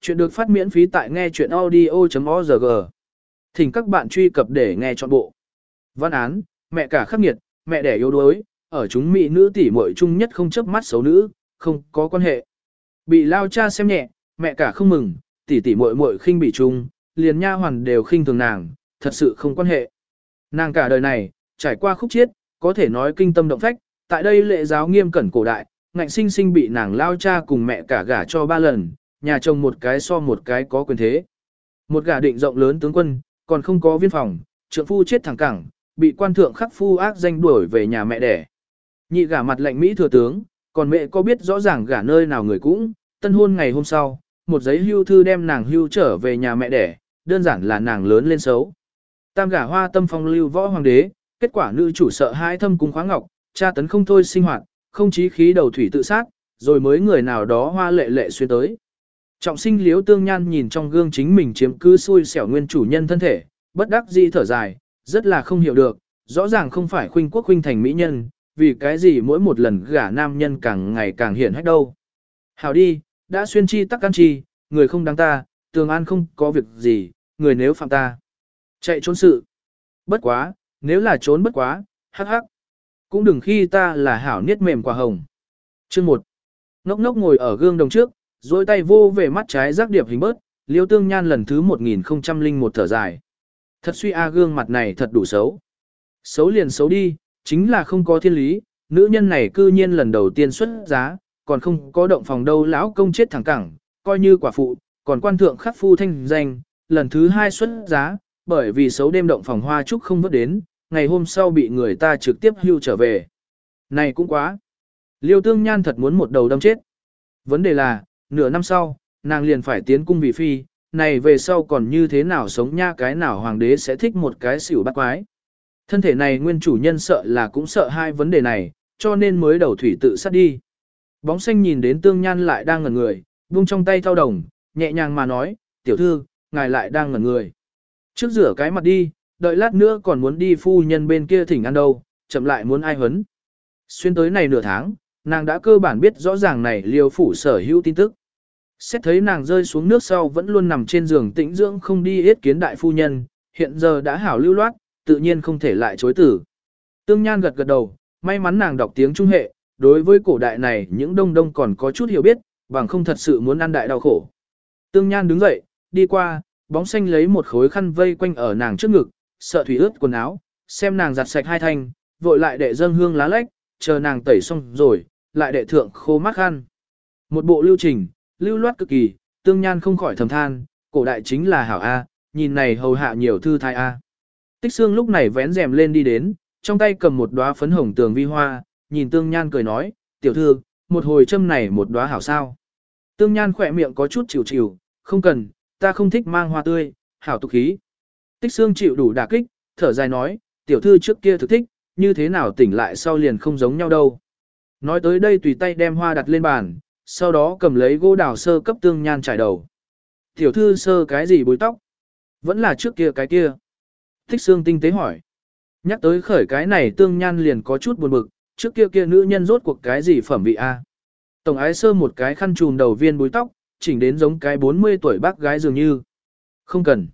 Chuyện được phát miễn phí tại nghe chuyện audio.org. Thỉnh các bạn truy cập để nghe trọn bộ. Văn án, mẹ cả khắc nghiệt, mẹ đẻ yếu đuối, ở chúng mỹ nữ tỷ muội chung nhất không chấp mắt xấu nữ, không có quan hệ. Bị lao cha xem nhẹ, mẹ cả không mừng, tỷ tỷ muội muội khinh bị chung, liền nha hoàn đều khinh thường nàng, thật sự không quan hệ. Nàng cả đời này, trải qua khúc chiết, có thể nói kinh tâm động phách, tại đây lệ giáo nghiêm cẩn cổ đại, ngạnh sinh sinh bị nàng lao cha cùng mẹ cả gả cho ba lần, nhà chồng một cái so một cái có quyền thế. Một gả định rộng lớn tướng quân, còn không có viên phòng, trượng phu chết thẳng cẳng, bị quan thượng khắc phu ác danh đuổi về nhà mẹ đẻ. Nhị gả mặt lệnh Mỹ thừa tướng, còn mẹ có biết rõ ràng gả nơi nào người cũng, tân hôn ngày hôm sau, một giấy hưu thư đem nàng hưu trở về nhà mẹ đẻ, đơn giản là nàng lớn lên xấu. Tam gả hoa tâm phong lưu võ hoàng đế, kết quả nữ chủ sợ hai thâm cung khóa ngọc, cha tấn không thôi sinh hoạt, không chí khí đầu thủy tự sát, rồi mới người nào đó hoa lệ lệ xuyên tới. Trọng sinh liếu tương nhan nhìn trong gương chính mình chiếm cứ xui xẻo nguyên chủ nhân thân thể, bất đắc dĩ thở dài, rất là không hiểu được, rõ ràng không phải khuynh quốc khuynh thành mỹ nhân, vì cái gì mỗi một lần gả nam nhân càng ngày càng hiển hách đâu. Hảo đi, đã xuyên chi tắc can chi, người không đáng ta, tường an không có việc gì, người nếu phạm ta. Chạy trốn sự. Bất quá, nếu là trốn bất quá, hắc hắc. Cũng đừng khi ta là hảo niết mềm quả hồng. Chương 1. Ngốc ngốc ngồi ở gương đồng trước, dôi tay vô về mắt trái giác điệp hình bớt, liêu tương nhan lần thứ 1001 thở dài. Thật suy a gương mặt này thật đủ xấu. Xấu liền xấu đi, chính là không có thiên lý, nữ nhân này cư nhiên lần đầu tiên xuất giá, còn không có động phòng đâu lão công chết thẳng cẳng, coi như quả phụ, còn quan thượng khắc phu thanh danh, lần thứ hai xuất giá, bởi vì xấu đêm động phòng hoa trúc không vớt đến, ngày hôm sau bị người ta trực tiếp hưu trở về. Này cũng quá. Liêu tương nhan thật muốn một đầu đâm chết. Vấn đề là, nửa năm sau, nàng liền phải tiến cung vì phi, này về sau còn như thế nào sống nha cái nào hoàng đế sẽ thích một cái xỉu bắt quái. Thân thể này nguyên chủ nhân sợ là cũng sợ hai vấn đề này, cho nên mới đầu thủy tự sát đi. Bóng xanh nhìn đến tương nhan lại đang ngẩn người, buông trong tay thao đồng, nhẹ nhàng mà nói, tiểu thư, ngài lại đang ngẩn người. Trước rửa cái mặt đi, đợi lát nữa còn muốn đi phu nhân bên kia thỉnh ăn đâu, chậm lại muốn ai hấn. Xuyên tới này nửa tháng, nàng đã cơ bản biết rõ ràng này liều phủ sở hữu tin tức. Xét thấy nàng rơi xuống nước sau vẫn luôn nằm trên giường tĩnh dưỡng không đi yết kiến đại phu nhân, hiện giờ đã hảo lưu loát, tự nhiên không thể lại chối tử. Tương Nhan gật gật đầu, may mắn nàng đọc tiếng trung hệ, đối với cổ đại này những đông đông còn có chút hiểu biết, bằng không thật sự muốn ăn đại đau khổ. Tương Nhan đứng dậy, đi qua, bóng xanh lấy một khối khăn vây quanh ở nàng trước ngực, sợ thủy ướt quần áo, xem nàng giặt sạch hai thanh, vội lại để dâng hương lá lách, chờ nàng tẩy xong rồi, lại đệ thượng khô mắc khăn. Một bộ lưu trình, lưu loát cực kỳ, tương nhan không khỏi thầm than, cổ đại chính là hảo A, nhìn này hầu hạ nhiều thư thai A. Tích xương lúc này vén rèm lên đi đến, trong tay cầm một đóa phấn hồng tường vi hoa, nhìn tương nhan cười nói, tiểu thư, một hồi châm này một đóa hảo sao. Tương nhan khỏe miệng có chút chịu chịu, không cần, ta không thích mang hoa tươi, hảo tục khí. Tích xương chịu đủ đả kích, thở dài nói, tiểu thư trước kia thực thích, như thế nào tỉnh lại sau liền không giống nhau đâu. Nói tới đây tùy tay đem hoa đặt lên bàn, sau đó cầm lấy gỗ đào sơ cấp tương nhan trải đầu. Tiểu thư sơ cái gì bối tóc? Vẫn là trước kia cái kia. Thích xương tinh tế hỏi. Nhắc tới khởi cái này tương nhan liền có chút buồn bực, trước kia kia nữ nhân rốt cuộc cái gì phẩm vị a? Tổng ái sơ một cái khăn trùm đầu viên búi tóc, chỉnh đến giống cái 40 tuổi bác gái dường như. Không cần.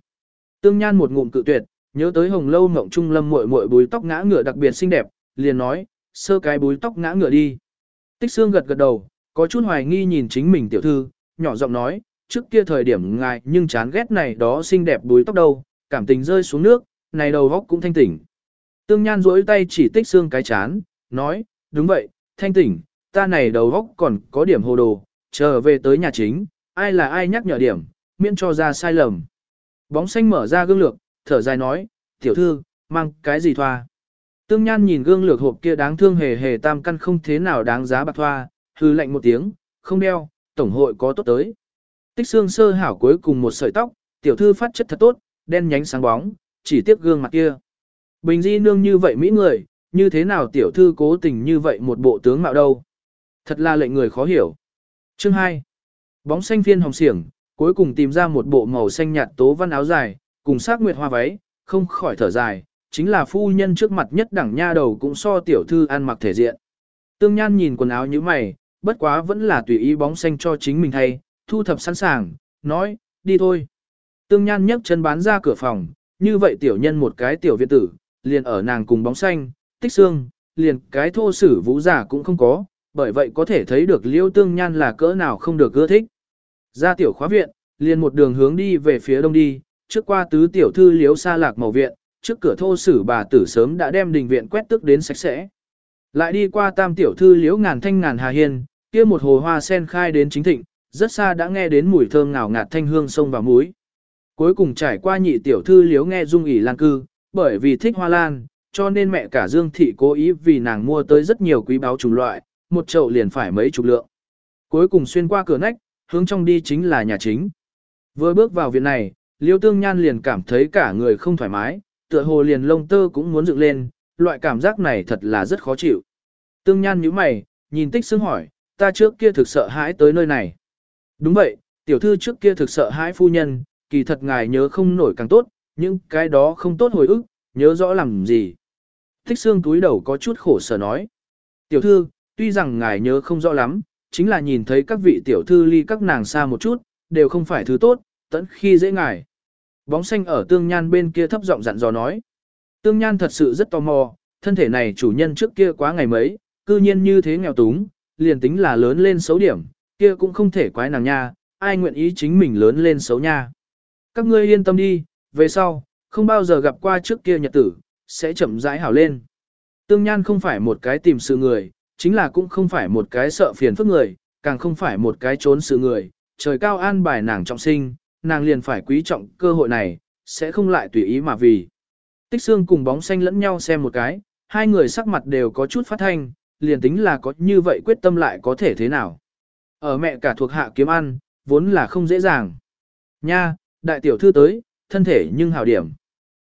Tương Nhan một ngụm cự tuyệt, nhớ tới Hồng Lâu Ngộng Trung Lâm muội muội búi tóc ngã ngựa đặc biệt xinh đẹp, liền nói, sơ cái búi tóc ngã ngựa đi. Tích Xương gật gật đầu, có chút hoài nghi nhìn chính mình tiểu thư, nhỏ giọng nói, trước kia thời điểm ngài nhưng chán ghét này đó xinh đẹp búi tóc đâu, cảm tình rơi xuống nước, này đầu góc cũng thanh tỉnh. Tương Nhan duỗi tay chỉ Tích Xương cái chán, nói, đúng vậy, thanh tỉnh, ta này đầu góc còn có điểm hồ đồ, trở về tới nhà chính, ai là ai nhắc nhở điểm, miễn cho ra sai lầm. Bóng xanh mở ra gương lược, thở dài nói, tiểu thư, mang cái gì thoa. Tương Nhan nhìn gương lược hộp kia đáng thương hề hề tam căn không thế nào đáng giá bạc thoa, hư lạnh một tiếng, không đeo, tổng hội có tốt tới. Tích xương sơ hảo cuối cùng một sợi tóc, tiểu thư phát chất thật tốt, đen nhánh sáng bóng, chỉ tiếc gương mặt kia. Bình di nương như vậy mỹ người, như thế nào tiểu thư cố tình như vậy một bộ tướng mạo đâu. Thật là lệnh người khó hiểu. Chương 2. Bóng xanh phiên hồng xiển, cuối cùng tìm ra một bộ màu xanh nhạt tố văn áo dài, cùng sắc nguyệt hoa váy, không khỏi thở dài, chính là phu nhân trước mặt nhất đẳng nha đầu cũng so tiểu thư ăn mặc thể diện. Tương Nhan nhìn quần áo như mày, bất quá vẫn là tùy ý bóng xanh cho chính mình thay, thu thập sẵn sàng, nói, đi thôi. Tương Nhan nhấc chân bán ra cửa phòng, như vậy tiểu nhân một cái tiểu viện tử, liền ở nàng cùng bóng xanh, tích xương, liền cái thô sử vũ giả cũng không có, bởi vậy có thể thấy được liêu tương nhan là cỡ nào không được ưa thích. Ra tiểu khóa viện, liền một đường hướng đi về phía đông đi, trước qua tứ tiểu thư liếu xa lạc màu viện, trước cửa thô sử bà tử sớm đã đem đình viện quét tức đến sạch sẽ. Lại đi qua tam tiểu thư liếu ngàn thanh ngàn hà hiên, kia một hồ hoa sen khai đến chính thịnh, rất xa đã nghe đến mùi thơm ngào ngạt thanh hương sông và muối. Cuối cùng trải qua nhị tiểu thư liếu nghe dung ỉ lan cư, bởi vì thích hoa lan, cho nên mẹ cả Dương Thị cố ý vì nàng mua tới rất nhiều quý báo chủng loại, một chậu liền phải mấy chục lượng. Cuối cùng xuyên qua cửa nách, hướng trong đi chính là nhà chính. Vừa bước vào viện này, Liêu Tương Nhan liền cảm thấy cả người không thoải mái, tựa hồ liền lông tơ cũng muốn dựng lên, loại cảm giác này thật là rất khó chịu. Tương Nhan nhíu mày, nhìn tích xương hỏi, ta trước kia thực sợ hãi tới nơi này. Đúng vậy, tiểu thư trước kia thực sợ hãi phu nhân, kỳ thật ngài nhớ không nổi càng tốt, nhưng cái đó không tốt hồi ức, nhớ rõ làm gì. Thích xương túi đầu có chút khổ sở nói. Tiểu thư, tuy rằng ngài nhớ không rõ lắm, chính là nhìn thấy các vị tiểu thư ly các nàng xa một chút, đều không phải thứ tốt, tẫn khi dễ ngài. Bóng xanh ở tương nhan bên kia thấp giọng dặn dò nói. Tương nhan thật sự rất tò mò, thân thể này chủ nhân trước kia quá ngày mấy, cư nhiên như thế nghèo túng, liền tính là lớn lên xấu điểm, kia cũng không thể quái nàng nha, ai nguyện ý chính mình lớn lên xấu nha. Các ngươi yên tâm đi, về sau, không bao giờ gặp qua trước kia nhật tử, sẽ chậm rãi hảo lên. Tương Nhan không phải một cái tìm sự người, chính là cũng không phải một cái sợ phiền phức người, càng không phải một cái trốn sự người, trời cao an bài nàng trọng sinh, nàng liền phải quý trọng cơ hội này, sẽ không lại tùy ý mà vì. Tích xương cùng bóng xanh lẫn nhau xem một cái, hai người sắc mặt đều có chút phát thanh, liền tính là có như vậy quyết tâm lại có thể thế nào. Ở mẹ cả thuộc hạ kiếm ăn, vốn là không dễ dàng. Nha, đại tiểu thư tới, thân thể nhưng hảo điểm.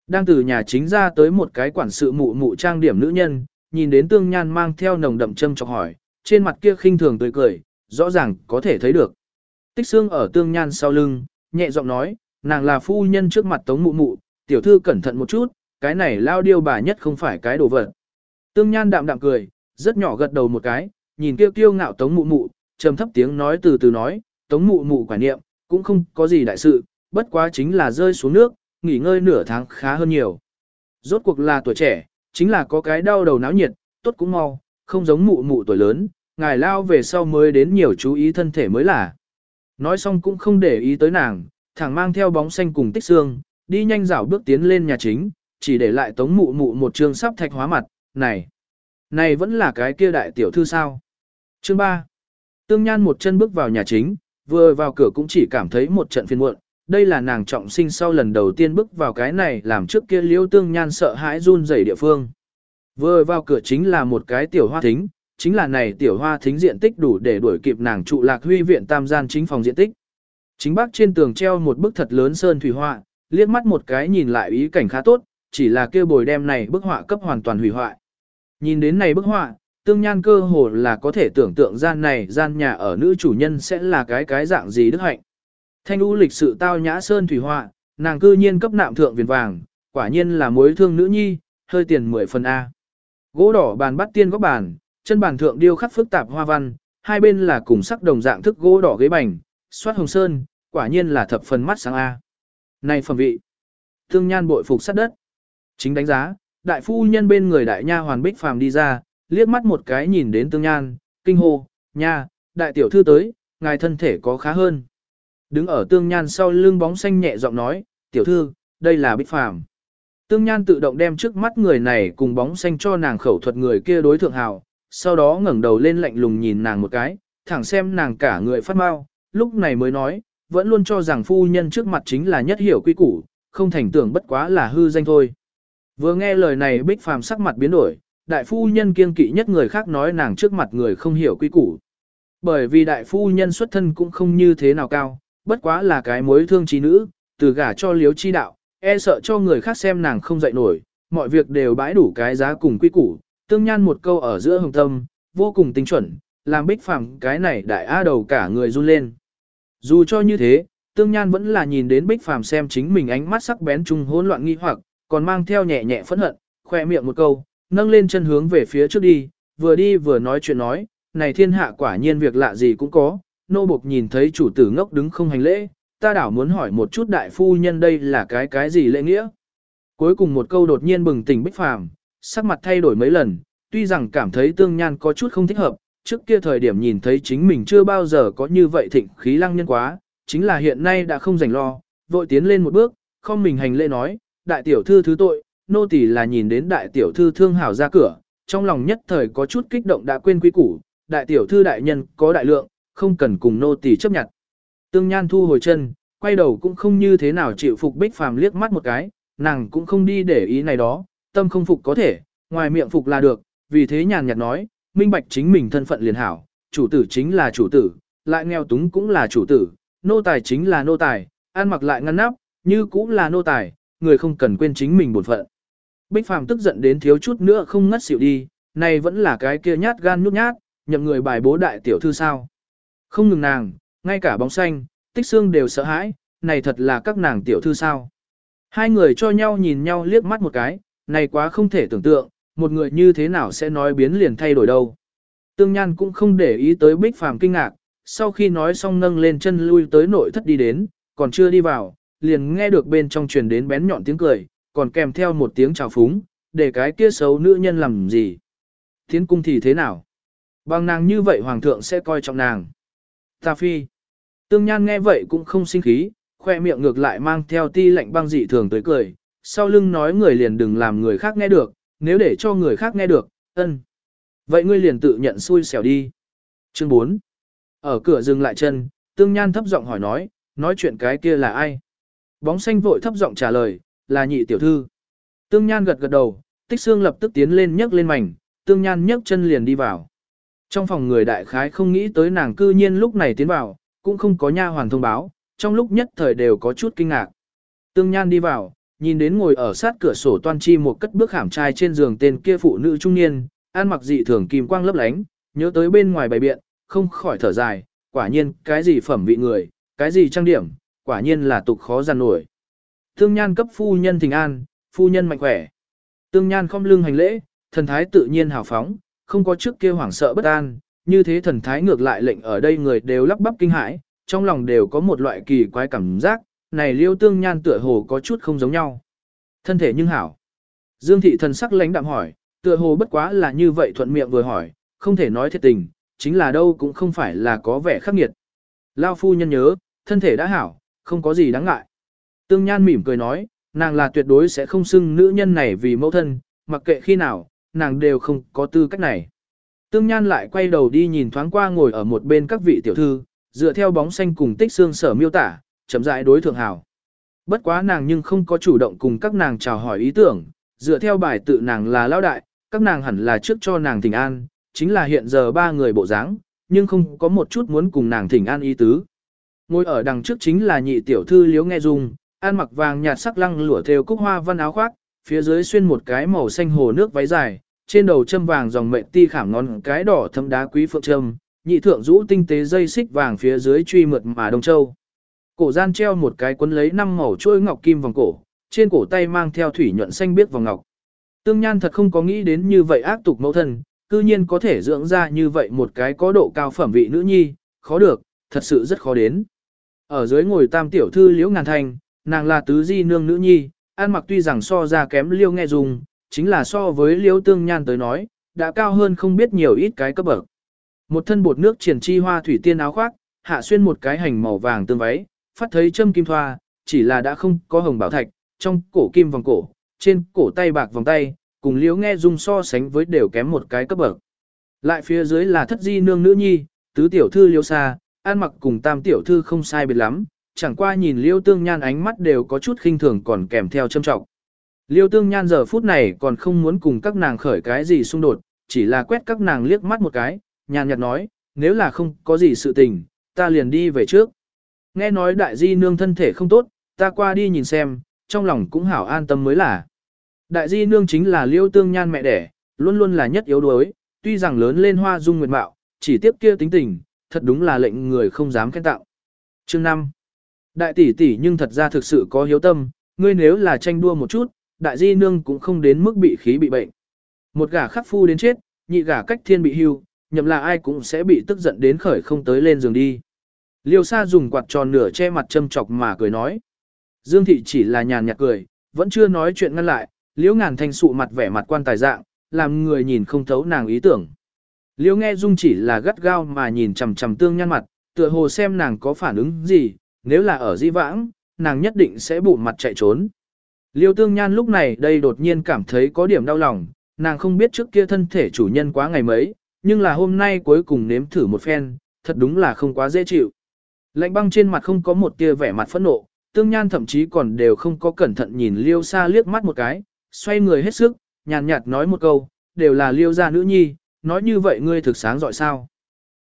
Đang từ nhà chính ra tới một cái quản sự mụ mụ trang điểm nữ nhân, nhìn đến tương nhan mang theo nồng đậm châm chọc hỏi, trên mặt kia khinh thường tươi cười, rõ ràng có thể thấy được. Tích xương ở tương nhan sau lưng, nhẹ giọng nói, nàng là phu nhân trước mặt tống mụ mụ, tiểu thư cẩn thận một chút, cái này lao điêu bà nhất không phải cái đồ vật. Tương nhan đạm đạm cười, rất nhỏ gật đầu một cái, nhìn kêu kiêu ngạo tống mụ mụ, trầm thấp tiếng nói từ từ nói, tống mụ mụ quả niệm, cũng không có gì đại sự, bất quá chính là rơi xuống nước, nghỉ ngơi nửa tháng khá hơn nhiều. Rốt cuộc là tuổi trẻ, chính là có cái đau đầu náo nhiệt, tốt cũng mau, không giống mụ mụ tuổi lớn, ngài lao về sau mới đến nhiều chú ý thân thể mới là. Nói xong cũng không để ý tới nàng, thẳng mang theo bóng xanh cùng tích xương, đi nhanh dạo bước tiến lên nhà chính, chỉ để lại tống mụ mụ một trường sắp thạch hóa mặt, này, này vẫn là cái kia đại tiểu thư sao. Chương 3. Tương Nhan một chân bước vào nhà chính, vừa vào cửa cũng chỉ cảm thấy một trận phiền muộn, đây là nàng trọng sinh sau lần đầu tiên bước vào cái này làm trước kia liễu tương nhan sợ hãi run rẩy địa phương. Vừa vào cửa chính là một cái tiểu hoa thính, chính là này tiểu hoa thính diện tích đủ để đuổi kịp nàng trụ lạc huy viện tam gian chính phòng diện tích. Chính bắc trên tường treo một bức thật lớn sơn thủy họa, liếc mắt một cái nhìn lại ý cảnh khá tốt, chỉ là kia bồi đem này bức họa cấp hoàn toàn hủy hoại. Nhìn đến này bức họa, tương nhan cơ hồ là có thể tưởng tượng gian này gian nhà ở nữ chủ nhân sẽ là cái cái dạng gì đức hạnh. Thanh u lịch sự tao nhã sơn thủy họa, nàng cư nhiên cấp nạm thượng viền vàng, quả nhiên là mối thương nữ nhi, hơi tiền 10 phần A. Gỗ đỏ bàn bắt tiên góc bàn, chân bàn thượng điêu khắc phức tạp hoa văn, hai bên là cùng sắc đồng dạng thức gỗ đỏ ghế bành, xoát hồng sơn, quả nhiên là thập phần mắt sáng A. Này phẩm vị, tương nhan bội phục sát đất. Chính đánh giá, đại phu nhân bên người đại nha hoàn bích phàm đi ra, liếc mắt một cái nhìn đến tương nhan, kinh hô, nha, đại tiểu thư tới, ngài thân thể có khá hơn. Đứng ở tương nhan sau lưng bóng xanh nhẹ giọng nói, tiểu thư, đây là bích phàm. Tương nhan tự động đem trước mắt người này cùng bóng xanh cho nàng khẩu thuật người kia đối thượng hào, sau đó ngẩng đầu lên lạnh lùng nhìn nàng một cái, thẳng xem nàng cả người phát mau, lúc này mới nói, vẫn luôn cho rằng phu nhân trước mặt chính là nhất hiểu quy củ, không thành tưởng bất quá là hư danh thôi. Vừa nghe lời này bích phàm sắc mặt biến đổi, đại phu nhân kiên kỵ nhất người khác nói nàng trước mặt người không hiểu quy củ. Bởi vì đại phu nhân xuất thân cũng không như thế nào cao, bất quá là cái mối thương trí nữ, từ gả cho liếu chi đạo, e sợ cho người khác xem nàng không dậy nổi, mọi việc đều bãi đủ cái giá cùng quy củ, tương nhan một câu ở giữa hồng tâm, vô cùng tinh chuẩn, làm bích phàm cái này đại a đầu cả người run lên. Dù cho như thế, tương nhan vẫn là nhìn đến bích phàm xem chính mình ánh mắt sắc bén trung hỗn loạn nghi hoặc, còn mang theo nhẹ nhẹ phẫn hận, khoe miệng một câu, nâng lên chân hướng về phía trước đi, vừa đi vừa nói chuyện nói, này thiên hạ quả nhiên việc lạ gì cũng có, nô bộc nhìn thấy chủ tử ngốc đứng không hành lễ, ta đảo muốn hỏi một chút đại phu nhân đây là cái cái gì lễ nghĩa. Cuối cùng một câu đột nhiên bừng tỉnh Bích Phàm, sắc mặt thay đổi mấy lần, tuy rằng cảm thấy tương nhan có chút không thích hợp, trước kia thời điểm nhìn thấy chính mình chưa bao giờ có như vậy thịnh khí lăng nhân quá, chính là hiện nay đã không rảnh lo, vội tiến lên một bước, không mình hành lễ nói, đại tiểu thư thứ tội, nô tỳ là nhìn đến đại tiểu thư thương hảo ra cửa, trong lòng nhất thời có chút kích động đã quên quý củ, đại tiểu thư đại nhân có đại lượng, không cần cùng nô tỳ chấp nhận. Tương Nhan thu hồi chân, quay đầu cũng không như thế nào chịu phục Bích Phàm liếc mắt một cái, nàng cũng không đi để ý này đó, tâm không phục có thể, ngoài miệng phục là được, vì thế nhàn nhạt nói, minh bạch chính mình thân phận liền hảo, chủ tử chính là chủ tử, lại nghèo túng cũng là chủ tử, nô tài chính là nô tài, ăn mặc lại ngăn nắp, như cũng là nô tài, người không cần quên chính mình bổn phận. Bích Phàm tức giận đến thiếu chút nữa không ngất xỉu đi, này vẫn là cái kia nhát gan nhút nhát, nhậm người bài bố đại tiểu thư sao. Không ngừng nàng, ngay cả bóng xanh, tích xương đều sợ hãi, này thật là các nàng tiểu thư sao. Hai người cho nhau nhìn nhau liếc mắt một cái, này quá không thể tưởng tượng, một người như thế nào sẽ nói biến liền thay đổi đâu. Tương Nhan cũng không để ý tới Bích Phàm kinh ngạc, sau khi nói xong nâng lên chân lui tới nội thất đi đến, còn chưa đi vào, liền nghe được bên trong truyền đến bén nhọn tiếng cười, còn kèm theo một tiếng chào phúng, để cái kia xấu nữ nhân làm gì. Thiến cung thì thế nào? Bằng nàng như vậy hoàng thượng sẽ coi trọng nàng. Ta phi. Tương Nhan nghe vậy cũng không sinh khí, khoe miệng ngược lại mang theo ti lạnh băng dị thường tới cười, sau lưng nói người liền đừng làm người khác nghe được, nếu để cho người khác nghe được, ân. Vậy ngươi liền tự nhận xui xẻo đi. Chương 4. Ở cửa dừng lại chân, Tương Nhan thấp giọng hỏi nói, nói chuyện cái kia là ai? Bóng xanh vội thấp giọng trả lời, là nhị tiểu thư. Tương Nhan gật gật đầu, Tích Xương lập tức tiến lên nhấc lên mảnh, Tương Nhan nhấc chân liền đi vào. Trong phòng người đại khái không nghĩ tới nàng cư nhiên lúc này tiến vào, cũng không có nha hoàn thông báo, trong lúc nhất thời đều có chút kinh ngạc. Tương Nhan đi vào, nhìn đến ngồi ở sát cửa sổ toan chi một cất bước hàm trai trên giường tên kia phụ nữ trung niên, ăn mặc dị thường kim quang lấp lánh, nhớ tới bên ngoài bài biện, không khỏi thở dài, quả nhiên cái gì phẩm vị người, cái gì trang điểm, quả nhiên là tục khó giàn nổi. Tương Nhan cấp phu nhân thình an, phu nhân mạnh khỏe. Tương Nhan không lưng hành lễ, thần thái tự nhiên hào phóng, không có trước kia hoảng sợ bất an, như thế thần thái ngược lại lệnh ở đây người đều lắp bắp kinh hãi, trong lòng đều có một loại kỳ quái cảm giác, này liêu tương nhan tựa hồ có chút không giống nhau. Thân thể nhưng hảo. Dương thị thần sắc lãnh đạm hỏi, tựa hồ bất quá là như vậy thuận miệng vừa hỏi, không thể nói thiệt tình, chính là đâu cũng không phải là có vẻ khắc nghiệt. Lao phu nhân nhớ, thân thể đã hảo, không có gì đáng ngại. Tương Nhan mỉm cười nói, nàng là tuyệt đối sẽ không xưng nữ nhân này vì mẫu thân, mặc kệ khi nào, nàng đều không có tư cách này. Tương Nhan lại quay đầu đi nhìn thoáng qua ngồi ở một bên các vị tiểu thư, dựa theo bóng xanh cùng tích xương sở miêu tả, chậm rãi đối thượng hảo. Bất quá nàng nhưng không có chủ động cùng các nàng chào hỏi ý tưởng, dựa theo bài tự nàng là lão đại, các nàng hẳn là trước cho nàng thỉnh an, chính là hiện giờ ba người bộ dáng, nhưng không có một chút muốn cùng nàng thỉnh an ý tứ. Ngồi ở đằng trước chính là nhị tiểu thư liếu nghe dung, ăn mặc vàng nhạt sắc lăng lụa theo cúc hoa văn áo khoác, phía dưới xuyên một cái màu xanh hồ nước váy dài, trên đầu châm vàng dòng mệnh ti khảm ngón cái đỏ thâm đá quý phượng châm, nhị thượng rũ tinh tế dây xích vàng phía dưới truy mượt mà đông châu. Cổ gian treo một cái quấn lấy năm màu chuôi ngọc kim vòng cổ, trên cổ tay mang theo thủy nhuận xanh biếc vòng ngọc. Tương Nhan thật không có nghĩ đến như vậy ác tục mẫu thân, cư nhiên có thể dưỡng ra như vậy một cái có độ cao phẩm vị nữ nhi, khó được, thật sự rất khó đến. Ở dưới ngồi tam tiểu thư liễu ngàn thanh, nàng là tứ di nương nữ nhi, ăn mặc tuy rằng so ra kém liêu nghe dùng, chính là so với liễu tương nhan tới nói, đã cao hơn không biết nhiều ít cái cấp bậc. Một thân bột nước triển chi hoa thủy tiên áo khoác, hạ xuyên một cái hành màu vàng tương váy, phát thấy châm kim thoa, chỉ là đã không có hồng bảo thạch, trong cổ kim vòng cổ, trên cổ tay bạc vòng tay, cùng liễu nghe dung so sánh với đều kém một cái cấp bậc. Lại phía dưới là thất di nương nữ nhi, tứ tiểu thư liễu xa, An mặc cùng tam tiểu thư không sai biệt lắm, chẳng qua nhìn liêu tương nhan ánh mắt đều có chút khinh thường còn kèm theo châm trọng. Liêu tương nhan giờ phút này còn không muốn cùng các nàng khởi cái gì xung đột, chỉ là quét các nàng liếc mắt một cái, nhàn nhạt nói, nếu là không có gì sự tình, ta liền đi về trước. Nghe nói đại di nương thân thể không tốt, ta qua đi nhìn xem, trong lòng cũng hảo an tâm mới là. Đại di nương chính là liêu tương nhan mẹ đẻ, luôn luôn là nhất yếu đuối, tuy rằng lớn lên hoa dung nguyệt mạo, chỉ tiếp kia tính tình, thật đúng là lệnh người không dám khen tạo. Chương 5. Đại tỷ tỷ nhưng thật ra thực sự có hiếu tâm, ngươi nếu là tranh đua một chút, đại di nương cũng không đến mức bị khí bị bệnh. Một gả khắc phu đến chết, nhị gả cách thiên bị hưu, nhậm là ai cũng sẽ bị tức giận đến khởi không tới lên giường đi. Liêu Sa dùng quạt tròn nửa che mặt châm chọc mà cười nói. Dương Thị chỉ là nhàn nhạt cười, vẫn chưa nói chuyện ngăn lại, Liễu Ngàn Thanh sụ mặt vẻ mặt quan tài dạng, làm người nhìn không thấu nàng ý tưởng. Liêu Nghe Dung chỉ là gắt gao mà nhìn chằm chằm tương nhan mặt, tựa hồ xem nàng có phản ứng gì, nếu là ở di vãng, nàng nhất định sẽ bụng mặt chạy trốn. Liêu tương nhan lúc này đây đột nhiên cảm thấy có điểm đau lòng, nàng không biết trước kia thân thể chủ nhân quá ngày mấy, nhưng là hôm nay cuối cùng nếm thử một phen, thật đúng là không quá dễ chịu. Lạnh băng trên mặt không có một tia vẻ mặt phẫn nộ, tương nhan thậm chí còn đều không có cẩn thận nhìn liêu xa liếc mắt một cái, xoay người hết sức, nhàn nhạt nói một câu, đều là liêu gia nữ nhi, nói như vậy ngươi thực sáng giỏi sao.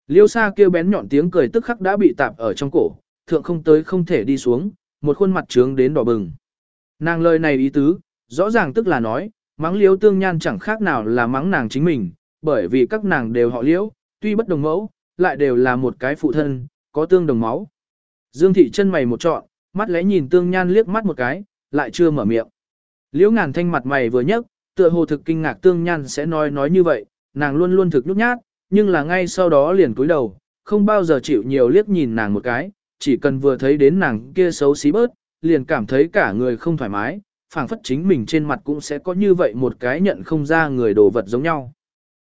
Liêu xa kêu bén nhọn tiếng cười tức khắc đã bị tạp ở trong cổ, thượng không tới không thể đi xuống, một khuôn mặt trướng đến đỏ bừng. Nàng lời này ý tứ, rõ ràng tức là nói, mắng liêu tương nhan chẳng khác nào là mắng nàng chính mình, bởi vì các nàng đều họ liễu, tuy bất đồng mẫu, lại đều là một cái phụ thân, có tương đồng máu. Dương thị chân mày một trọn, mắt lẽ nhìn tương nhan liếc mắt một cái, lại chưa mở miệng. Liễu ngàn thanh mặt mày vừa nhấc, tựa hồ thực kinh ngạc tương nhan sẽ nói nói như vậy, nàng luôn luôn thực nhút nhát, nhưng là ngay sau đó liền cúi đầu, không bao giờ chịu nhiều liếc nhìn nàng một cái, chỉ cần vừa thấy đến nàng kia xấu xí bớt, liền cảm thấy cả người không thoải mái, phảng phất chính mình trên mặt cũng sẽ có như vậy một cái nhận không ra người đồ vật giống nhau.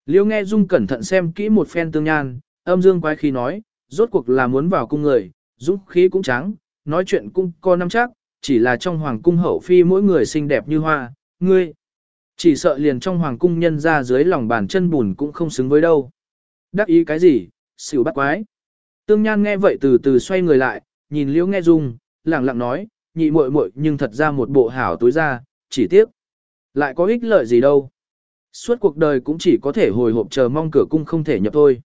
Liêu nghe Dung cẩn thận xem kỹ một phen tương nhan, âm dương quái khí nói, rốt cuộc là muốn vào cung người, dũng khí cũng trắng, nói chuyện cũng có năm chắc, chỉ là trong hoàng cung hậu phi mỗi người xinh đẹp như hoa, ngươi. Chỉ sợ liền trong hoàng cung nhân ra dưới lòng bàn chân bùn cũng không xứng với đâu. Đắc ý cái gì, xỉu bắt quái. Tương Nhan nghe vậy từ từ xoay người lại, nhìn Liễu Nghe Dung, lặng lặng nói, nhị muội muội nhưng thật ra một bộ hảo túi ra, chỉ tiếc. Lại có ích lợi gì đâu. Suốt cuộc đời cũng chỉ có thể hồi hộp chờ mong cửa cung không thể nhập thôi.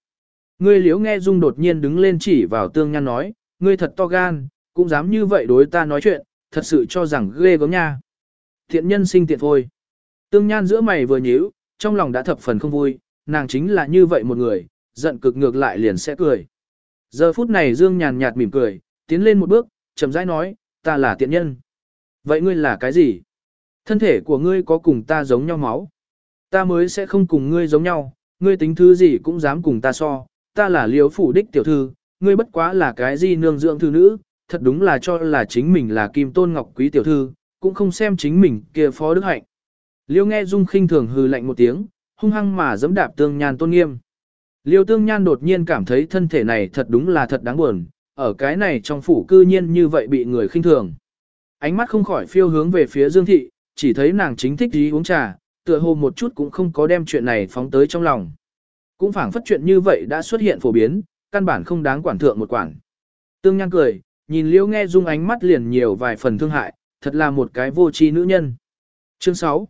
Ngươi Liễu Nghe Dung đột nhiên đứng lên chỉ vào Tương Nhan nói, ngươi thật to gan, cũng dám như vậy đối ta nói chuyện, thật sự cho rằng ghê gớm nha. Thiện nhân sinh tiện thôi. Tương Nhan giữa mày vừa nhíu, trong lòng đã thập phần không vui, nàng chính là như vậy một người, giận cực ngược lại liền sẽ cười. Giờ phút này Dương nhàn nhạt mỉm cười, tiến lên một bước, chậm rãi nói, ta là tiện nhân. Vậy ngươi là cái gì? Thân thể của ngươi có cùng ta giống nhau máu. Ta mới sẽ không cùng ngươi giống nhau, ngươi tính thứ gì cũng dám cùng ta so, ta là liếu phủ đích tiểu thư, ngươi bất quá là cái gì nương dưỡng thư nữ, thật đúng là cho là chính mình là kim tôn ngọc quý tiểu thư, cũng không xem chính mình kia phó đức hạnh. Liêu nghe dung khinh thường hừ lạnh một tiếng, hung hăng mà giẫm đạp tương nhan tôn nghiêm. Liêu tương nhan đột nhiên cảm thấy thân thể này thật đúng là thật đáng buồn, ở cái này trong phủ cư nhiên như vậy bị người khinh thường. Ánh mắt không khỏi phiêu hướng về phía Dương Thị, chỉ thấy nàng chính thích đi uống trà, tựa hồ một chút cũng không có đem chuyện này phóng tới trong lòng. Cũng phảng phất chuyện như vậy đã xuất hiện phổ biến, căn bản không đáng quản thượng một quản. Tương Nhan cười, nhìn Liêu Nghe Dung ánh mắt liền nhiều vài phần thương hại, thật là một cái vô tri nữ nhân. Chương 6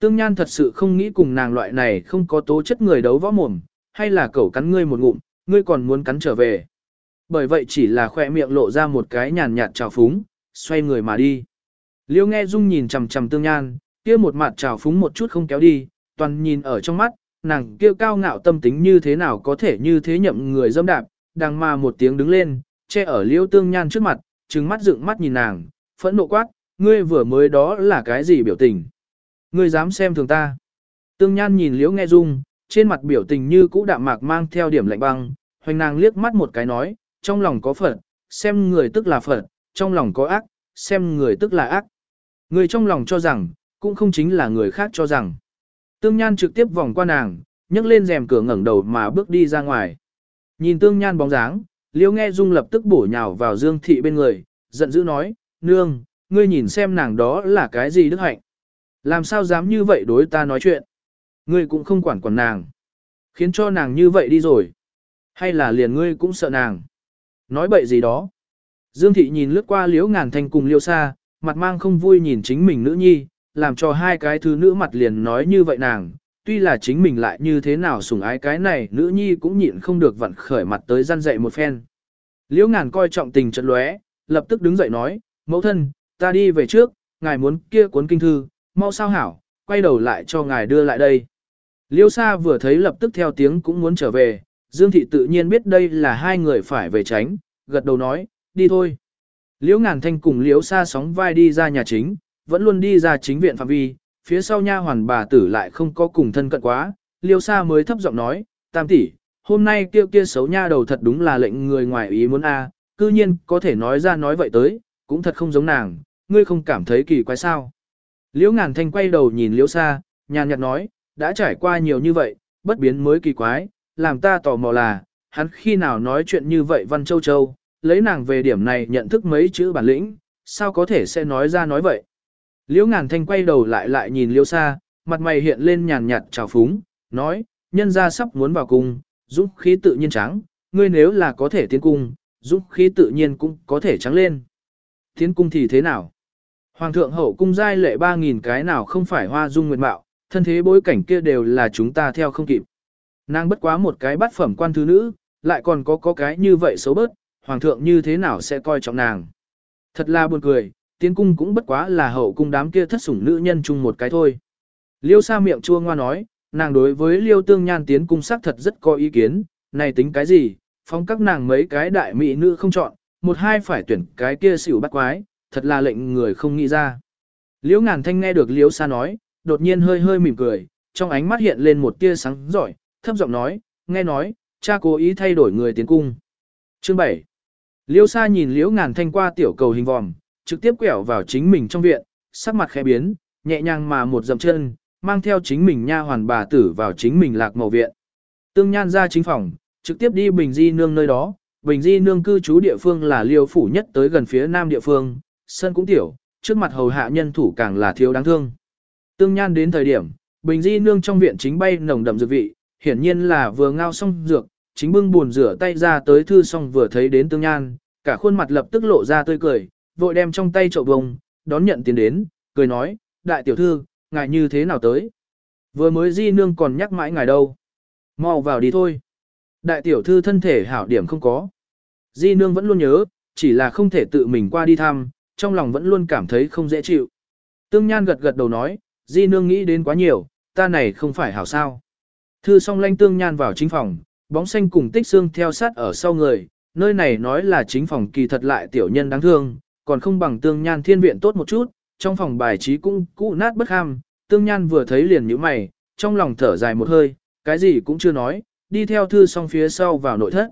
Tương Nhan thật sự không nghĩ cùng nàng loại này không có tố chất người đấu võ mồm, hay là cẩu cắn ngươi một ngụm, ngươi còn muốn cắn trở về. Bởi vậy chỉ là khoe miệng lộ ra một cái nhàn nhạt trào phúng, xoay người mà đi. Liêu nghe dung nhìn chằm chằm tương nhan, kia một mặt trào phúng một chút không kéo đi, toàn nhìn ở trong mắt, nàng kia cao ngạo tâm tính như thế nào có thể như thế nhậm người dâm đạp, đang mà một tiếng đứng lên, che ở liêu tương nhan trước mặt, trừng mắt dựng mắt nhìn nàng, phẫn nộ quát, ngươi vừa mới đó là cái gì biểu tình? Ngươi dám xem thường ta? Tương nhan nhìn liễu nghe dung, trên mặt biểu tình như cũ đạm mạc mang theo điểm lạnh băng, hoành nàng liếc mắt một cái nói, trong lòng có Phật, xem người tức là Phật, trong lòng có ác, xem người tức là ác. Người trong lòng cho rằng, cũng không chính là người khác cho rằng. Tương Nhan trực tiếp vòng qua nàng, nhấc lên rèm cửa ngẩng đầu mà bước đi ra ngoài. Nhìn Tương Nhan bóng dáng, Liễu Nghe Dung lập tức bổ nhào vào Dương Thị bên người, giận dữ nói, Nương, ngươi nhìn xem nàng đó là cái gì đức hạnh. Làm sao dám như vậy đối ta nói chuyện. Ngươi cũng không quản quản nàng. Khiến cho nàng như vậy đi rồi. Hay là liền ngươi cũng sợ nàng. Nói bậy gì đó. Dương thị nhìn lướt qua liễu ngàn thanh cùng liêu xa, mặt mang không vui nhìn chính mình nữ nhi, làm cho hai cái thứ nữ mặt liền nói như vậy nàng. Tuy là chính mình lại như thế nào sủng ái cái này, nữ nhi cũng nhịn không được vặn khởi mặt tới gian dậy một phen. Liễu ngàn coi trọng tình trận lóe, lập tức đứng dậy nói, mẫu thân, ta đi về trước, ngài muốn kia cuốn kinh thư, mau sao hảo, quay đầu lại cho ngài đưa lại đây. Liêu Sa vừa thấy lập tức theo tiếng cũng muốn trở về, Dương Thị tự nhiên biết đây là hai người phải về tránh, gật đầu nói, đi thôi. Liễu Ngàn Thanh cùng Liễu Sa sóng vai đi ra nhà chính, vẫn luôn đi ra chính viện phạm vi, phía sau nha hoàn bà tử lại không có cùng thân cận quá, Liễu Sa mới thấp giọng nói, tam tỷ, hôm nay kia kia xấu nha đầu thật đúng là lệnh người ngoài ý muốn a, cư nhiên có thể nói ra nói vậy tới, cũng thật không giống nàng, ngươi không cảm thấy kỳ quái sao. Liễu ngàn thanh quay đầu nhìn liễu xa, nhàn nhạt nói, đã trải qua nhiều như vậy, bất biến mới kỳ quái, làm ta tò mò là, hắn khi nào nói chuyện như vậy Văn Châu Châu, lấy nàng về điểm này nhận thức mấy chữ bản lĩnh, sao có thể sẽ nói ra nói vậy. Liễu ngàn thanh quay đầu lại lại nhìn liễu xa, mặt mày hiện lên nhàn nhạt trào phúng, nói, nhân ra sắp muốn vào cung, dũng khí tự nhiên trắng, ngươi nếu là có thể tiến cung, dũng khí tự nhiên cũng có thể trắng lên. Tiến cung thì thế nào? Hoàng thượng hậu cung giai lệ 3.000 cái nào không phải hoa dung nguyệt mạo, thân thế bối cảnh kia đều là chúng ta theo không kịp. Nàng bất quá một cái bắt phẩm quan thứ nữ, lại còn có có cái như vậy xấu bớt, hoàng thượng như thế nào sẽ coi trọng nàng. Thật là buồn cười, tiến cung cũng bất quá là hậu cung đám kia thất sủng nữ nhân chung một cái thôi. Liêu sa miệng chua ngoa nói, nàng đối với liêu tương nhan tiến cung xác thật rất có ý kiến, này tính cái gì, phóng các nàng mấy cái đại mỹ nữ không chọn, một hai phải tuyển cái kia xỉu bắt quái, thật là lệnh người không nghĩ ra. Liễu ngàn thanh nghe được liễu sa nói, đột nhiên hơi hơi mỉm cười, trong ánh mắt hiện lên một tia sáng giỏi, thấp giọng nói, nghe nói, cha cố ý thay đổi người tiến cung. Chương 7 Liễu sa nhìn liễu ngàn thanh qua tiểu cầu hình vòm, trực tiếp quẹo vào chính mình trong viện, sắc mặt khẽ biến, nhẹ nhàng mà một dậm chân, mang theo chính mình nha hoàn bà tử vào chính mình lạc màu viện. Tương Nhan ra chính phòng, trực tiếp đi Bình Di Nương nơi đó, Bình Di Nương cư trú địa phương là liêu phủ nhất tới gần phía nam địa phương, sân cũng tiểu, trước mặt hầu hạ nhân thủ càng là thiếu đáng thương. Tương Nhan đến thời điểm, Bình Di Nương trong viện chính bay nồng đậm dược vị, hiển nhiên là vừa ngao xong dược, chính bưng buồn rửa tay ra tới thư xong vừa thấy đến Tương Nhan, cả khuôn mặt lập tức lộ ra tươi cười, vội đem trong tay chậu bông, đón nhận tiền đến, cười nói, đại tiểu thư, ngài như thế nào tới? Vừa mới di nương còn nhắc mãi ngài đâu. mau vào đi thôi. Đại tiểu thư thân thể hảo điểm không có. Di nương vẫn luôn nhớ, chỉ là không thể tự mình qua đi thăm, trong lòng vẫn luôn cảm thấy không dễ chịu. Tương Nhan gật gật đầu nói, Di nương nghĩ đến quá nhiều, ta này không phải hảo sao. Thư song lanh Tương Nhan vào chính phòng, bóng xanh cùng tích xương theo sát ở sau người, nơi này nói là chính phòng kỳ thật lại tiểu nhân đáng thương, còn không bằng Tương Nhan thiên viện tốt một chút, trong phòng bài trí cũng cũ nát bất ham, tương nhan vừa thấy liền nhíu mày, trong lòng thở dài một hơi, cái gì cũng chưa nói, đi theo thư song phía sau vào nội thất.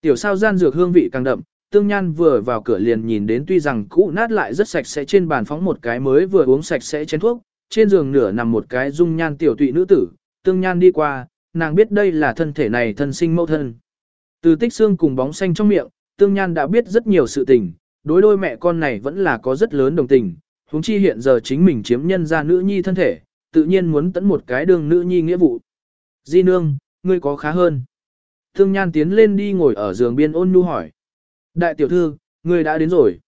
Tiểu sao gian dược hương vị càng đậm, tương nhan vừa vào cửa liền nhìn đến tuy rằng cũ nát lại rất sạch sẽ trên bàn phóng một cái mới vừa uống sạch sẽ chén thuốc, trên giường nửa nằm một cái dung nhan tiểu tụy nữ tử, tương nhan đi qua, nàng biết đây là thân thể này thân sinh mẫu thân. Từ tích xương cùng bóng xanh trong miệng, tương nhan đã biết rất nhiều sự tình, đối đôi mẹ con này vẫn là có rất lớn đồng tình, huống chi hiện giờ chính mình chiếm nhân ra nữ nhi thân thể, tự nhiên muốn tấn một cái đường nữ nhi nghĩa vụ. Di nương, ngươi có khá hơn. Thương Nhan tiến lên đi ngồi ở giường biên ôn nhu hỏi. Đại tiểu thư, ngươi đã đến rồi.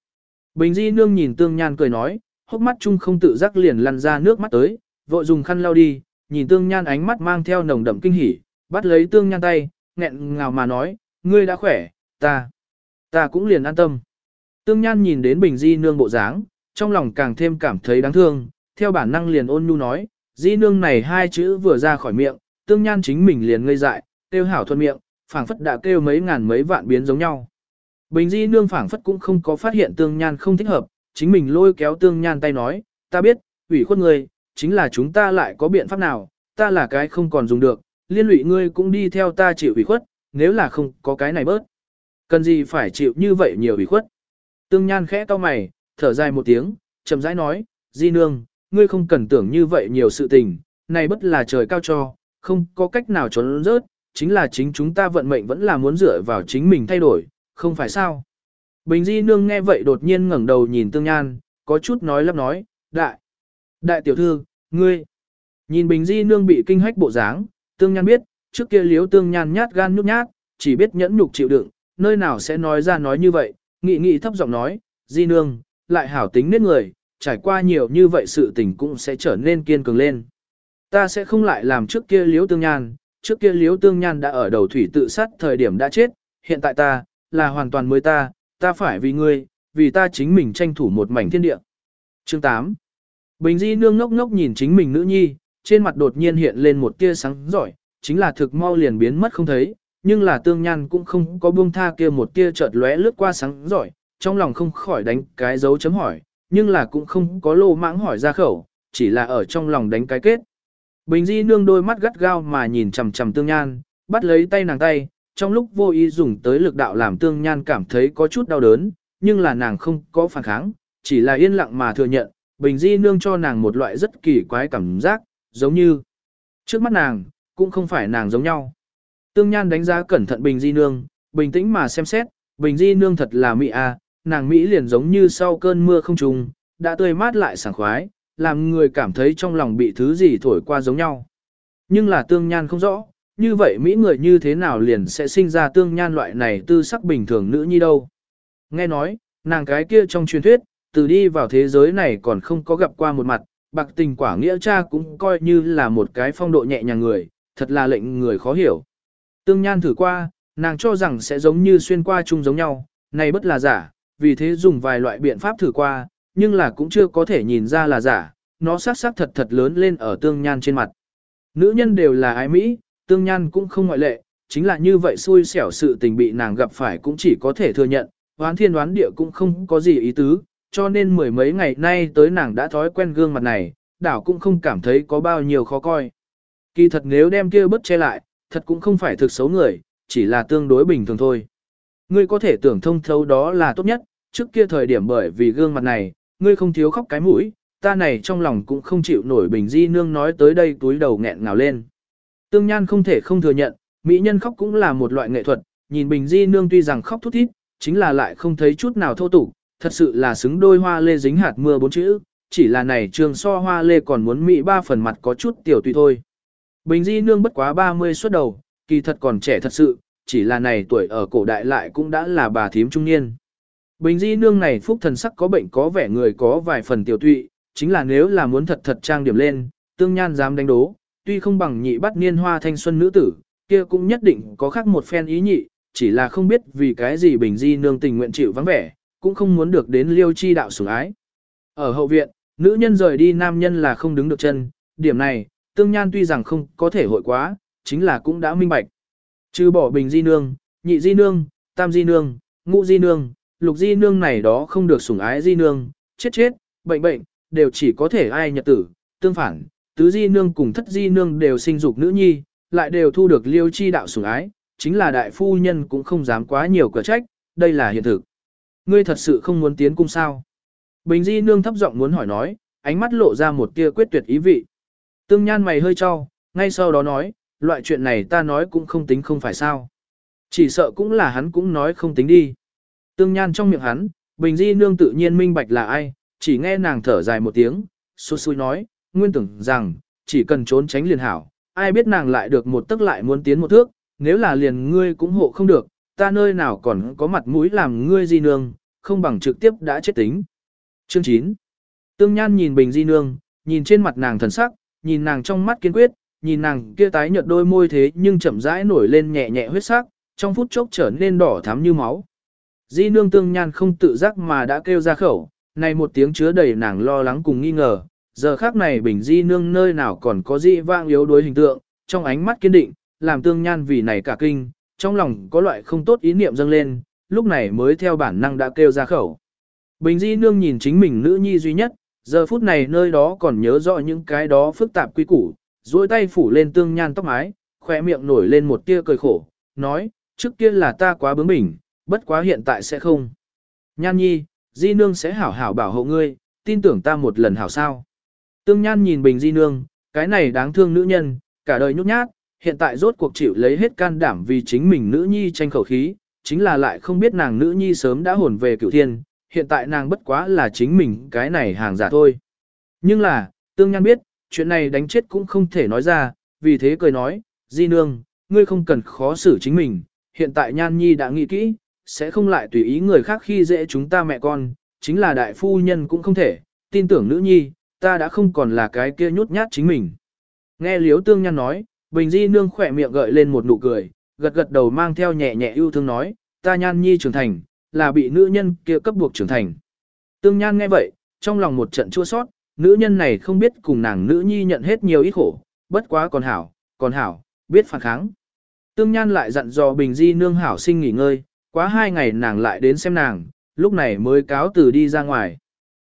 Bình Di nương nhìn Tương Nhan cười nói, hốc mắt chung không tự giác liền lăn ra nước mắt tới, vội dùng khăn lau đi, nhìn Tương Nhan ánh mắt mang theo nồng đậm kinh hỉ, bắt lấy Tương Nhan tay, nghẹn ngào mà nói, ngươi đã khỏe, ta, ta cũng liền an tâm. Tương Nhan nhìn đến Bình Di nương bộ dáng, trong lòng càng thêm cảm thấy đáng thương, theo bản năng liền ôn nhu nói, di nương này hai chữ vừa ra khỏi miệng, tương nhan chính mình liền ngây dại, kêu hảo thuận miệng, phảng phất đã kêu mấy ngàn mấy vạn biến giống nhau. Bình di nương phảng phất cũng không có phát hiện tương nhan không thích hợp, chính mình lôi kéo tương nhan tay nói, ta biết, ủy khuất ngươi, chính là chúng ta lại có biện pháp nào, ta là cái không còn dùng được, liên lụy ngươi cũng đi theo ta chịu ủy khuất, nếu là không có cái này bớt. Cần gì phải chịu như vậy nhiều ủy khuất. Tương nhan khẽ cau mày, thở dài một tiếng, chậm rãi nói, Di Nương, ngươi không cần tưởng như vậy nhiều sự tình, này bất là trời cao cho, không có cách nào trốn rớt, chính là chính chúng ta vận mệnh vẫn là muốn dựa vào chính mình thay đổi, không phải sao. Bình Di Nương nghe vậy đột nhiên ngẩng đầu nhìn Tương Nhan, có chút nói lắp nói, đại, đại tiểu thư, ngươi. Nhìn Bình Di Nương bị kinh hách bộ dáng, Tương Nhan biết, trước kia liếu Tương Nhan nhát gan nhút nhát, chỉ biết nhẫn nhục chịu đựng, nơi nào sẽ nói ra nói như vậy, nghị nghị thấp giọng nói, Di Nương, lại hảo tính nết người, trải qua nhiều như vậy sự tình cũng sẽ trở nên kiên cường lên. Ta sẽ không lại làm trước kia liếu tương nhan, trước kia liếu tương nhan đã ở đầu thủy tự sát thời điểm đã chết, hiện tại ta, là hoàn toàn mới ta, ta phải vì ngươi, vì ta chính mình tranh thủ một mảnh thiên địa. Chương 8 Bình Di nương ngốc ngốc nhìn chính mình nữ nhi, trên mặt đột nhiên hiện lên một tia sáng giỏi, chính là thực mau liền biến mất không thấy, nhưng là tương nhan cũng không có buông tha kia một tia chợt lóe lướt qua sáng giỏi, trong lòng không khỏi đánh cái dấu chấm hỏi, nhưng là cũng không có lô mãng hỏi ra khẩu, chỉ là ở trong lòng đánh cái kết. Bình Di nương đôi mắt gắt gao mà nhìn chằm chằm tương nhan, bắt lấy tay nàng tay, trong lúc vô ý dùng tới lực đạo làm tương nhan cảm thấy có chút đau đớn, nhưng là nàng không có phản kháng, chỉ là yên lặng mà thừa nhận, bình di nương cho nàng một loại rất kỳ quái cảm giác, giống như trước mắt nàng, cũng không phải nàng giống nhau. Tương nhan đánh giá cẩn thận bình di nương, bình tĩnh mà xem xét, bình di nương thật là mỹ a, nàng mỹ liền giống như sau cơn mưa không trùng, đã tươi mát lại sảng khoái, làm người cảm thấy trong lòng bị thứ gì thổi qua giống nhau. Nhưng là tương nhan không rõ, như vậy Mỹ người như thế nào liền sẽ sinh ra tương nhan loại này tư sắc bình thường nữ nhi đâu. Nghe nói, nàng cái kia trong truyền thuyết, từ đi vào thế giới này còn không có gặp qua một mặt, bạc tình quả nghĩa cha cũng coi như là một cái phong độ nhẹ nhàng người, thật là lệnh người khó hiểu. Tương nhan thử qua, nàng cho rằng sẽ giống như xuyên qua chung giống nhau, này bất là giả, vì thế dùng vài loại biện pháp thử qua, nhưng là cũng chưa có thể nhìn ra là giả, nó sắc sắc thật thật lớn lên ở tương nhan trên mặt. Nữ nhân đều là ái Mỹ, tương nhan cũng không ngoại lệ, chính là như vậy xui xẻo sự tình bị nàng gặp phải cũng chỉ có thể thừa nhận, oán thiên đoán địa cũng không có gì ý tứ, cho nên mười mấy ngày nay tới nàng đã thói quen gương mặt này, đảo cũng không cảm thấy có bao nhiêu khó coi. Kỳ thật nếu đem kia bớt che lại, thật cũng không phải thực xấu người, chỉ là tương đối bình thường thôi. Ngươi có thể tưởng thông thấu đó là tốt nhất, trước kia thời điểm bởi vì gương mặt này, ngươi không thiếu khóc cái mũi, ta này trong lòng cũng không chịu nổi bình di nương nói tới đây túi đầu nghẹn ngào lên. Tương Nhan không thể không thừa nhận, mỹ nhân khóc cũng là một loại nghệ thuật, nhìn bình di nương tuy rằng khóc thút thít, chính là lại không thấy chút nào thô tục, thật sự là xứng đôi hoa lê dính hạt mưa bốn chữ, chỉ là này trường so hoa lê còn muốn mỹ ba phần mặt có chút tiểu tùy thôi. Bình di nương bất quá 30 xuất đầu, kỳ thật còn trẻ thật sự, chỉ là này tuổi ở cổ đại lại cũng đã là bà thím trung niên. Bình di nương này phúc thần sắc có bệnh có vẻ người có vài phần tiểu tụy, chính là nếu là muốn thật thật trang điểm lên, tương nhan dám đánh đố, tuy không bằng nhị bắt niên hoa thanh xuân nữ tử, kia cũng nhất định có khác một phen ý nhị, chỉ là không biết vì cái gì bình di nương tình nguyện chịu vắng vẻ, cũng không muốn được đến liêu chi đạo sủng ái. Ở hậu viện, nữ nhân rời đi nam nhân là không đứng được chân, điểm này, tương nhan tuy rằng không có thể hội quá, chính là cũng đã minh bạch. Trừ bỏ bình di nương, nhị di nương, tam di nương, ngũ di nương, lục di nương này đó không được sủng ái di nương, chết chết, bệnh bệnh, đều chỉ có thể ai nhật tử, tương phản, tứ di nương cùng thất di nương đều sinh dục nữ nhi, lại đều thu được liêu chi đạo sủng ái, chính là đại phu nhân cũng không dám quá nhiều cửa trách, đây là hiện thực. Ngươi thật sự không muốn tiến cung sao? Bình di nương thấp giọng muốn hỏi nói, ánh mắt lộ ra một tia quyết tuyệt ý vị. Tương nhan mày hơi cho, ngay sau đó nói, loại chuyện này ta nói cũng không tính không phải sao. Chỉ sợ cũng là hắn cũng nói không tính đi. Tương nhan trong miệng hắn, bình di nương tự nhiên minh bạch là ai, chỉ nghe nàng thở dài một tiếng, xô xui nói, nguyên tưởng rằng, chỉ cần trốn tránh liền hảo, ai biết nàng lại được một tức lại muốn tiến một thước, nếu là liền ngươi cũng hộ không được, ta nơi nào còn có mặt mũi làm ngươi di nương, không bằng trực tiếp đã chết tính. Chương 9 Tương Nhan nhìn Bình Di Nương, nhìn trên mặt nàng thần sắc, nhìn nàng trong mắt kiên quyết, nhìn nàng kia tái nhợt đôi môi thế nhưng chậm rãi nổi lên nhẹ nhẹ huyết sắc, trong phút chốc trở nên đỏ thắm như máu. Di Nương Tương Nhan không tự giác mà đã kêu ra khẩu, này một tiếng chứa đầy nàng lo lắng cùng nghi ngờ, giờ khác này Bình Di Nương nơi nào còn có dị vang yếu đuối hình tượng, trong ánh mắt kiên định, làm Tương Nhan vì này cả kinh, trong lòng có loại không tốt ý niệm dâng lên, lúc này mới theo bản năng đã kêu ra khẩu. Bình Di Nương nhìn chính mình nữ nhi duy nhất, giờ phút này nơi đó còn nhớ rõ những cái đó phức tạp quy củ, duỗi tay phủ lên tương nhan tóc mái, khỏe miệng nổi lên một tia cười khổ, nói, trước kia là ta quá bướng bỉnh, bất quá hiện tại sẽ không. Nhan nhi, Di Nương sẽ hảo hảo bảo hộ ngươi, tin tưởng ta một lần hảo sao. Tương Nhan nhìn Bình Di Nương, cái này đáng thương nữ nhân, cả đời nhút nhát, hiện tại rốt cuộc chịu lấy hết can đảm vì chính mình nữ nhi tranh khẩu khí, chính là lại không biết nàng nữ nhi sớm đã hồn về cửu thiên, hiện tại nàng bất quá là chính mình cái này hàng giả thôi. Nhưng là, Tương Nhan biết, chuyện này đánh chết cũng không thể nói ra, vì thế cười nói, Di Nương, ngươi không cần khó xử chính mình, hiện tại Nhan Nhi đã nghĩ kỹ, sẽ không lại tùy ý người khác khi dễ chúng ta mẹ con, chính là đại phu nhân cũng không thể, tin tưởng nữ nhi, ta đã không còn là cái kia nhút nhát chính mình. Nghe Liếu Tương Nhan nói, Bình Di Nương khỏe miệng gợi lên một nụ cười, gật gật đầu mang theo nhẹ nhẹ yêu thương nói, ta Nhan Nhi trưởng thành, là bị nữ nhân kia cấp buộc trưởng thành. Tương Nhan nghe vậy, trong lòng một trận chua sót, nữ nhân này không biết cùng nàng nữ nhi nhận hết nhiều ít khổ, bất quá còn hảo, còn hảo, biết phản kháng. Tương Nhan lại dặn dò Bình Di nương hảo sinh nghỉ ngơi, quá hai ngày nàng lại đến xem nàng, lúc này mới cáo từ đi ra ngoài.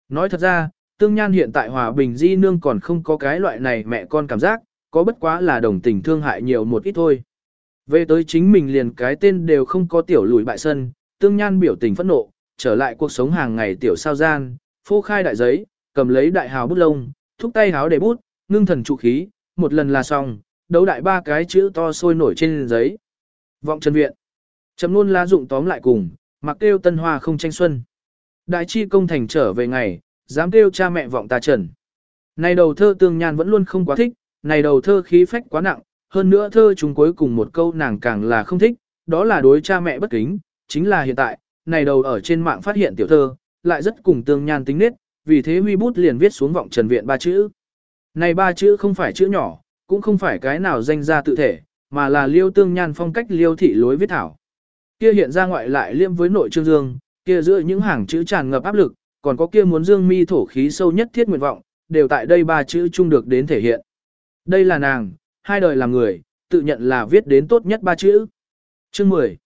Nói thật ra, Tương Nhan hiện tại hòa Bình Di nương còn không có cái loại này mẹ con cảm giác, có bất quá là đồng tình thương hại nhiều một ít thôi. Về tới chính mình liền cái tên đều không có tiểu lùi bại sân, tương nhan biểu tình phẫn nộ, trở lại cuộc sống hàng ngày tiểu sao gian, phô khai đại giấy, cầm lấy đại hào bút lông, thúc tay háo để bút, ngưng thần trụ khí, một lần là xong, đấu đại ba cái chữ to sôi nổi trên giấy. Vọng Trần Viện. Chấm luôn lá dụng tóm lại cùng, mặc kêu tân hoa không tranh xuân. Đại chi công thành trở về ngày, dám kêu cha mẹ vọng ta trần. Này đầu thơ tương nhan vẫn luôn không quá thích, này đầu thơ khí phách quá nặng, hơn nữa thơ chúng cuối cùng một câu nàng càng là không thích, đó là đối cha mẹ bất kính, chính là hiện tại, này đầu ở trên mạng phát hiện tiểu thơ, lại rất cùng tương nhan tính nết, vì thế huy bút liền viết xuống vọng trần viện ba chữ. Này ba chữ không phải chữ nhỏ, cũng không phải cái nào danh ra tự thể, mà là liêu tương nhan phong cách liêu thị lối viết thảo. Kia hiện ra ngoại lại liêm với nội trương dương, kia giữa những hàng chữ tràn ngập áp lực, còn có kia muốn dương mi thổ khí sâu nhất thiết nguyện vọng, đều tại đây ba chữ chung được đến thể hiện. Đây là nàng, hai đời làm người, tự nhận là viết đến tốt nhất ba chữ. Chương 10.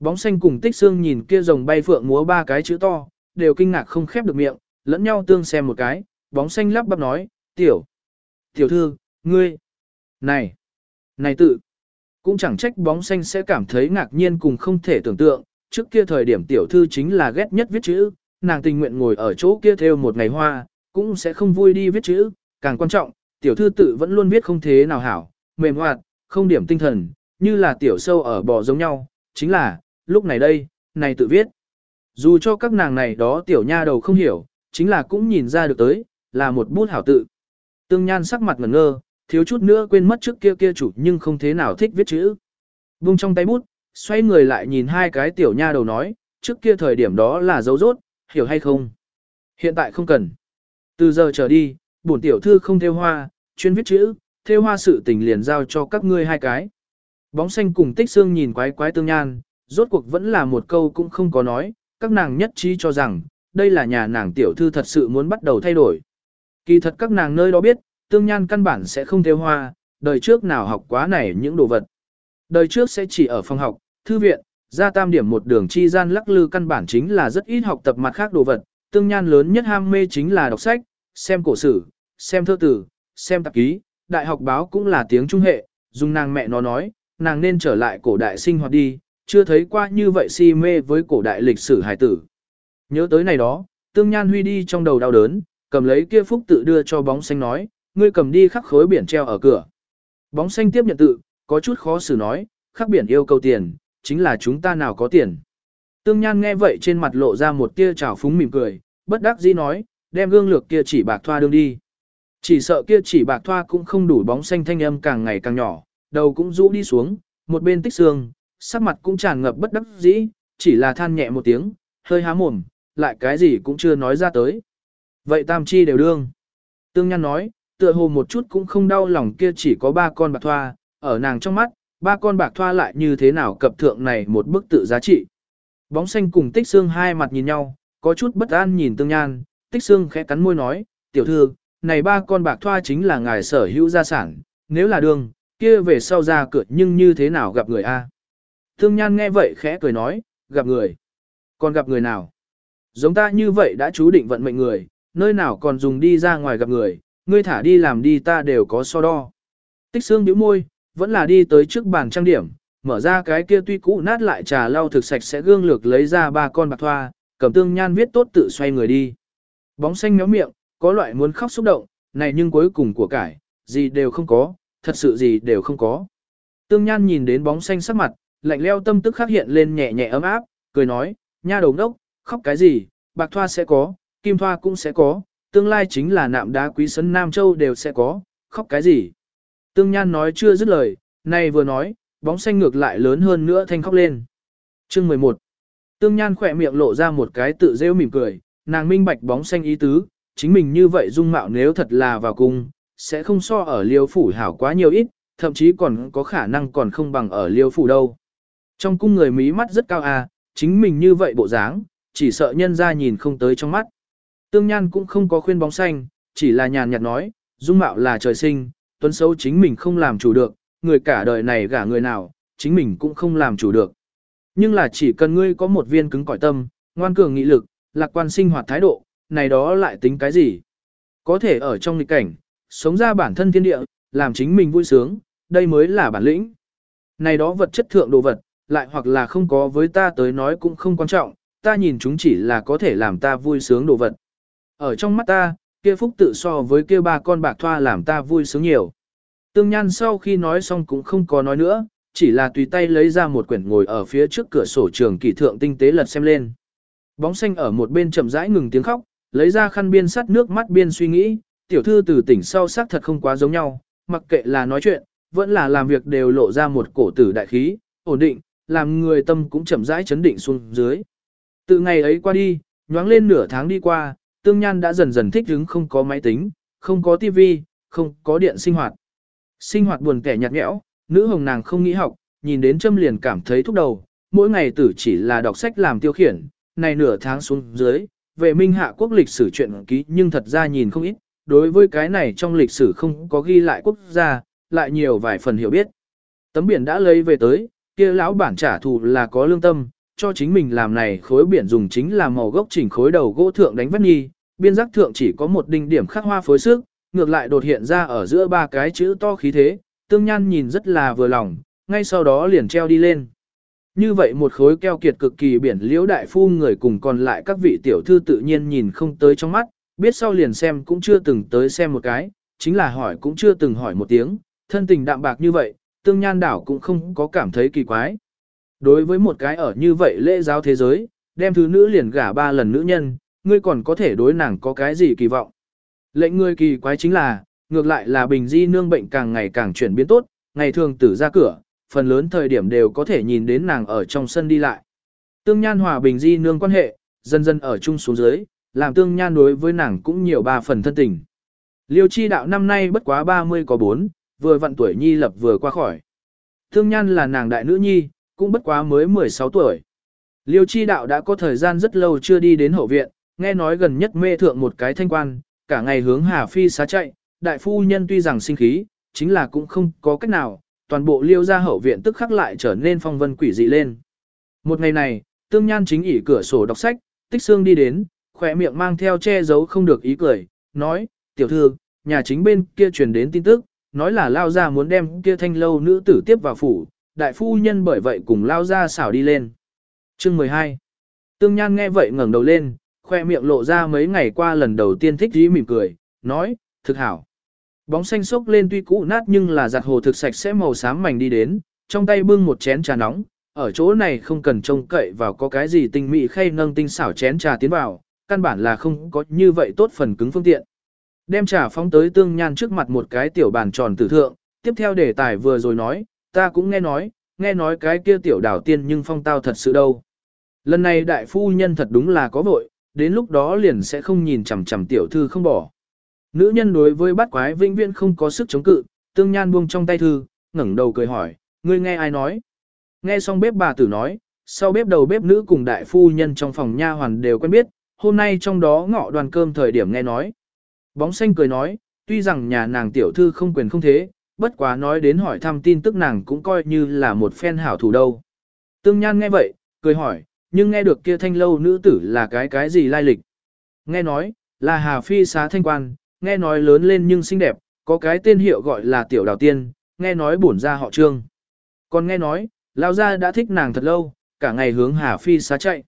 Bóng xanh cùng tích xương nhìn kia rồng bay phượng múa ba cái chữ to, đều kinh ngạc không khép được miệng, lẫn nhau tương xem một cái, bóng xanh lắp bắp nói, tiểu, tiểu thư, ngươi, này, này tự, cũng chẳng trách bóng xanh sẽ cảm thấy ngạc nhiên cùng không thể tưởng tượng, trước kia thời điểm tiểu thư chính là ghét nhất viết chữ, nàng tình nguyện ngồi ở chỗ kia theo một ngày hoa, cũng sẽ không vui đi viết chữ, càng quan trọng, tiểu thư tự vẫn luôn viết không thế nào hảo, mềm hoạt, không điểm tinh thần, như là tiểu sâu ở bò giống nhau, chính là, lúc này đây, này tự viết. Dù cho các nàng này đó tiểu nha đầu không hiểu, chính là cũng nhìn ra được tới, là một bút hảo tự. Tương Nhan sắc mặt ngẩn ngơ, thiếu chút nữa quên mất trước kia kia chủ nhưng không thế nào thích viết chữ. Vung trong tay bút, xoay người lại nhìn hai cái tiểu nha đầu nói, trước kia thời điểm đó là dấu rốt, hiểu hay không? Hiện tại không cần. Từ giờ trở đi, bổn tiểu thư không theo hoa, chuyên viết chữ, theo hoa sự tình liền giao cho các ngươi hai cái. Bóng xanh cùng tích xương nhìn quái quái tương nhan, rốt cuộc vẫn là một câu cũng không có nói, các nàng nhất trí cho rằng, đây là nhà nàng tiểu thư thật sự muốn bắt đầu thay đổi. Kỳ thật các nàng nơi đó biết, tương nhan căn bản sẽ không theo hoa, đời trước nào học quá này những đồ vật. Đời trước sẽ chỉ ở phòng học, thư viện, ra tam điểm một đường chi gian lắc lư căn bản chính là rất ít học tập mặt khác đồ vật, tương nhan lớn nhất ham mê chính là đọc sách, xem cổ sử, xem thơ tử, xem tạp ký, đại học báo cũng là tiếng trung hệ, dùng nàng mẹ nó nói, nàng nên trở lại cổ đại sinh hoạt đi, chưa thấy qua như vậy si mê với cổ đại lịch sử hải tử. Nhớ tới này đó, tương nhan huy đi trong đầu đau đớn, cầm lấy kia phúc tự đưa cho bóng xanh nói, ngươi cầm đi khắc khối biển treo ở cửa. Bóng xanh tiếp nhận tự, có chút khó xử nói, khắc biển yêu cầu tiền, chính là chúng ta nào có tiền. Tương Nhan nghe vậy trên mặt lộ ra một tia trào phúng mỉm cười, bất đắc dĩ nói, đem gương lược kia chỉ bạc thoa đương đi. Chỉ sợ kia chỉ bạc thoa cũng không đủ bóng xanh thanh âm càng ngày càng nhỏ, đầu cũng rũ đi xuống, một bên tích xương, sắc mặt cũng tràn ngập bất đắc dĩ, chỉ là than nhẹ một tiếng, hơi há mồm, lại cái gì cũng chưa nói ra tới. Vậy tam chi đều đương. Tương Nhan nói, tựa hồ một chút cũng không đau lòng kia chỉ có ba con bạc thoa, ở nàng trong mắt, ba con bạc thoa lại như thế nào cập thượng này một bức tự giá trị. Bóng xanh cùng tích xương hai mặt nhìn nhau, có chút bất an nhìn tương nhan, tích xương khẽ cắn môi nói, tiểu thư, này ba con bạc thoa chính là ngài sở hữu gia sản, nếu là đường, kia về sau ra cửa nhưng như thế nào gặp người a? Tương nhan nghe vậy khẽ cười nói, gặp người. Còn gặp người nào? Giống ta như vậy đã chú định vận mệnh người, nơi nào còn dùng đi ra ngoài gặp người, ngươi thả đi làm đi ta đều có so đo. Tích xương bĩu môi, vẫn là đi tới trước bàn trang điểm, mở ra cái kia tuy cũ nát lại trà lau thực sạch sẽ gương lược lấy ra ba con bạc thoa, cầm tương nhan viết tốt tự xoay người đi. Bóng xanh méo miệng, có loại muốn khóc xúc động, này nhưng cuối cùng của cải, gì đều không có, thật sự gì đều không có. Tương nhan nhìn đến bóng xanh sắc mặt, lạnh leo tâm tức khắc hiện lên nhẹ nhẹ ấm áp, cười nói, nha đồng đốc, khóc cái gì, bạc thoa sẽ có, kim thoa cũng sẽ có, tương lai chính là nạm đá quý sấn Nam Châu đều sẽ có, khóc cái gì. Tương Nhan nói chưa dứt lời, nay vừa nói, bóng xanh ngược lại lớn hơn nữa thanh khóc lên. Chương 11 Tương Nhan khỏe miệng lộ ra một cái tự rêu mỉm cười, nàng minh bạch bóng xanh ý tứ, chính mình như vậy dung mạo nếu thật là vào cung, sẽ không so ở liêu phủ hảo quá nhiều ít, thậm chí còn có khả năng còn không bằng ở liêu phủ đâu. Trong cung người mí mắt rất cao à, chính mình như vậy bộ dáng, chỉ sợ nhân ra nhìn không tới trong mắt. Tương Nhan cũng không có khuyên bóng xanh, chỉ là nhàn nhạt nói, dung mạo là trời sinh, tuấn xấu chính mình không làm chủ được, người cả đời này gả người nào, chính mình cũng không làm chủ được. Nhưng là chỉ cần ngươi có một viên cứng cỏi tâm, ngoan cường nghị lực, lạc quan sinh hoạt thái độ, này đó lại tính cái gì? Có thể ở trong nghịch cảnh, sống ra bản thân thiên địa, làm chính mình vui sướng, đây mới là bản lĩnh. này đó vật chất thượng đồ vật, lại hoặc là không có với ta tới nói cũng không quan trọng, ta nhìn chúng chỉ là có thể làm ta vui sướng đồ vật. Ở trong mắt ta, kia phúc tự so với kia ba con bạc thoa làm ta vui sướng nhiều. Tương Nhan sau khi nói xong cũng không có nói nữa, chỉ là tùy tay lấy ra một quyển ngồi ở phía trước cửa sổ trường kỳ thượng tinh tế lật xem lên. Bóng xanh ở một bên chậm rãi ngừng tiếng khóc, lấy ra khăn biên sắt nước mắt biên suy nghĩ, tiểu thư từ tỉnh sau xác thật không quá giống nhau, mặc kệ là nói chuyện, vẫn là làm việc đều lộ ra một cổ tử đại khí, ổn định, làm người tâm cũng chậm rãi chấn định xuống dưới. Từ ngày ấy qua đi, nhoáng lên nửa tháng đi qua, tương nhan đã dần dần thích ứng không có máy tính, không có tivi, không có điện sinh hoạt. Sinh hoạt buồn kẻ nhạt nhẽo, nữ hồng nàng không nghĩ học, nhìn đến châm liền cảm thấy thúc đầu, mỗi ngày tử chỉ là đọc sách làm tiêu khiển, này nửa tháng xuống dưới, về minh hạ quốc lịch sử chuyện ký nhưng thật ra nhìn không ít, đối với cái này trong lịch sử không có ghi lại quốc gia, lại nhiều vài phần hiểu biết. Tấm biển đã lấy về tới, kia lão bản trả thù là có lương tâm, cho chính mình làm này khối biển dùng chính là màu gốc chỉnh khối đầu gỗ thượng đánh vét nghi, biên giác thượng chỉ có một đinh điểm khắc hoa phối sức, ngược lại đột hiện ra ở giữa ba cái chữ to khí thế, tương nhan nhìn rất là vừa lòng, ngay sau đó liền treo đi lên. Như vậy một khối keo kiệt cực kỳ biển liễu đại phu người cùng còn lại các vị tiểu thư tự nhiên nhìn không tới trong mắt, biết sau liền xem cũng chưa từng tới xem một cái, chính là hỏi cũng chưa từng hỏi một tiếng, thân tình đạm bạc như vậy, tương nhan đảo cũng không có cảm thấy kỳ quái. Đối với một cái ở như vậy lễ giáo thế giới, đem thứ nữ liền gả ba lần nữ nhân, ngươi còn có thể đối nàng có cái gì kỳ vọng. Lệnh ngươi kỳ quái chính là, ngược lại là bình di nương bệnh càng ngày càng chuyển biến tốt, ngày thường tử ra cửa, phần lớn thời điểm đều có thể nhìn đến nàng ở trong sân đi lại. Tương Nhan hòa bình di nương quan hệ, dần dần ở chung xuống dưới, làm Tương Nhan đối với nàng cũng nhiều ba phần thân tình. Liêu chi đạo năm nay bất quá 30 có 4, vừa vận tuổi nhi lập vừa qua khỏi. Tương Nhan là nàng đại nữ nhi, cũng bất quá mới 16 tuổi. Liêu chi đạo đã có thời gian rất lâu chưa đi đến hậu viện, nghe nói gần nhất mê thượng một cái thanh quan, cả ngày hướng Hà Phi xá chạy, đại phu nhân tuy rằng sinh khí, chính là cũng không có cách nào, toàn bộ liêu ra hậu viện tức khắc lại trở nên phong vân quỷ dị lên. Một ngày này, tương nhan chính ỉ cửa sổ đọc sách, tích xương đi đến, khỏe miệng mang theo che giấu không được ý cười, nói, tiểu thư, nhà chính bên kia truyền đến tin tức, nói là lao ra muốn đem kia thanh lâu nữ tử tiếp vào phủ, đại phu nhân bởi vậy cùng lao ra xảo đi lên. Chương 12 Tương Nhan nghe vậy ngẩng đầu lên, khoe miệng lộ ra mấy ngày qua lần đầu tiên thích dí mỉm cười, nói, thực hảo. Bóng xanh sốc lên tuy cũ nát nhưng là giặt hồ thực sạch sẽ màu xám mảnh đi đến, trong tay bưng một chén trà nóng, ở chỗ này không cần trông cậy vào có cái gì tinh mỹ khay nâng tinh xảo chén trà tiến vào, căn bản là không có như vậy tốt phần cứng phương tiện. Đem trà phóng tới tương nhan trước mặt một cái tiểu bàn tròn tử thượng, tiếp theo đề tài vừa rồi nói, ta cũng nghe nói, nghe nói cái kia tiểu đảo tiên nhưng phong tao thật sự đâu. Lần này đại phu nhân thật đúng là có vội, đến lúc đó liền sẽ không nhìn chằm chằm tiểu thư không bỏ. Nữ nhân đối với bắt quái vĩnh viễn không có sức chống cự, tương nhan buông trong tay thư, ngẩng đầu cười hỏi, ngươi nghe ai nói? Nghe xong bếp bà tử nói, sau bếp đầu bếp nữ cùng đại phu nhân trong phòng nha hoàn đều quen biết, hôm nay trong đó ngọ đoàn cơm thời điểm nghe nói. Bóng xanh cười nói, tuy rằng nhà nàng tiểu thư không quyền không thế, bất quá nói đến hỏi thăm tin tức nàng cũng coi như là một phen hảo thủ đâu. Tương Nhan nghe vậy, cười hỏi, nhưng nghe được kia thanh lâu nữ tử là cái cái gì lai lịch. Nghe nói, là Hà Phi xá thanh quan, nghe nói lớn lên nhưng xinh đẹp, có cái tên hiệu gọi là Tiểu Đào Tiên, nghe nói bổn ra họ trương. Còn nghe nói, Lao Gia đã thích nàng thật lâu, cả ngày hướng Hà Phi xá chạy.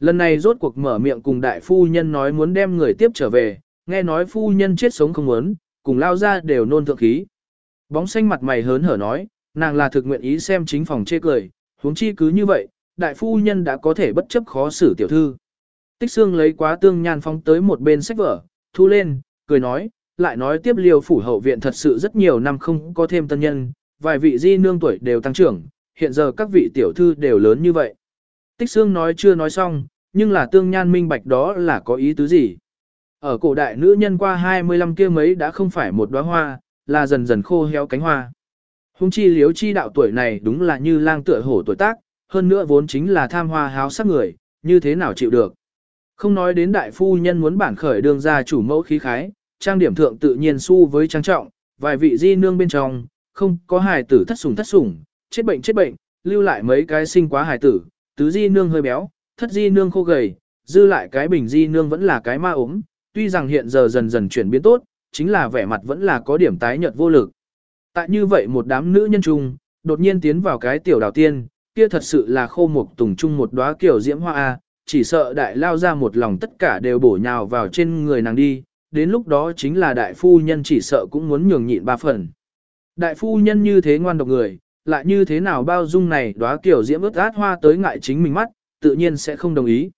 Lần này rốt cuộc mở miệng cùng đại phu nhân nói muốn đem người tiếp trở về, nghe nói phu nhân chết sống không muốn, cùng Lao Gia đều nôn thượng khí. Bóng xanh mặt mày hớn hở nói, nàng là thực nguyện ý xem chính phòng chê cười, huống chi cứ như vậy, đại phu nhân đã có thể bất chấp khó xử tiểu thư. Tích xương lấy quá tương nhan phong tới một bên sách vở, thu lên, cười nói, lại nói tiếp liều phủ hậu viện thật sự rất nhiều năm không có thêm tân nhân, vài vị di nương tuổi đều tăng trưởng, hiện giờ các vị tiểu thư đều lớn như vậy. Tích xương nói chưa nói xong, nhưng là tương nhan minh bạch đó là có ý tứ gì. Ở cổ đại nữ nhân qua 25 kia mấy đã không phải một đóa hoa, là dần dần khô héo cánh hoa. Hùng chi liếu chi đạo tuổi này đúng là như lang tựa hổ tuổi tác, hơn nữa vốn chính là tham hoa háo sắc người, như thế nào chịu được. Không nói đến đại phu nhân muốn bản khởi đường ra chủ mẫu khí khái, trang điểm thượng tự nhiên su với trang trọng, vài vị di nương bên trong, không có hài tử thất sủng thất sủng, chết bệnh chết bệnh, lưu lại mấy cái sinh quá hài tử, tứ di nương hơi béo, thất di nương khô gầy, dư lại cái bình di nương vẫn là cái ma ốm, tuy rằng hiện giờ dần dần chuyển biến tốt, chính là vẻ mặt vẫn là có điểm tái nhợt vô lực. Tại như vậy một đám nữ nhân chung, đột nhiên tiến vào cái tiểu đào tiên, kia thật sự là khô mục tùng chung một đóa kiểu diễm hoa a, chỉ sợ đại lao ra một lòng tất cả đều bổ nhào vào trên người nàng đi, đến lúc đó chính là đại phu nhân chỉ sợ cũng muốn nhường nhịn ba phần. Đại phu nhân như thế ngoan độc người, lại như thế nào bao dung này đóa kiểu diễm ướt át hoa tới ngại chính mình mắt, tự nhiên sẽ không đồng ý.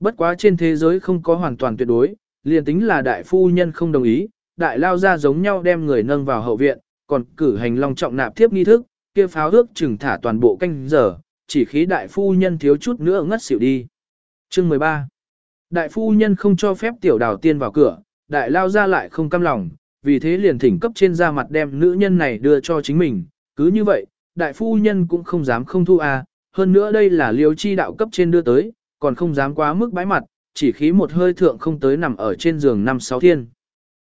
Bất quá trên thế giới không có hoàn toàn tuyệt đối, liền tính là đại phu nhân không đồng ý, đại lao ra giống nhau đem người nâng vào hậu viện, còn cử hành long trọng nạp tiếp nghi thức, kia pháo ước chừng thả toàn bộ canh giờ, chỉ khí đại phu nhân thiếu chút nữa ngất xỉu đi. Chương 13 Đại phu nhân không cho phép tiểu đào tiên vào cửa, đại lao ra lại không cam lòng, vì thế liền thỉnh cấp trên ra mặt đem nữ nhân này đưa cho chính mình, cứ như vậy, đại phu nhân cũng không dám không thu a, hơn nữa đây là liêu chi đạo cấp trên đưa tới, còn không dám quá mức bãi mặt, chỉ khí một hơi thượng không tới nằm ở trên giường năm sáu thiên.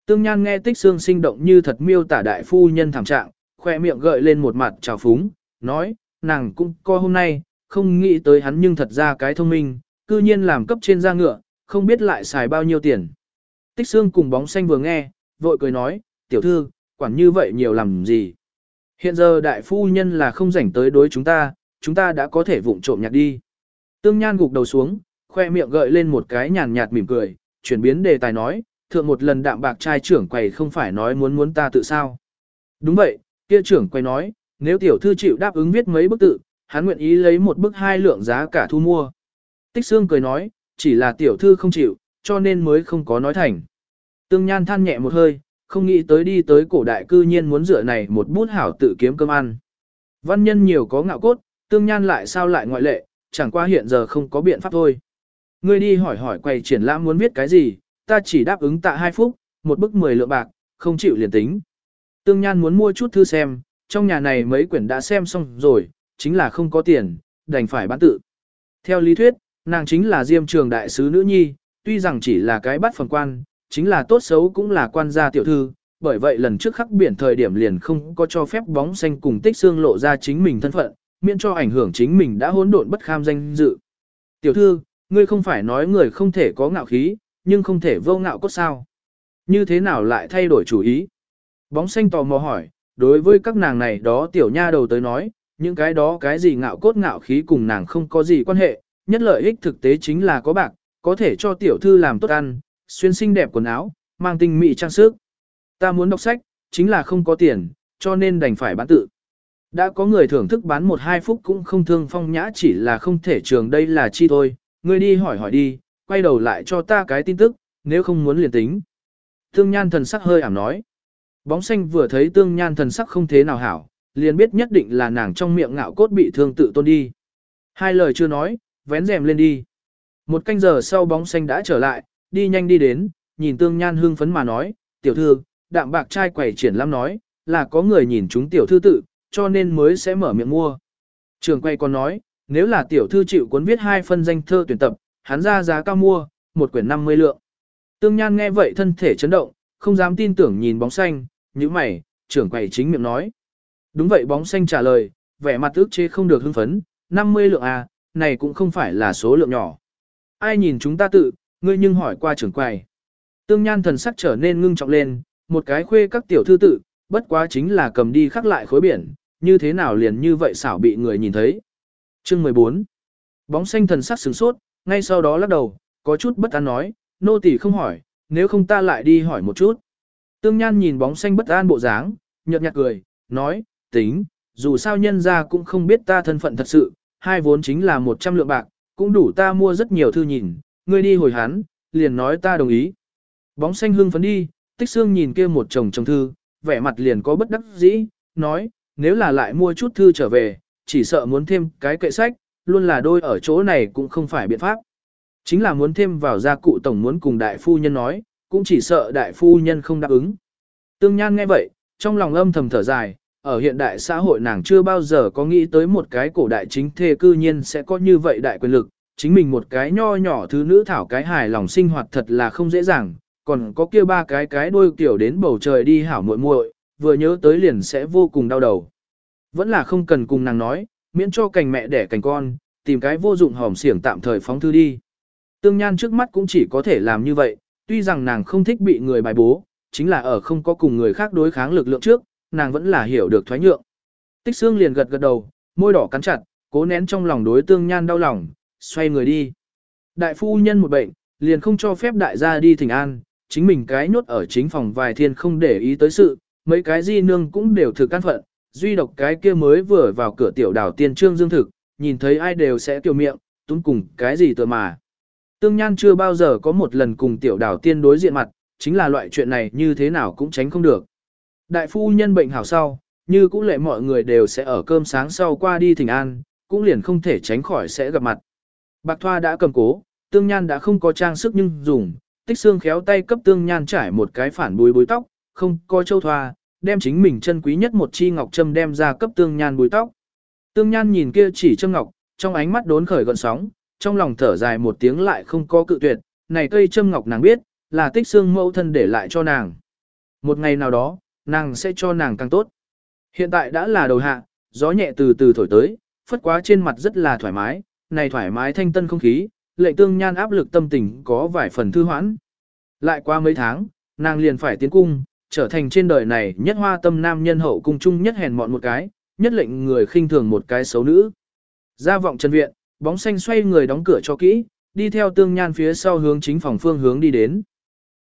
Tương Nhan nghe tích xương sinh động như thật miêu tả đại phu nhân thảm trạng, khoe miệng gợi lên một mặt trào phúng, nói, nàng cũng coi hôm nay, không nghĩ tới hắn nhưng thật ra cái thông minh, cư nhiên làm cấp trên da ngựa, không biết lại xài bao nhiêu tiền. Tích xương cùng bóng xanh vừa nghe, vội cười nói, tiểu thư, quản như vậy nhiều làm gì. Hiện giờ đại phu nhân là không rảnh tới đối chúng ta, chúng ta đã có thể vụng trộm nhặt đi. Tương Nhan gục đầu xuống, khoe miệng gợi lên một cái nhàn nhạt mỉm cười, chuyển biến đề tài nói, thượng một lần đạm bạc trai trưởng quầy không phải nói muốn muốn ta tự sao. Đúng vậy, kia trưởng quầy nói, nếu tiểu thư chịu đáp ứng viết mấy bức tự, hắn nguyện ý lấy một bức hai lượng giá cả thu mua. Tích xương cười nói, chỉ là tiểu thư không chịu, cho nên mới không có nói thành. Tương Nhan than nhẹ một hơi, không nghĩ tới đi tới cổ đại cư nhiên muốn dựa này một bút hảo tự kiếm cơm ăn. Văn nhân nhiều có ngạo cốt, Tương Nhan lại sao lại ngoại lệ, chẳng qua hiện giờ không có biện pháp thôi. Ngươi đi hỏi hỏi quầy triển lãm muốn viết cái gì, ta chỉ đáp ứng tạ hai phút, một bức 10 lượng bạc, không chịu liền tính. Tương Nhan muốn mua chút thư xem, trong nhà này mấy quyển đã xem xong rồi, chính là không có tiền, đành phải bán tự. Theo lý thuyết, nàng chính là diêm trường đại sứ nữ nhi, tuy rằng chỉ là cái bắt phần quan, chính là tốt xấu cũng là quan gia tiểu thư, bởi vậy lần trước khắc biển thời điểm liền không có cho phép bóng xanh cùng tích xương lộ ra chính mình thân phận, miễn cho ảnh hưởng chính mình đã hỗn độn bất kham danh dự. Tiểu thư, ngươi không phải nói người không thể có ngạo khí, nhưng không thể vô ngạo cốt sao. Như thế nào lại thay đổi chủ ý? Bóng xanh tò mò hỏi, đối với các nàng này đó tiểu nha đầu tới nói, những cái đó cái gì ngạo cốt ngạo khí cùng nàng không có gì quan hệ, nhất lợi ích thực tế chính là có bạc, có thể cho tiểu thư làm tốt ăn, xuyên xinh đẹp quần áo, mang tinh mỹ trang sức. Ta muốn đọc sách, chính là không có tiền, cho nên đành phải bán tự. Đã có người thưởng thức bán một hai phút cũng không thương phong nhã chỉ là không thể trường đây là chi thôi, người đi hỏi hỏi đi, quay đầu lại cho ta cái tin tức, nếu không muốn liền tính. Tương Nhan thần sắc hơi ảm nói. Bóng xanh vừa thấy Tương Nhan thần sắc không thế nào hảo, liền biết nhất định là nàng trong miệng ngạo cốt bị thương tự tôn đi. Hai lời chưa nói, vén rèm lên đi. Một canh giờ sau bóng xanh đã trở lại, đi nhanh đi đến, nhìn Tương Nhan hưng phấn mà nói, tiểu thư, đạm bạc trai quẩy triển lắm nói, là có người nhìn chúng tiểu thư tự, cho nên mới sẽ mở miệng mua. Trường quay còn nói, nếu là tiểu thư chịu cuốn viết hai phân danh thơ tuyển tập, hắn ra giá cao mua, một quyển 50 lượng. Tương Nhan nghe vậy thân thể chấn động, không dám tin tưởng nhìn bóng xanh, như mày, trưởng quầy chính miệng nói. Đúng vậy bóng xanh trả lời, vẻ mặt ước chế không được hưng phấn, 50 lượng à, này cũng không phải là số lượng nhỏ. Ai nhìn chúng ta tự, ngươi nhưng hỏi qua trưởng quầy. Tương Nhan thần sắc trở nên ngưng trọng lên, một cái khuê các tiểu thư tự, bất quá chính là cầm đi khắc lại khối biển, như thế nào liền như vậy xảo bị người nhìn thấy. Chương 14 Bóng xanh thần sắc sửng sốt, ngay sau đó lắc đầu, có chút bất an nói, nô tỳ không hỏi, nếu không ta lại đi hỏi một chút. Tương Nhan nhìn bóng xanh bất an bộ dáng, nhợt nhạt cười, nói, tính, dù sao nhân ra cũng không biết ta thân phận thật sự, hai vốn chính là 100 lượng bạc, cũng đủ ta mua rất nhiều thư nhìn, ngươi đi hồi hắn, liền nói ta đồng ý. Bóng xanh hưng phấn đi, tích xương nhìn kia một chồng chồng thư, vẻ mặt liền có bất đắc dĩ, nói, nếu là lại mua chút thư trở về, chỉ sợ muốn thêm cái kệ sách, luôn là đôi ở chỗ này cũng không phải biện pháp. Chính là muốn thêm vào gia cụ tổng muốn cùng đại phu nhân nói, cũng chỉ sợ đại phu nhân không đáp ứng. Tương Nhan nghe vậy, trong lòng âm thầm thở dài, ở hiện đại xã hội nàng chưa bao giờ có nghĩ tới một cái cổ đại chính thê cư nhiên sẽ có như vậy đại quyền lực, chính mình một cái nho nhỏ thứ nữ thảo cái hài lòng sinh hoạt thật là không dễ dàng, còn có kia ba cái cái đôi kiểu đến bầu trời đi hảo muội muội, vừa nhớ tới liền sẽ vô cùng đau đầu. Vẫn là không cần cùng nàng nói, miễn cho cành mẹ đẻ cành con, tìm cái vô dụng hòm xiển tạm thời phóng thư đi. Tương Nhan trước mắt cũng chỉ có thể làm như vậy, tuy rằng nàng không thích bị người bài bố, chính là ở không có cùng người khác đối kháng lực lượng trước, nàng vẫn là hiểu được thoái nhượng. Tích xương liền gật gật đầu, môi đỏ cắn chặt, cố nén trong lòng đối tương nhan đau lòng, xoay người đi. Đại phu nhân một bệnh, liền không cho phép đại gia đi thỉnh an, chính mình cái nhốt ở chính phòng vài thiên không để ý tới sự, mấy cái di nương cũng đều thực căn phận, duy độc cái kia mới vừa vào cửa tiểu đảo tiên trương dương thực, nhìn thấy ai đều sẽ kiều miệng, tốn cùng cái gì tựa mà. Tương Nhan chưa bao giờ có một lần cùng tiểu đảo tiên đối diện mặt, chính là loại chuyện này như thế nào cũng tránh không được. Đại phu nhân bệnh hảo sau, như cũng lệ mọi người đều sẽ ở cơm sáng sau qua đi thỉnh an, cũng liền không thể tránh khỏi sẽ gặp mặt. Bạc Thoa đã cầm cố, Tương Nhan đã không có trang sức nhưng dùng, tích xương khéo tay cấp Tương Nhan trải một cái phản bùi bối tóc, không có châu thoa, đem chính mình chân quý nhất một chi ngọc châm đem ra cấp Tương Nhan bùi tóc. Tương Nhan nhìn kia chỉ châm ngọc, trong ánh mắt đốn khởi gọn sóng, trong lòng thở dài một tiếng lại không có cự tuyệt, này cây châm ngọc nàng biết, là tích xương mẫu thân để lại cho nàng. Một ngày nào đó, nàng sẽ cho nàng càng tốt. Hiện tại đã là đầu hạ, gió nhẹ từ từ thổi tới, phất quá trên mặt rất là thoải mái, này thoải mái thanh tân không khí, lệ tương nhan áp lực tâm tình có vài phần thư hoãn. Lại qua mấy tháng, nàng liền phải tiến cung, trở thành trên đời này nhất hoa tâm nam nhân hậu cung chung nhất hèn mọn một cái, nhất lệnh người khinh thường một cái xấu nữ. Ra vọng chân viện, bóng xanh xoay người đóng cửa cho kỹ, đi theo tương nhan phía sau hướng chính phòng phương hướng đi đến.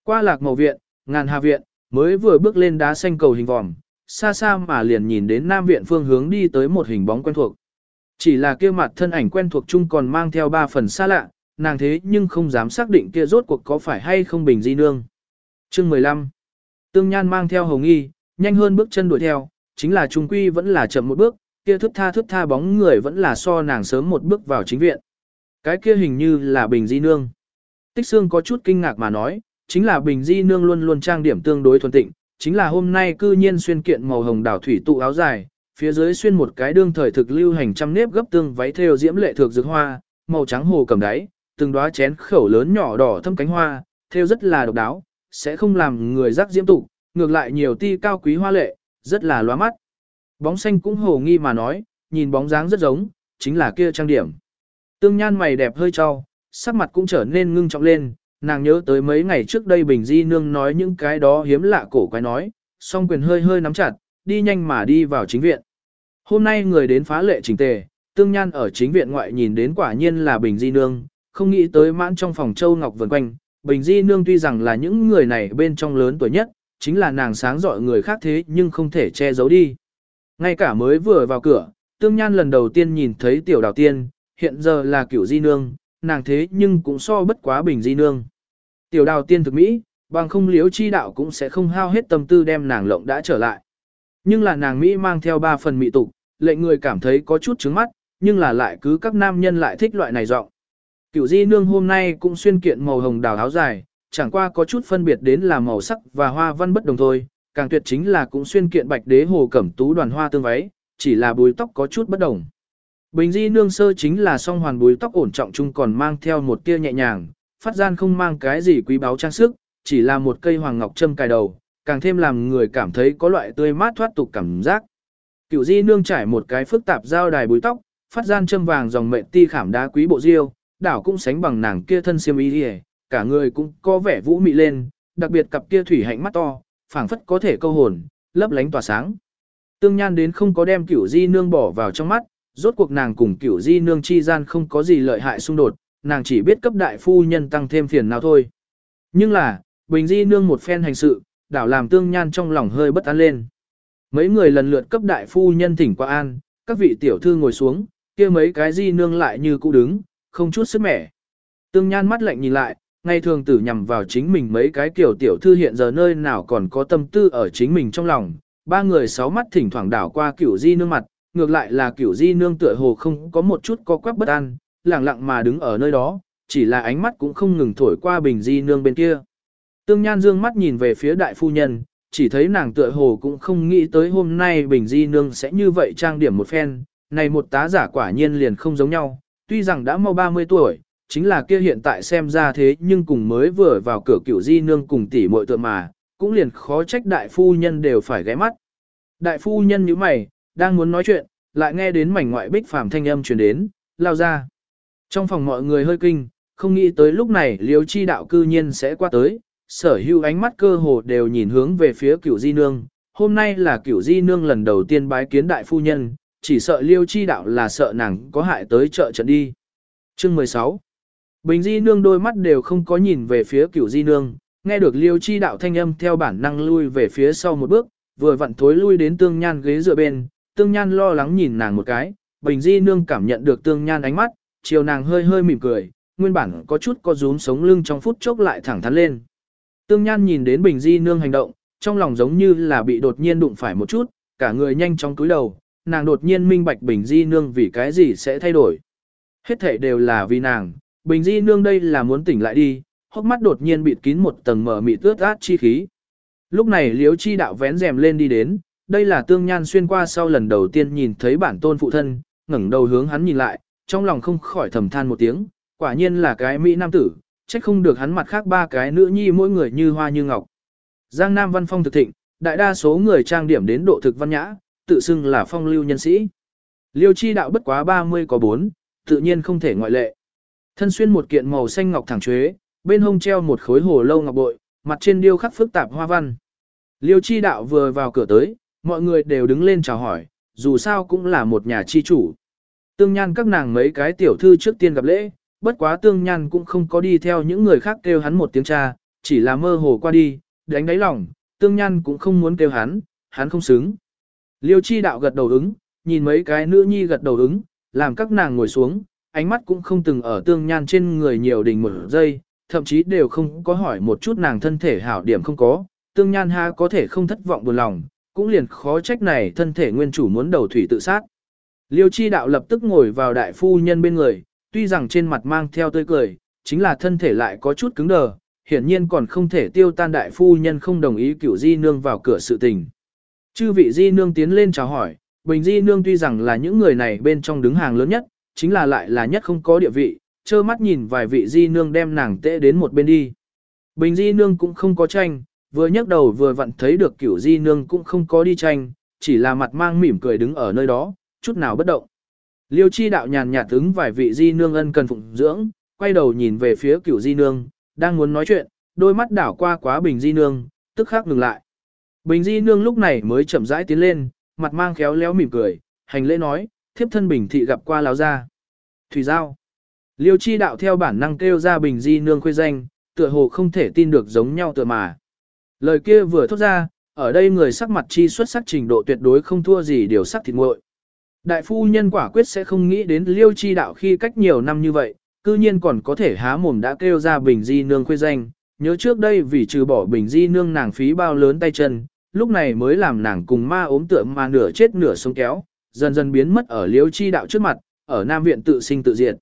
Qua lạc màu viện, ngàn hà viện, mới vừa bước lên đá xanh cầu hình vòm, xa xa mà liền nhìn đến nam viện phương hướng đi tới một hình bóng quen thuộc. Chỉ là kia mặt thân ảnh quen thuộc chung còn mang theo ba phần xa lạ, nàng thế nhưng không dám xác định kia rốt cuộc có phải hay không bình di nương. Chương 15 Tương Nhan mang theo hồng nghi, nhanh hơn bước chân đuổi theo, chính là trung quy vẫn là chậm một bước, kia thức tha thức tha bóng người vẫn là so nàng sớm một bước vào chính viện. Cái kia hình như là bình di nương. Tích xương có chút kinh ngạc mà nói, chính là bình di nương luôn luôn trang điểm tương đối thuần tịnh, chính là hôm nay cư nhiên xuyên kiện màu hồng đảo thủy tụ áo dài, phía dưới xuyên một cái đương thời thực lưu hành trăm nếp gấp tương váy thêu diễm lệ thược dược hoa, màu trắng hồ cầm đáy, từng đóa chén khẩu lớn nhỏ đỏ thâm cánh hoa, thêu rất là độc đáo, sẽ không làm người rắc diễm tụ, ngược lại nhiều ti cao quý hoa lệ, rất là loa mắt. Bóng xanh cũng hồ nghi mà nói, nhìn bóng dáng rất giống, chính là kia trang điểm. Tương nhan mày đẹp hơi trao, sắc mặt cũng trở nên ngưng trọng lên, nàng nhớ tới mấy ngày trước đây Bình Di Nương nói những cái đó hiếm lạ cổ quái nói, song quyền hơi hơi nắm chặt, đi nhanh mà đi vào chính viện. Hôm nay người đến phá lệ chỉnh tề, tương nhan ở chính viện ngoại nhìn đến quả nhiên là Bình Di Nương, không nghĩ tới mãn trong phòng Châu Ngọc vần quanh. Bình Di Nương tuy rằng là những người này bên trong lớn tuổi nhất, chính là nàng sáng dọi người khác thế nhưng không thể che giấu đi. Ngay cả mới vừa vào cửa, tương nhan lần đầu tiên nhìn thấy tiểu đào tiên, hiện giờ là kiểu Di Nương, nàng thế nhưng cũng so bất quá Bình Di Nương. Tiểu đào tiên thực mỹ, bằng không liếu chi đạo cũng sẽ không hao hết tâm tư đem nàng lộng đã trở lại. Nhưng là nàng Mỹ mang theo ba phần mỹ tục, lệnh người cảm thấy có chút trứng mắt, nhưng là lại cứ các nam nhân lại thích loại này giọng. Cửu di nương hôm nay cũng xuyên kiện màu hồng đào áo dài, chẳng qua có chút phân biệt đến là màu sắc và hoa văn bất đồng thôi, càng tuyệt chính là cũng xuyên kiện bạch đế hồ cẩm tú đoàn hoa tương váy, chỉ là búi tóc có chút bất đồng. Bình di nương sơ chính là song hoàn búi tóc ổn trọng chung còn mang theo một tia nhẹ nhàng, phát gian không mang cái gì quý báu trang sức, chỉ là một cây hoàng ngọc châm cài đầu, càng thêm làm người cảm thấy có loại tươi mát thoát tục cảm giác. Cựu di nương trải một cái phức tạp dao đài búi tóc, phát gian châm vàng dòng mệnh ti khảm đá quý bộ diêu, đảo cũng sánh bằng nàng kia thân xiêm y đi cả người cũng có vẻ vũ mị lên, đặc biệt cặp kia thủy hạnh mắt to, phảng phất có thể câu hồn, lấp lánh tỏa sáng. Tương nhan đến không có đem cửu di nương bỏ vào trong mắt, rốt cuộc nàng cùng cửu di nương chi gian không có gì lợi hại xung đột, nàng chỉ biết cấp đại phu nhân tăng thêm phiền nào thôi. Nhưng là, bình di nương một phen hành sự, đảo làm tương nhan trong lòng hơi bất an lên. Mấy người lần lượt cấp đại phu nhân thỉnh qua an, các vị tiểu thư ngồi xuống, kia mấy cái di nương lại như cũ đứng, không chút sức mẻ. Tương nhan mắt lạnh nhìn lại, ngay thường tử nhằm vào chính mình mấy cái kiểu tiểu thư hiện giờ nơi nào còn có tâm tư ở chính mình trong lòng. Ba người sáu mắt thỉnh thoảng đảo qua kiểu di nương mặt, ngược lại là kiểu di nương tựa hồ không có một chút có quắc bất an, lặng lặng mà đứng ở nơi đó, chỉ là ánh mắt cũng không ngừng thổi qua bình di nương bên kia. Tương Nhan dương mắt nhìn về phía đại phu nhân, chỉ thấy nàng tựa hồ cũng không nghĩ tới hôm nay bình di nương sẽ như vậy trang điểm một phen, này một tá giả quả nhiên liền không giống nhau, tuy rằng đã mau 30 tuổi, chính là kia hiện tại xem ra thế nhưng cùng mới vừa vào cửa cựu di nương cùng tỷ muội tượng mà, cũng liền khó trách đại phu nhân đều phải ghé mắt. Đại phu nhân như mày, đang muốn nói chuyện, lại nghe đến mảnh ngoại bích phàm thanh âm truyền đến, lao ra. Trong phòng mọi người hơi kinh, không nghĩ tới lúc này liêu chi đạo cư nhiên sẽ qua tới, sở hữu ánh mắt cơ hồ đều nhìn hướng về phía cửu di nương. hôm nay là cửu di nương lần đầu tiên bái kiến đại phu nhân, chỉ sợ liêu chi đạo là sợ nàng có hại tới chợ trận đi. Chương 16 Bình di nương đôi mắt đều không có nhìn về phía cửu di nương, nghe được liêu chi đạo thanh âm theo bản năng lui về phía sau một bước, vừa vặn thối lui đến tương nhan ghế dựa bên, tương nhan lo lắng nhìn nàng một cái, bình di nương cảm nhận được tương nhan ánh mắt, chiều nàng hơi hơi mỉm cười, nguyên bản có chút có rúm sống lưng trong phút chốc lại thẳng thắn lên. Tương nhan nhìn đến bình di nương hành động, trong lòng giống như là bị đột nhiên đụng phải một chút, cả người nhanh chóng cúi đầu, nàng đột nhiên minh bạch bình di nương vì cái gì sẽ thay đổi. Hết thể đều là vì nàng, bình di nương đây là muốn tỉnh lại đi, hốc mắt đột nhiên bịt kín một tầng mở mịt ướt át chi khí. Lúc này liếu chi đạo vén rèm lên đi đến, đây là tương nhan xuyên qua sau lần đầu tiên nhìn thấy bản tôn phụ thân, ngẩng đầu hướng hắn nhìn lại, trong lòng không khỏi thầm than một tiếng, quả nhiên là cái Mỹ nam tử, trách không được hắn mặt khác ba cái nữ nhi mỗi người như hoa như ngọc. Giang Nam văn phong thực thịnh, đại đa số người trang điểm đến độ thực văn nhã, tự xưng là phong lưu nhân sĩ. Liêu chi đạo bất quá 30 có 4, tự nhiên không thể ngoại lệ. Thân xuyên một kiện màu xanh ngọc thẳng chuế, bên hông treo một khối hồ lâu ngọc bội, mặt trên điêu khắc phức tạp hoa văn. Liêu chi đạo vừa vào cửa tới, mọi người đều đứng lên chào hỏi, dù sao cũng là một nhà chi chủ. Tương nhan các nàng mấy cái tiểu thư trước tiên gặp lễ, bất quá tương nhan cũng không có đi theo những người khác kêu hắn một tiếng cha, chỉ là mơ hồ qua đi, đánh đáy lòng, tương nhan cũng không muốn kêu hắn, hắn không xứng. Liêu chi đạo gật đầu ứng, nhìn mấy cái nữ nhi gật đầu ứng, làm các nàng ngồi xuống, ánh mắt cũng không từng ở tương nhan trên người nhiều đình một giây, thậm chí đều không có hỏi một chút nàng thân thể hảo điểm không có, tương nhan ha có thể không thất vọng buồn lòng, cũng liền khó trách này thân thể nguyên chủ muốn đầu thủy tự sát. Liêu chi đạo lập tức ngồi vào đại phu nhân bên người, tuy rằng trên mặt mang theo tươi cười, chính là thân thể lại có chút cứng đờ, hiển nhiên còn không thể tiêu tan đại phu nhân không đồng ý cửu di nương vào cửa sự tình. Chư vị di nương tiến lên chào hỏi, bình di nương tuy rằng là những người này bên trong đứng hàng lớn nhất, chính là lại là nhất không có địa vị, trơ mắt nhìn vài vị di nương đem nàng tệ đến một bên đi. Bình di nương cũng không có tranh, vừa nhấc đầu vừa vặn thấy được cửu di nương cũng không có đi tranh, chỉ là mặt mang mỉm cười đứng ở nơi đó, chút nào bất động. Liêu chi đạo nhàn nhạt ứng vài vị di nương ân cần phụng dưỡng, quay đầu nhìn về phía cửu di nương, đang muốn nói chuyện, đôi mắt đảo qua quá bình di nương, tức khắc ngừng lại. Bình di nương lúc này mới chậm rãi tiến lên, mặt mang khéo léo mỉm cười, hành lễ nói, thiếp thân bình thị gặp qua láo ra. Thủy giao. Liêu chi đạo theo bản năng kêu ra bình di nương khuê danh, tựa hồ không thể tin được giống nhau tựa mà. Lời kia vừa thốt ra, ở đây người sắc mặt chi xuất sắc trình độ tuyệt đối không thua gì điều sắc thịt nguội. Đại phu nhân quả quyết sẽ không nghĩ đến liêu chi đạo khi cách nhiều năm như vậy, cư nhiên còn có thể há mồm đã kêu ra bình di nương khuê danh. Nhớ trước đây vì trừ bỏ bình di nương nàng phí bao lớn tay chân, lúc này mới làm nàng cùng ma ốm tượng mà nửa chết nửa sống kéo, dần dần biến mất ở liêu chi đạo trước mặt, ở Nam Viện tự sinh tự diệt.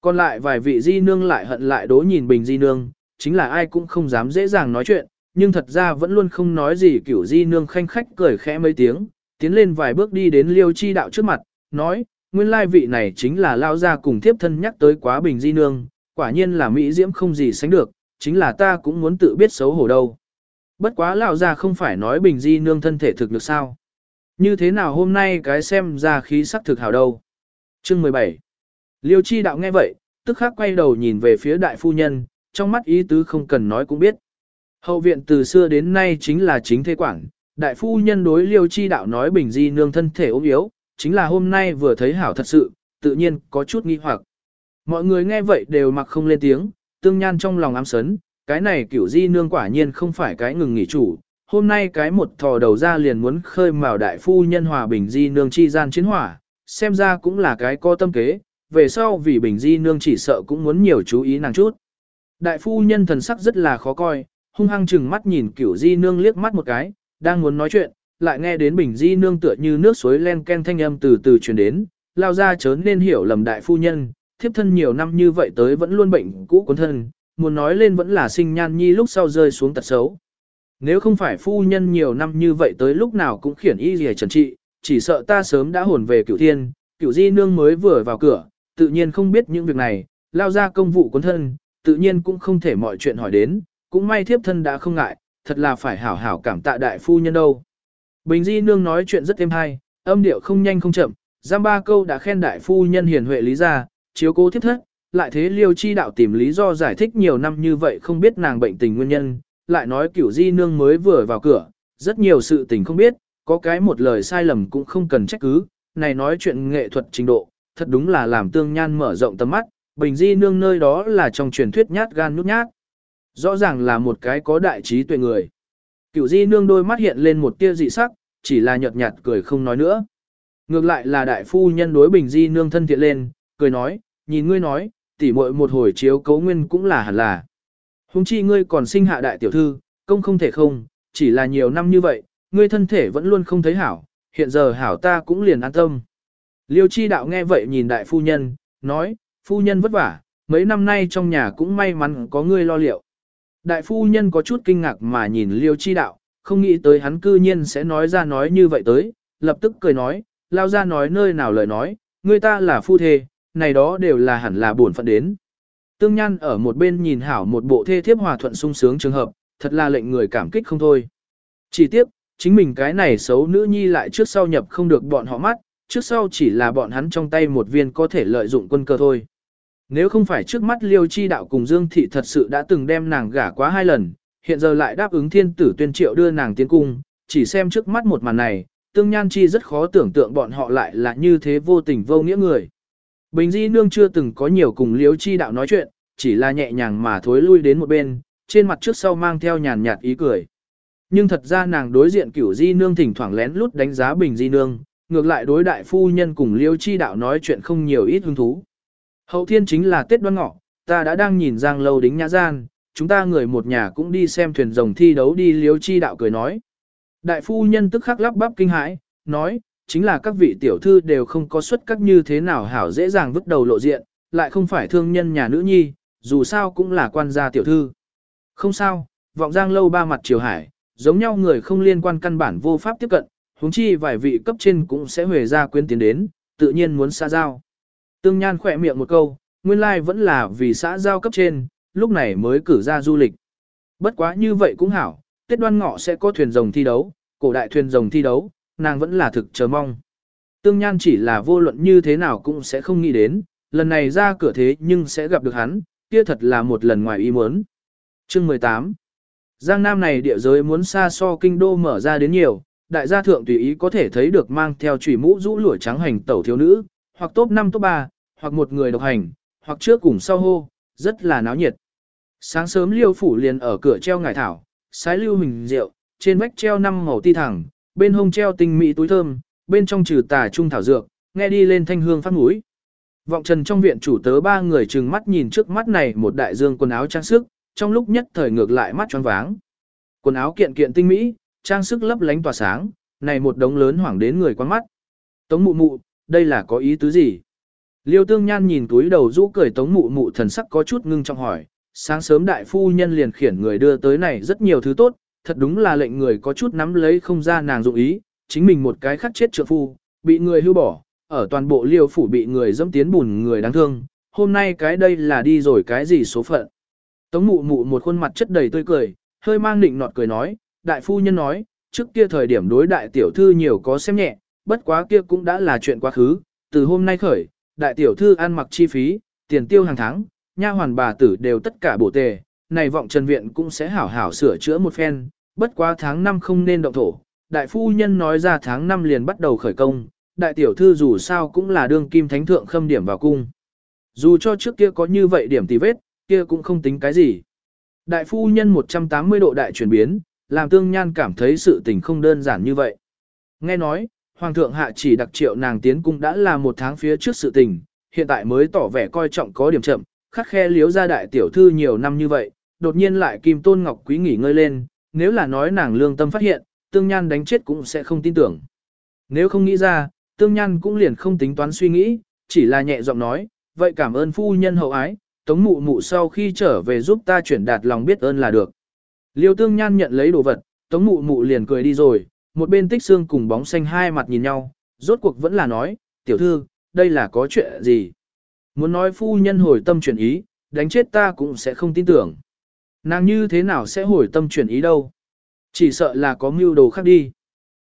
Còn lại vài vị di nương lại hận lại đố nhìn bình di nương, chính là ai cũng không dám dễ dàng nói chuyện, nhưng thật ra vẫn luôn không nói gì kiểu di nương khanh khách cười khẽ mấy tiếng, tiến lên vài bước đi đến liêu chi đạo trước mặt, nói, nguyên lai vị này chính là lao ra cùng tiếp thân nhắc tới quá bình di nương, quả nhiên là mỹ diễm không gì sánh được, chính là ta cũng muốn tự biết xấu hổ đâu. Bất quá lão ra không phải nói bình di nương thân thể thực được sao. Như thế nào hôm nay cái xem ra khí sắc thực hảo đâu. Chương 17 Liêu chi đạo nghe vậy, tức khắc quay đầu nhìn về phía đại phu nhân, trong mắt ý tứ không cần nói cũng biết. Hậu viện từ xưa đến nay chính là chính thế quản, đại phu nhân đối liêu chi đạo nói bình di nương thân thể ốm yếu, chính là hôm nay vừa thấy hảo thật sự, tự nhiên có chút nghi hoặc. Mọi người nghe vậy đều mặc không lên tiếng, tương nhan trong lòng ám sấn, cái này kiểu di nương quả nhiên không phải cái ngừng nghỉ chủ, hôm nay cái một thò đầu ra liền muốn khơi mào đại phu nhân hòa bình di nương chi gian chiến hỏa, xem ra cũng là cái có tâm kế, về sau vì bình di nương chỉ sợ cũng muốn nhiều chú ý nàng chút. Đại phu nhân thần sắc rất là khó coi, hung hăng chừng mắt nhìn kiểu di nương liếc mắt một cái, đang muốn nói chuyện, lại nghe đến bình di nương tựa như nước suối len ken thanh âm từ từ truyền đến, lao ra chớ nên hiểu lầm đại phu nhân, thiếp thân nhiều năm như vậy tới vẫn luôn bệnh cũ cuốn thân, muốn nói lên vẫn là sinh nhan nhi lúc sau rơi xuống tật xấu. Nếu không phải phu nhân nhiều năm như vậy tới lúc nào cũng khiển y gì trần trị, chỉ sợ ta sớm đã hồn về cựu thiên, Cựu di nương mới vừa vào cửa, tự nhiên không biết những việc này, lao ra công vụ cuốn thân, tự nhiên cũng không thể mọi chuyện hỏi đến, cũng may thiếp thân đã không ngại, thật là phải hảo hảo cảm tạ đại phu nhân đâu. Bình Di Nương nói chuyện rất êm hay, âm điệu không nhanh không chậm, giam ba câu đã khen đại phu nhân hiền huệ lý ra, chiếu cố thiết thất, lại thế liêu chi đạo tìm lý do giải thích nhiều năm như vậy không biết nàng bệnh tình nguyên nhân, lại nói kiểu Di Nương mới vừa vào cửa, Rất nhiều sự tình không biết, có cái một lời sai lầm cũng không cần trách cứ, này nói chuyện nghệ thuật trình độ, thật đúng là làm tương nhan mở rộng tầm mắt, bình di nương nơi đó là trong truyền thuyết nhát gan nhút nhát. Rõ ràng là một cái có đại trí tuệ người. Cửu di nương đôi mắt hiện lên một tia dị sắc, chỉ là nhợt nhạt cười không nói nữa. Ngược lại là đại phu nhân đối bình di nương thân thiện lên, cười nói, nhìn ngươi nói, tỉ muội một hồi chiếu cấu nguyên cũng là hẳn là. Hùng chi ngươi còn sinh hạ đại tiểu thư, công không thể không, chỉ là nhiều năm như vậy, ngươi thân thể vẫn luôn không thấy hảo, hiện giờ hảo ta cũng liền an tâm. Liêu chi đạo nghe vậy nhìn đại phu nhân, nói, phu nhân vất vả, mấy năm nay trong nhà cũng may mắn có ngươi lo liệu. Đại phu nhân có chút kinh ngạc mà nhìn liêu chi đạo, không nghĩ tới hắn cư nhiên sẽ nói ra nói như vậy tới, lập tức cười nói, lao ra nói nơi nào lời nói, ngươi ta là phu thê, này đó đều là hẳn là buồn phận đến. Tương Nhan ở một bên nhìn hảo một bộ thê thiếp hòa thuận sung sướng trường hợp, thật là lệnh người cảm kích không thôi. Chỉ tiếc, chính mình cái này xấu nữ nhi lại trước sau nhập không được bọn họ mắt, trước sau chỉ là bọn hắn trong tay một viên có thể lợi dụng quân cơ thôi. Nếu không phải trước mắt Liêu Chi đạo cùng Dương Thị thật sự đã từng đem nàng gả quá hai lần, hiện giờ lại đáp ứng thiên tử tuyên triệu đưa nàng tiến cung, chỉ xem trước mắt một màn này, Tương Nhan Chi rất khó tưởng tượng bọn họ lại là như thế vô tình vô nghĩa người. Bình Di Nương chưa từng có nhiều cùng Liễu Chi đạo nói chuyện, chỉ là nhẹ nhàng mà thối lui đến một bên, trên mặt trước sau mang theo nhàn nhạt ý cười. Nhưng thật ra nàng đối diện cửu Di Nương thỉnh thoảng lén lút đánh giá Bình Di Nương, ngược lại đối đại phu nhân cùng Liễu Chi đạo nói chuyện không nhiều ít hứng thú. Hậu thiên chính là Tết đoan ngọ, ta đã đang nhìn Giang Lâu đính nhã gian, chúng ta người một nhà cũng đi xem thuyền rồng thi đấu đi Liễu Chi đạo cười nói. Đại phu nhân tức khắc lắp bắp kinh hãi, nói, chính là các vị tiểu thư đều không có xuất các như thế nào hảo dễ dàng vứt đầu lộ diện, lại không phải thương nhân nhà nữ nhi, dù sao cũng là quan gia tiểu thư. Không sao, vọng giang lâu ba mặt triều hải, giống nhau người không liên quan căn bản vô pháp tiếp cận, huống chi vài vị cấp trên cũng sẽ huề ra quyến tiến đến, tự nhiên muốn xa giao. Tương Nhan khỏe miệng một câu, nguyên lai like vẫn là vì xã giao cấp trên, lúc này mới cử ra du lịch. Bất quá như vậy cũng hảo, Tết đoan ngọ sẽ có thuyền rồng thi đấu, cổ đại thuyền rồng thi đấu, nàng vẫn là thực chờ mong. Tương Nhan chỉ là vô luận như thế nào cũng sẽ không nghĩ đến, lần này ra cửa thế nhưng sẽ gặp được hắn, kia thật là một lần ngoài ý muốn. Chương 18 Giang Nam này địa giới muốn xa so kinh đô mở ra đến nhiều, đại gia thượng tùy ý có thể thấy được mang theo chủy mũ rũ lụa trắng hành tẩu thiếu nữ, hoặc top 5 top 3, hoặc một người độc hành, hoặc trước cùng sau hô, rất là náo nhiệt. Sáng sớm liêu phủ liền ở cửa treo ngải thảo, sái lưu hình rượu, trên vách treo năm màu ti thẳng, bên hông treo tinh mỹ túi thơm, bên trong trừ tà trung thảo dược, nghe đi lên thanh hương phát mũi. Vọng trần trong viện chủ tớ ba người trừng mắt nhìn trước mắt này một đại dương quần áo trang sức, trong lúc nhất thời ngược lại mắt choáng váng. Quần áo kiện kiện tinh mỹ, trang sức lấp lánh tỏa sáng, này một đống lớn hoảng đến người quán mắt. Tống mụ mụ, đây là có ý tứ gì? Liêu tương nhan nhìn túi đầu rũ cười tống mụ mụ thần sắc có chút ngưng trong hỏi, sáng sớm đại phu nhân liền khiển người đưa tới này rất nhiều thứ tốt, thật đúng là lệnh người có chút nắm lấy không ra nàng dụng ý, chính mình một cái khắc chết trượng phu, bị người hưu bỏ, ở toàn bộ liêu phủ bị người dẫm tiến bùn người đáng thương, hôm nay cái đây là đi rồi cái gì số phận. Tống mụ mụ một khuôn mặt chất đầy tươi cười, hơi mang định nọt cười nói, đại phu nhân nói, trước kia thời điểm đối đại tiểu thư nhiều có xem nhẹ, bất quá kia cũng đã là chuyện quá khứ, từ hôm nay khởi, đại tiểu thư ăn mặc chi phí, tiền tiêu hàng tháng, nha hoàn bà tử đều tất cả bổ tề, này vọng trần viện cũng sẽ hảo hảo sửa chữa một phen, bất quá tháng 5 không nên động thổ, đại phu nhân nói ra tháng 5 liền bắt đầu khởi công, đại tiểu thư dù sao cũng là đương kim thánh thượng khâm điểm vào cung. Dù cho trước kia có như vậy điểm tì vết, kia cũng không tính cái gì. Đại phu nhân 180 độ đại chuyển biến, làm tương nhan cảm thấy sự tình không đơn giản như vậy. Nghe nói, Hoàng thượng hạ chỉ đặc triệu nàng tiến cung đã là một tháng phía trước sự tình, hiện tại mới tỏ vẻ coi trọng có điểm chậm, khắc khe liếu ra đại tiểu thư nhiều năm như vậy, đột nhiên lại kim tôn ngọc quý nghỉ ngơi lên, nếu là nói nàng lương tâm phát hiện, tương nhan đánh chết cũng sẽ không tin tưởng. Nếu không nghĩ ra, tương nhan cũng liền không tính toán suy nghĩ, chỉ là nhẹ giọng nói, vậy cảm ơn phu nhân hậu ái, tống mụ mụ sau khi trở về giúp ta chuyển đạt lòng biết ơn là được. Liêu tương nhan nhận lấy đồ vật, tống mụ mụ liền cười đi rồi, một bên tích xương cùng bóng xanh hai mặt nhìn nhau, rốt cuộc vẫn là nói, tiểu thư, đây là có chuyện gì? Muốn nói phu nhân hồi tâm chuyển ý, đánh chết ta cũng sẽ không tin tưởng. Nàng như thế nào sẽ hồi tâm chuyển ý đâu? Chỉ sợ là có mưu đồ khác đi.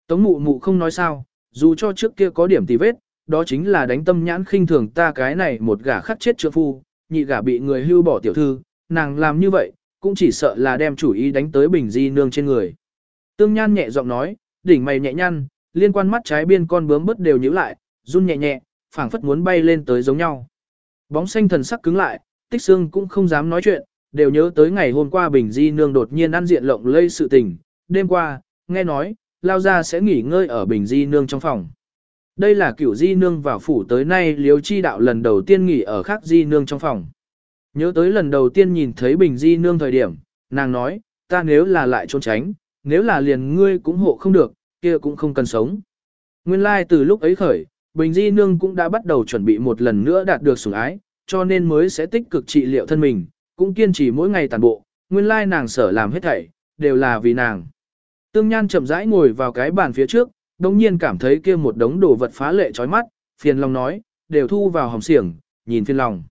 Tống mụ mụ không nói sao, dù cho trước kia có điểm tì vết, đó chính là đánh tâm nhãn khinh thường ta cái này một gả khắc chết trượng phu, nhị gả bị người hưu bỏ tiểu thư, nàng làm như vậy, cũng chỉ sợ là đem chủ ý đánh tới bình di nương trên người. Tương Nhan nhẹ giọng nói, đỉnh mày nhẹ nhăn, liên quan mắt trái biên con bướm bớt đều nhíu lại, run nhẹ nhẹ, phảng phất muốn bay lên tới giống nhau. Bóng xanh thần sắc cứng lại, tích xương cũng không dám nói chuyện, đều nhớ tới ngày hôm qua Bình Di Nương đột nhiên ăn diện lộng lây sự tình. Đêm qua, nghe nói, lao ra sẽ nghỉ ngơi ở Bình Di Nương trong phòng. Đây là cửu Di Nương vào phủ tới nay liếu chi đạo lần đầu tiên nghỉ ở khác Di Nương trong phòng. Nhớ tới lần đầu tiên nhìn thấy Bình Di Nương thời điểm, nàng nói, ta nếu là lại trốn tránh, nếu là liền ngươi cũng hộ không được, kia cũng không cần sống. Nguyên lai like từ lúc ấy khởi, Bình Di Nương cũng đã bắt đầu chuẩn bị một lần nữa đạt được sủng ái, cho nên mới sẽ tích cực trị liệu thân mình, cũng kiên trì mỗi ngày tàn bộ, nguyên lai nàng sở làm hết thảy, đều là vì nàng. Tương Nhan chậm rãi ngồi vào cái bàn phía trước, đồng nhiên cảm thấy kia một đống đồ vật phá lệ chói mắt, phiền lòng nói, đều thu vào hồng xiềng, nhìn phiền lòng.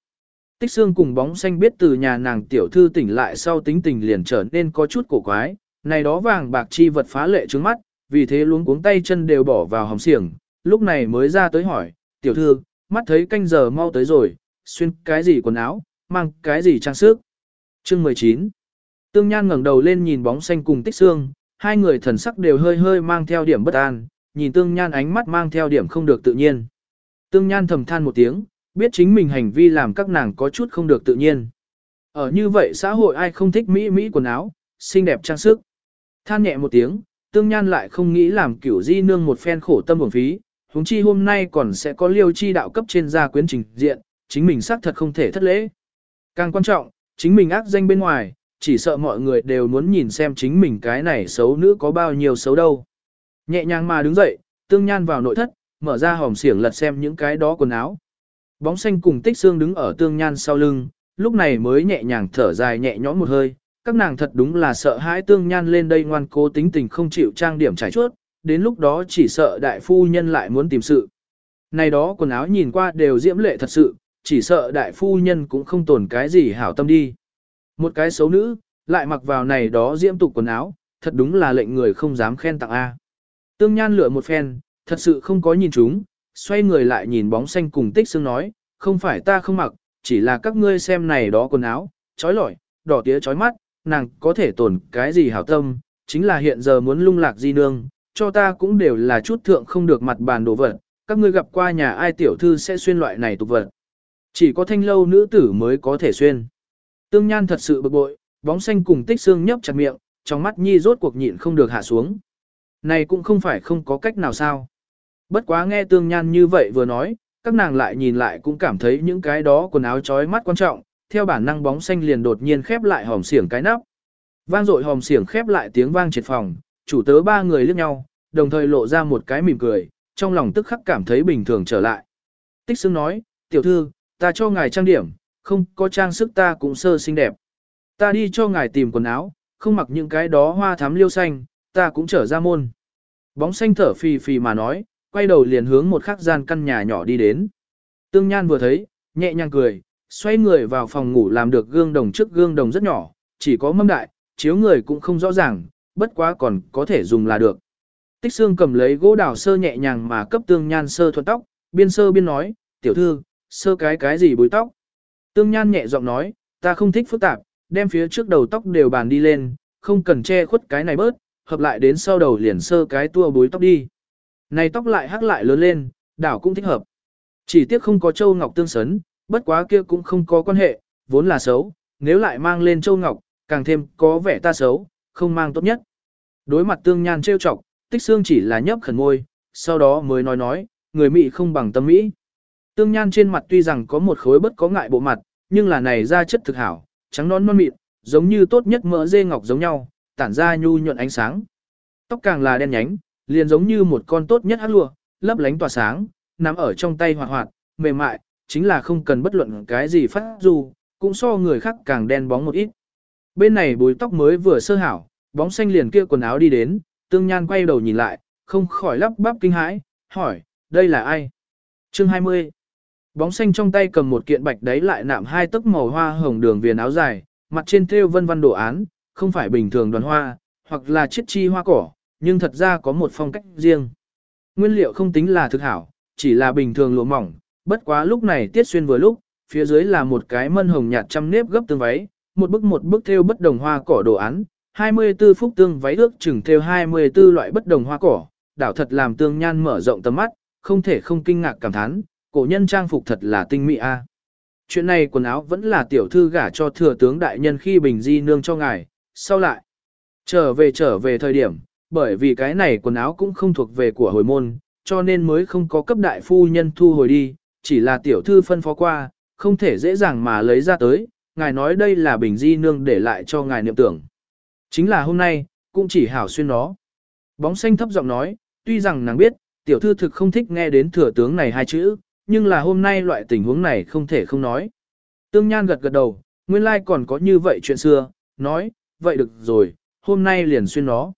Tích xương cùng bóng xanh biết từ nhà nàng tiểu thư tỉnh lại sau tính tình liền trở nên có chút cổ quái, này đó vàng bạc chi vật phá lệ trướng mắt, vì thế luống cuống tay chân đều bỏ vào hồng xiềng, lúc này mới ra tới hỏi, tiểu thư, mắt thấy canh giờ mau tới rồi, xuyên cái gì quần áo, mang cái gì trang sức. Chương 19 Tương Nhan ngẩng đầu lên nhìn bóng xanh cùng tích xương, hai người thần sắc đều hơi hơi mang theo điểm bất an, nhìn Tương Nhan ánh mắt mang theo điểm không được tự nhiên. Tương Nhan thầm than một tiếng, biết chính mình hành vi làm các nàng có chút không được tự nhiên. Ở như vậy xã hội ai không thích mỹ mỹ quần áo, xinh đẹp trang sức. Than nhẹ một tiếng, Tương Nhan lại không nghĩ làm kiểu di nương một phen khổ tâm bổng phí, huống chi hôm nay còn sẽ có liêu chi đạo cấp trên gia quyến trình diện, chính mình xác thật không thể thất lễ. Càng quan trọng, chính mình ác danh bên ngoài, chỉ sợ mọi người đều muốn nhìn xem chính mình cái này xấu nữ có bao nhiêu xấu đâu. Nhẹ nhàng mà đứng dậy, tương nhan vào nội thất, mở ra hòm xiển lật xem những cái đó quần áo. Bóng xanh cùng tích xương đứng ở tương nhan sau lưng, lúc này mới nhẹ nhàng thở dài nhẹ nhõm một hơi. Các nàng thật đúng là sợ hãi tương nhan lên đây ngoan cố tính tình không chịu trang điểm trải chuốt, đến lúc đó chỉ sợ đại phu nhân lại muốn tìm sự. Này đó quần áo nhìn qua đều diễm lệ thật sự, chỉ sợ đại phu nhân cũng không tồn cái gì hảo tâm đi. Một cái xấu nữ, lại mặc vào này đó diễm tục quần áo, thật đúng là lệnh người không dám khen tặng A. Tương Nhan lựa một phen, thật sự không có nhìn chúng, xoay người lại nhìn bóng xanh cùng tích xương nói, không phải ta không mặc, chỉ là các ngươi xem này đó quần áo, trói lọi, đỏ tía trói mắt, nàng có thể tổn cái gì hảo tâm, chính là hiện giờ muốn lung lạc di nương, cho ta cũng đều là chút thượng không được mặt bàn đồ vật, các ngươi gặp qua nhà ai tiểu thư sẽ xuyên loại này tục vật. Chỉ có thanh lâu nữ tử mới có thể xuyên. Tương Nhan thật sự bực bội, bóng xanh cùng tích xương nhấp chặt miệng, trong mắt nhi rốt cuộc nhịn không được hạ xuống. Này cũng không phải không có cách nào sao. Bất quá nghe Tương Nhan như vậy vừa nói, các nàng lại nhìn lại cũng cảm thấy những cái đó quần áo chói mắt quan trọng, theo bản năng bóng xanh liền đột nhiên khép lại hòm xiển cái nắp. Vang dội hòm xiển khép lại tiếng vang triệt phòng, chủ tớ ba người liếc nhau, đồng thời lộ ra một cái mỉm cười, trong lòng tức khắc cảm thấy bình thường trở lại. Tích xương nói, tiểu thư, ta cho ngài trang điểm, không có trang sức ta cũng sơ xinh đẹp. Ta đi cho ngài tìm quần áo, không mặc những cái đó hoa thắm liêu xanh, ta cũng trở ra môn. Bóng xanh thở phì phì mà nói, quay đầu liền hướng một khắc gian căn nhà nhỏ đi đến. Tương Nhan vừa thấy, nhẹ nhàng cười, xoay người vào phòng ngủ làm được gương đồng trước gương đồng rất nhỏ, chỉ có mâm đại, chiếu người cũng không rõ ràng, bất quá còn có thể dùng là được. Tích xương cầm lấy gỗ đào sơ nhẹ nhàng mà cấp tương nhan sơ thuận tóc, biên sơ biên nói, tiểu thư, sơ cái cái gì búi tóc. Tương nhan nhẹ giọng nói, ta không thích phức tạp, đem phía trước đầu tóc đều bàn đi lên, không cần che khuất cái này bớt, hợp lại đến sau đầu liền sơ cái tua búi tóc đi. Này tóc lại hắc lại lớn lên, đảo cũng thích hợp. Chỉ tiếc không có châu ngọc tương sấn, bất quá kia cũng không có quan hệ, vốn là xấu, nếu lại mang lên châu ngọc, càng thêm có vẻ ta xấu, không mang tốt nhất. Đối mặt tương nhan trêu chọc, tích xương chỉ là nhấp khẩn môi, sau đó mới nói nói, người Mỹ không bằng tâm Mỹ. Tương nhan trên mặt tuy rằng có một khối bất có ngại bộ mặt, nhưng là này da chất thực hảo, trắng non non mịn, giống như tốt nhất mỡ dê ngọc giống nhau, tản ra nhu nhuận ánh sáng. Tóc càng là đen nhánh, liền giống như một con tốt nhất hắc lụa, lấp lánh tỏa sáng, nắm ở trong tay hoạt hoạt, mềm mại, chính là không cần bất luận cái gì phát dù, cũng so người khác càng đen bóng một ít. Bên này bùi tóc mới vừa sơ hảo, bóng xanh liền kia quần áo đi đến, tương nhan quay đầu nhìn lại, không khỏi lắp bắp kinh hãi, hỏi, đây là ai? Chương 20 Bóng xanh trong tay cầm một kiện bạch đấy lại nạm hai tấc màu hoa hồng đường viền áo dài, mặt trên thêu vân vân đồ án, không phải bình thường đoàn hoa, hoặc là chiết chi hoa cỏ, nhưng thật ra có một phong cách riêng. Nguyên liệu không tính là thực hảo, chỉ là bình thường lụa mỏng, bất quá lúc này tiết xuyên vừa lúc, phía dưới là một cái mân hồng nhạt trăm nếp gấp tương váy, một bức một bức thêu bất đồng hoa cỏ đồ án, 24 phút tương váy ước chừng thêu 24 loại bất đồng hoa cỏ, đảo thật làm tương nhan mở rộng tầm mắt, không thể không kinh ngạc cảm thán, cổ nhân trang phục thật là tinh mỹ a. Chuyện này quần áo vẫn là tiểu thư gả cho thừa tướng đại nhân khi bình di nương cho ngài, sau lại. Trở về trở về thời điểm, bởi vì cái này quần áo cũng không thuộc về của hồi môn, cho nên mới không có cấp đại phu nhân thu hồi đi, chỉ là tiểu thư phân phó qua, không thể dễ dàng mà lấy ra tới, ngài nói đây là bình di nương để lại cho ngài niệm tưởng. Chính là hôm nay, cũng chỉ hảo xuyên nó. Bóng xanh thấp giọng nói, tuy rằng nàng biết, tiểu thư thực không thích nghe đến thừa tướng này hai chữ, nhưng là hôm nay loại tình huống này không thể không nói. Tương Nhan gật gật đầu, nguyên lai like còn có như vậy chuyện xưa, nói, vậy được rồi, hôm nay liền xuyên nó.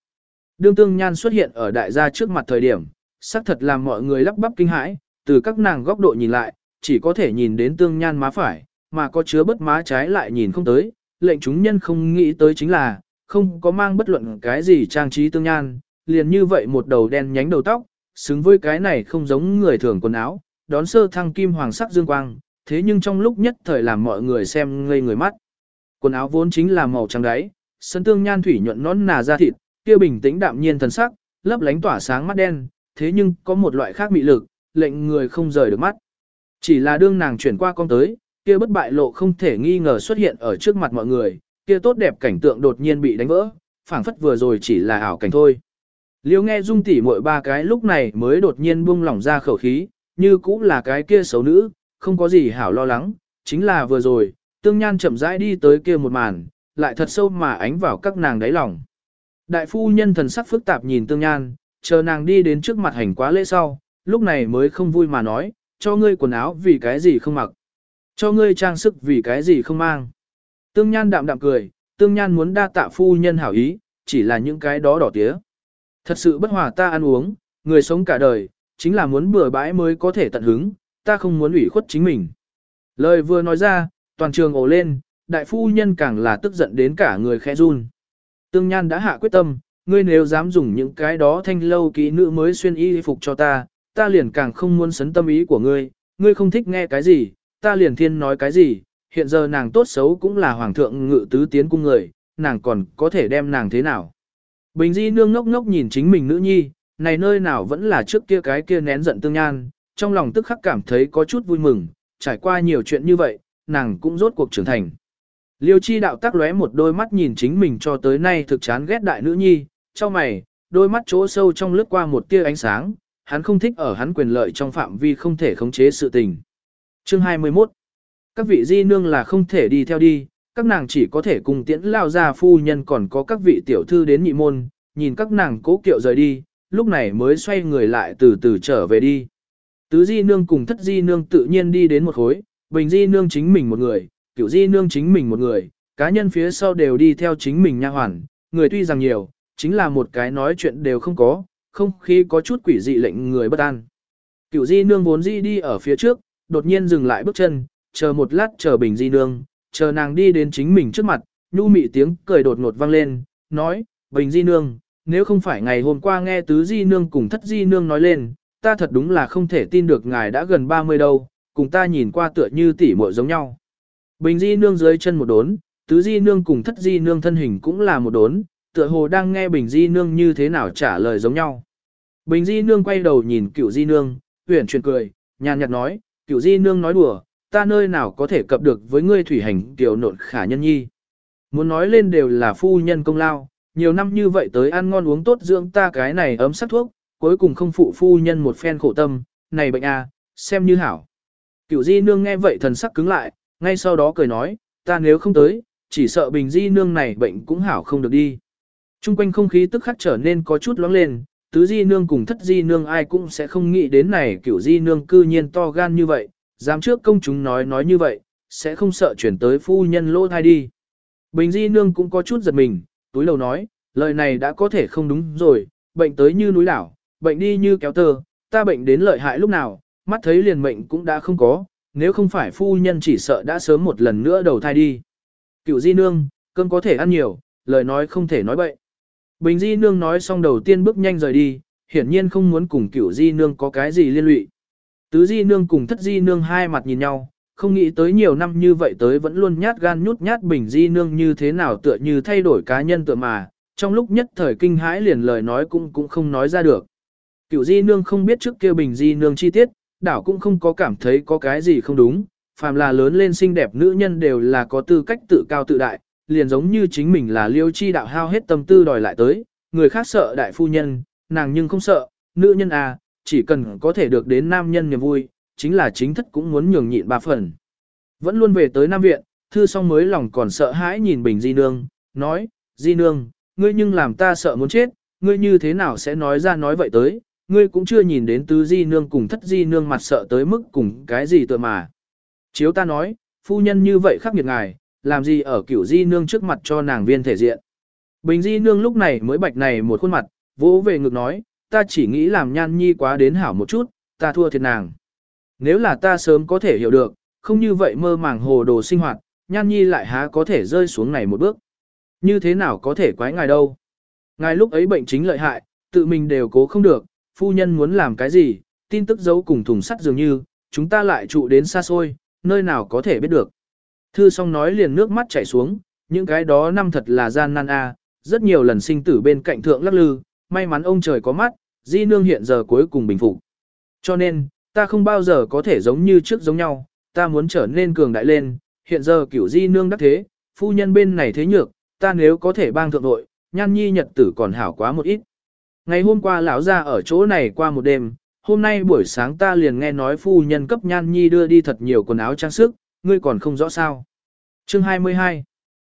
Đương Tương Nhan xuất hiện ở đại gia trước mặt thời điểm, xác thật làm mọi người lắp bắp kinh hãi, từ các nàng góc độ nhìn lại, chỉ có thể nhìn đến Tương Nhan má phải, mà có chứa bất má trái lại nhìn không tới, lệnh chúng nhân không nghĩ tới chính là, không có mang bất luận cái gì trang trí Tương Nhan, liền như vậy một đầu đen nhánh đầu tóc, xứng với cái này không giống người thường quần áo, đón sơ thăng kim hoàng sắc dương quang, thế nhưng trong lúc nhất thời làm mọi người xem ngây người mắt. Quần áo vốn chính là màu trắng đáy, sân tương nhan thủy nhuận nón nà da thịt, kia bình tĩnh đạm nhiên thần sắc, lấp lánh tỏa sáng mắt đen, thế nhưng có một loại khác mị lực, lệnh người không rời được mắt. Chỉ là đương nàng chuyển qua con tới, kia bất bại lộ không thể nghi ngờ xuất hiện ở trước mặt mọi người, kia tốt đẹp cảnh tượng đột nhiên bị đánh vỡ, phảng phất vừa rồi chỉ là ảo cảnh thôi. Liêu nghe dung tỉ mỗi ba cái lúc này mới đột nhiên buông lỏng ra khẩu khí, như cũng là cái kia xấu nữ, không có gì hảo lo lắng, chính là vừa rồi, tương nhan chậm rãi đi tới kia một màn, lại thật sâu mà ánh vào các nàng đáy lòng. Đại phu nhân thần sắc phức tạp nhìn tương nhan, chờ nàng đi đến trước mặt hành quá lễ sau, lúc này mới không vui mà nói, cho ngươi quần áo vì cái gì không mặc, cho ngươi trang sức vì cái gì không mang. Tương nhan đạm đạm cười, tương nhan muốn đa tạ phu nhân hảo ý, chỉ là những cái đó đỏ tía. Thật sự bất hòa ta ăn uống, người sống cả đời, chính là muốn bừa bãi mới có thể tận hứng, ta không muốn ủy khuất chính mình. Lời vừa nói ra, toàn trường ồ lên, đại phu nhân càng là tức giận đến cả người khẽ run. Tương Nhan đã hạ quyết tâm, ngươi nếu dám dùng những cái đó thanh lâu kỹ nữ mới xuyên y phục cho ta, ta liền càng không muốn sấn tâm ý của ngươi, ngươi không thích nghe cái gì, ta liền thiên nói cái gì, hiện giờ nàng tốt xấu cũng là hoàng thượng ngự tứ tiến cung người, nàng còn có thể đem nàng thế nào. Bình di nương ngốc ngốc nhìn chính mình nữ nhi, này nơi nào vẫn là trước kia cái kia nén giận tương nhan, trong lòng tức khắc cảm thấy có chút vui mừng, trải qua nhiều chuyện như vậy, nàng cũng rốt cuộc trưởng thành. Liêu chi đạo tắc lóe một đôi mắt nhìn chính mình cho tới nay thực chán ghét đại nữ nhi, cho mày, đôi mắt chỗ sâu trong lướt qua một tia ánh sáng, hắn không thích ở hắn quyền lợi trong phạm vi không thể khống chế sự tình. Chương 21 Các vị di nương là không thể đi theo đi, các nàng chỉ có thể cùng tiễn lao ra phu nhân còn có các vị tiểu thư đến nhị môn, nhìn các nàng cố kiệu rời đi, lúc này mới xoay người lại từ từ trở về đi. Tứ di nương cùng thất di nương tự nhiên đi đến một khối, bình di nương chính mình một người, cửu di nương chính mình một người, cá nhân phía sau đều đi theo chính mình nha hoàn, người tuy rằng nhiều, chính là một cái nói chuyện đều không có, không khi có chút quỷ dị lệnh người bất an. Cửu di nương vốn di đi ở phía trước, đột nhiên dừng lại bước chân, chờ một lát chờ bình di nương, chờ nàng đi đến chính mình trước mặt, nhu mị tiếng cười đột ngột vang lên, nói, bình di nương, nếu không phải ngày hôm qua nghe tứ di nương cùng thất di nương nói lên, ta thật đúng là không thể tin được ngài đã gần 30 đâu, cùng ta nhìn qua tựa như tỷ muội giống nhau. Bình di nương dưới chân một đốn, tứ di nương cùng thất di nương thân hình cũng là một đốn, tựa hồ đang nghe bình di nương như thế nào trả lời giống nhau. Bình di nương quay đầu nhìn cựu di nương, huyển chuyển cười, nhàn nhạt nói, cựu di nương nói đùa, ta nơi nào có thể cập được với ngươi thủy hành tiểu nộn khả nhân nhi. Muốn nói lên đều là phu nhân công lao, nhiều năm như vậy tới ăn ngon uống tốt dưỡng ta cái này ấm sắc thuốc, cuối cùng không phụ phu nhân một phen khổ tâm, này bệnh à xem như hảo. Cửu di nương nghe vậy thần sắc cứng lại, ngay sau đó cười nói, ta nếu không tới, chỉ sợ bình di nương này bệnh cũng hảo không được đi. Trung quanh không khí tức khắc trở nên có chút loáng lên, tứ di nương cùng thất di nương ai cũng sẽ không nghĩ đến này cửu di nương cư nhiên to gan như vậy, dám trước công chúng nói nói như vậy, sẽ không sợ chuyển tới phu nhân lỗ thai đi. Bình di nương cũng có chút giật mình, túi lầu nói, lời này đã có thể không đúng rồi, bệnh tới như núi đảo, bệnh đi như kéo tơ, ta bệnh đến lợi hại lúc nào, mắt thấy liền mệnh cũng đã không có, nếu không phải phu nhân chỉ sợ đã sớm một lần nữa đầu thai đi. Cựu di nương, cơm có thể ăn nhiều, lời nói không thể nói bậy. Bình di nương nói xong đầu tiên bước nhanh rời đi, hiển nhiên không muốn cùng cựu di nương có cái gì liên lụy. Tứ di nương cùng thất di nương hai mặt nhìn nhau, không nghĩ tới nhiều năm như vậy tới vẫn luôn nhát gan nhút nhát bình di nương như thế nào tựa như thay đổi cá nhân tựa mà, trong lúc nhất thời kinh hãi liền lời nói cũng cũng không nói ra được. Cựu di nương không biết trước kia bình di nương chi tiết, đảo cũng không có cảm thấy có cái gì không đúng, phàm là lớn lên xinh đẹp nữ nhân đều là có tư cách tự cao tự đại, liền giống như chính mình là liêu chi đạo hao hết tâm tư đòi lại tới, người khác sợ đại phu nhân, nàng nhưng không sợ, nữ nhân à, chỉ cần có thể được đến nam nhân niềm vui, chính là chính thất cũng muốn nhường nhịn ba phần. Vẫn luôn về tới Nam Viện, thư xong mới lòng còn sợ hãi nhìn Bình Di Nương, nói, Di Nương, ngươi nhưng làm ta sợ muốn chết, ngươi như thế nào sẽ nói ra nói vậy tới, ngươi cũng chưa nhìn đến tứ Di Nương cùng thất Di Nương mặt sợ tới mức cùng cái gì tựa mà. Chiếu ta nói, phu nhân như vậy khắc nghiệt ngài, làm gì ở kiểu Di Nương trước mặt cho nàng viên thể diện. Bình Di Nương lúc này mới bạch này một khuôn mặt, vỗ về ngực nói, ta chỉ nghĩ làm nhan nhi quá đến hảo một chút, ta thua thiệt nàng. Nếu là ta sớm có thể hiểu được, không như vậy mơ màng hồ đồ sinh hoạt, nhan nhi lại há có thể rơi xuống này một bước. Như thế nào có thể quái ngài đâu. Ngài lúc ấy bệnh chính lợi hại, tự mình đều cố không được, phu nhân muốn làm cái gì, tin tức giấu cùng thùng sắt dường như, chúng ta lại trụ đến xa xôi, nơi nào có thể biết được. Thư song nói liền nước mắt chảy xuống, những cái đó năm thật là gian nan a, rất nhiều lần sinh tử bên cạnh thượng lắc lư, may mắn ông trời có mắt, di nương hiện giờ cuối cùng bình phục. Cho nên, ta không bao giờ có thể giống như trước giống nhau, ta muốn trở nên cường đại lên, hiện giờ kiểu di nương đắc thế, phu nhân bên này thế nhược, ta nếu có thể bang thượng nội, nhan nhi nhật tử còn hảo quá một ít. Ngày hôm qua lão ra ở chỗ này qua một đêm, hôm nay buổi sáng ta liền nghe nói phu nhân cấp nhan nhi đưa đi thật nhiều quần áo trang sức, ngươi còn không rõ sao. Chương 22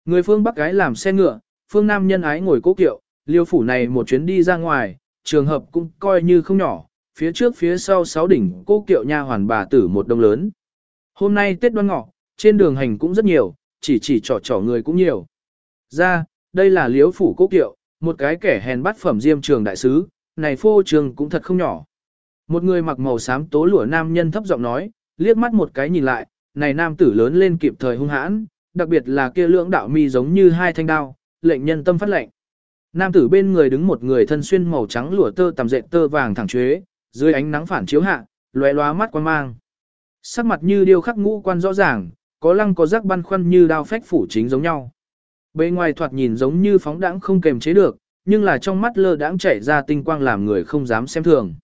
Người phương Bắc gái làm xe ngựa, phương Nam nhân ái ngồi cố kiệu, liêu phủ này một chuyến đi ra ngoài, trường hợp cũng coi như không nhỏ, phía trước phía sau sáu đỉnh cô kiệu nha hoàn bà tử một đông lớn. Hôm nay Tết đoan ngọ, trên đường hành cũng rất nhiều, chỉ chỉ trò trò người cũng nhiều. Ra, đây là liếu phủ cô kiệu, một cái kẻ hèn bắt phẩm diêm trường đại sứ, này phô trường cũng thật không nhỏ. Một người mặc màu xám tố lụa nam nhân thấp giọng nói, liếc mắt một cái nhìn lại, này nam tử lớn lên kịp thời hung hãn, đặc biệt là kia lưỡng đạo mi giống như hai thanh đao, lệnh nhân tâm phát lệnh. Nam tử bên người đứng một người thân xuyên màu trắng lụa tơ tầm dệt tơ vàng thẳng chuế, dưới ánh nắng phản chiếu hạ, lóe lóa mắt quan mang. Sắc mặt như điêu khắc ngũ quan rõ ràng, có lăng có rắc băn khoăn như đao phách phủ chính giống nhau. Bề ngoài thoạt nhìn giống như phóng đãng không kềm chế được, nhưng là trong mắt lơ đãng chảy ra tinh quang làm người không dám xem thường.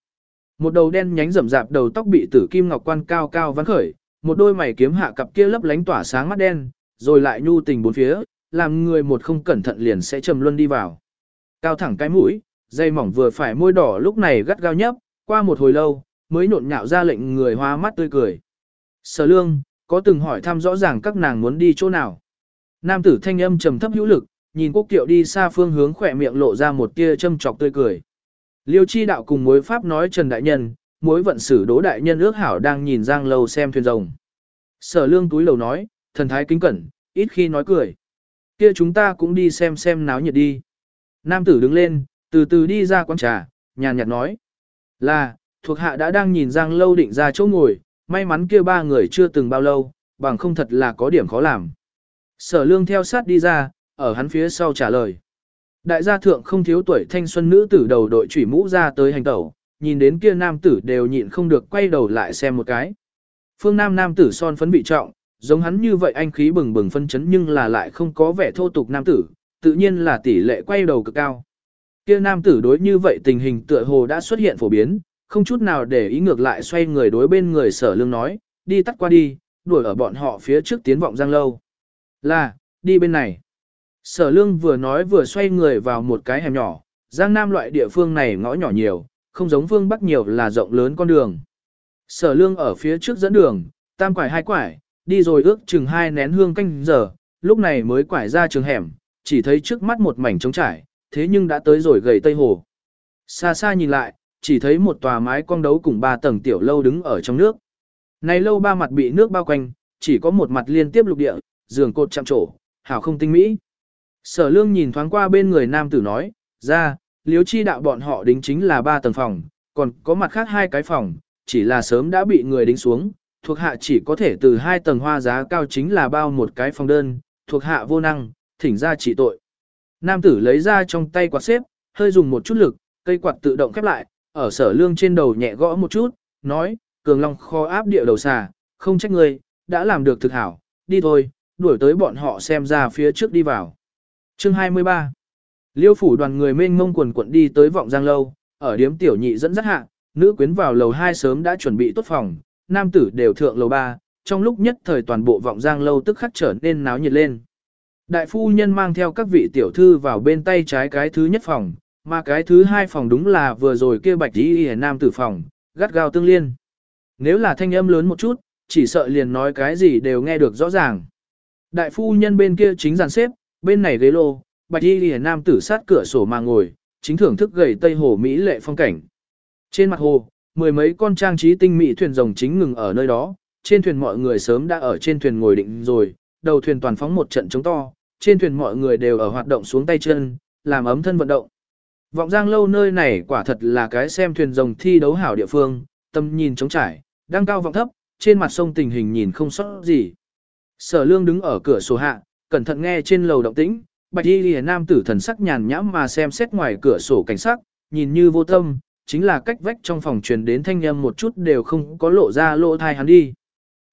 Một đầu đen nhánh rậm rạp đầu tóc bị tử kim ngọc quan cao cao vắn khởi, một đôi mày kiếm hạ cặp kia lấp lánh tỏa sáng mắt đen, rồi lại nhu tình bốn phía, làm người một không cẩn thận liền sẽ trầm luân đi vào. Cao thẳng cái mũi, dây mỏng vừa phải môi đỏ lúc này gắt gao nhấp, qua một hồi lâu, mới nhộn nhạo ra lệnh người hoa mắt tươi cười. Sở lương, có từng hỏi thăm rõ ràng các nàng muốn đi chỗ nào. Nam tử thanh âm trầm thấp hữu lực, nhìn quốc kiệu đi xa phương hướng khỏe miệng lộ ra một tia châm trọc tươi cười. Liêu chi đạo cùng mối pháp nói Trần Đại Nhân, mối vận sử đỗ đại nhân ước hảo đang nhìn giang lâu xem thuyền rồng. Sở lương túi lầu nói, thần thái kính cẩn, ít khi nói cười. kia chúng ta cũng đi xem xem náo nhiệt đi. Nam tử đứng lên, từ từ đi ra quán trà, nhàn nhạt nói. Là, thuộc hạ đã đang nhìn giang lâu định ra chỗ ngồi, may mắn kia ba người chưa từng bao lâu, bằng không thật là có điểm khó làm. Sở lương theo sát đi ra, ở hắn phía sau trả lời. Đại gia thượng không thiếu tuổi thanh xuân nữ tử đầu đội chủy mũ ra tới hành tẩu, nhìn đến kia nam tử đều nhịn không được quay đầu lại xem một cái. Phương nam nam tử son phấn bị trọng, giống hắn như vậy anh khí bừng bừng phân chấn nhưng là lại không có vẻ thô tục nam tử, tự nhiên là tỷ lệ quay đầu cực cao. Kia nam tử đối như vậy tình hình tựa hồ đã xuất hiện phổ biến, không chút nào để ý ngược lại xoay người đối bên người sở lương nói, đi tắt qua đi, đuổi ở bọn họ phía trước tiến vọng giang lâu. Là, đi bên này. Sở lương vừa nói vừa xoay người vào một cái hẻm nhỏ, giang nam loại địa phương này ngõ nhỏ nhiều, không giống phương bắc nhiều là rộng lớn con đường. Sở lương ở phía trước dẫn đường, tam quải hai quải, đi rồi ước chừng hai nén hương canh giờ, lúc này mới quải ra trường hẻm, chỉ thấy trước mắt một mảnh trống trải, thế nhưng đã tới rồi gầy tây hồ. Xa xa nhìn lại, chỉ thấy một tòa mái cong đấu cùng ba tầng tiểu lâu đứng ở trong nước. Này lâu ba mặt bị nước bao quanh, chỉ có một mặt liên tiếp lục địa, giường cột chạm trổ, hảo không tinh mỹ. Sở lương nhìn thoáng qua bên người nam tử nói, ra, liếu chi đạo bọn họ đính chính là ba tầng phòng, còn có mặt khác hai cái phòng, chỉ là sớm đã bị người đính xuống, thuộc hạ chỉ có thể từ hai tầng hoa giá cao chính là bao một cái phòng đơn, thuộc hạ vô năng, thỉnh ra trị tội. Nam tử lấy ra trong tay quạt xếp, hơi dùng một chút lực, cây quạt tự động khép lại, ở sở lương trên đầu nhẹ gõ một chút, nói, cường long kho áp địa đầu xà, không trách ngươi, đã làm được thực hảo, đi thôi, đuổi tới bọn họ xem ra phía trước đi vào. Chương 23 Liêu phủ đoàn người mênh mông quần quận đi tới vọng giang lâu, ở điếm tiểu nhị dẫn dắt hạ, nữ quyến vào lầu 2 sớm đã chuẩn bị tốt phòng, nam tử đều thượng lầu 3, trong lúc nhất thời toàn bộ vọng giang lâu tức khắc trở nên náo nhiệt lên. Đại phu nhân mang theo các vị tiểu thư vào bên tay trái cái thứ nhất phòng, mà cái thứ hai phòng đúng là vừa rồi kia bạch y hề nam tử phòng, gắt gao tương liên. Nếu là thanh âm lớn một chút, chỉ sợ liền nói cái gì đều nghe được rõ ràng. Đại phu nhân bên kia chính dàn xếp, bên này ghế lô, bạch y hề nam tử sát cửa sổ mà ngồi, chính thưởng thức gầy tây hồ Mỹ lệ phong cảnh. Trên mặt hồ, mười mấy con trang trí tinh mỹ thuyền rồng chính ngừng ở nơi đó, trên thuyền mọi người sớm đã ở trên thuyền ngồi định rồi, đầu thuyền toàn phóng một trận chống to, trên thuyền mọi người đều ở hoạt động xuống tay chân, làm ấm thân vận động. Vọng giang lâu nơi này quả thật là cái xem thuyền rồng thi đấu hảo địa phương, tâm nhìn trống trải, đang cao vọng thấp, trên mặt sông tình hình nhìn không sót gì. Sở lương đứng ở cửa sổ hạ, cẩn thận nghe trên lầu động tĩnh, bạch y lìa nam tử thần sắc nhàn nhãm mà xem xét ngoài cửa sổ cảnh sắc, nhìn như vô tâm, chính là cách vách trong phòng truyền đến thanh âm một chút đều không có lộ ra lỗ thai hắn đi.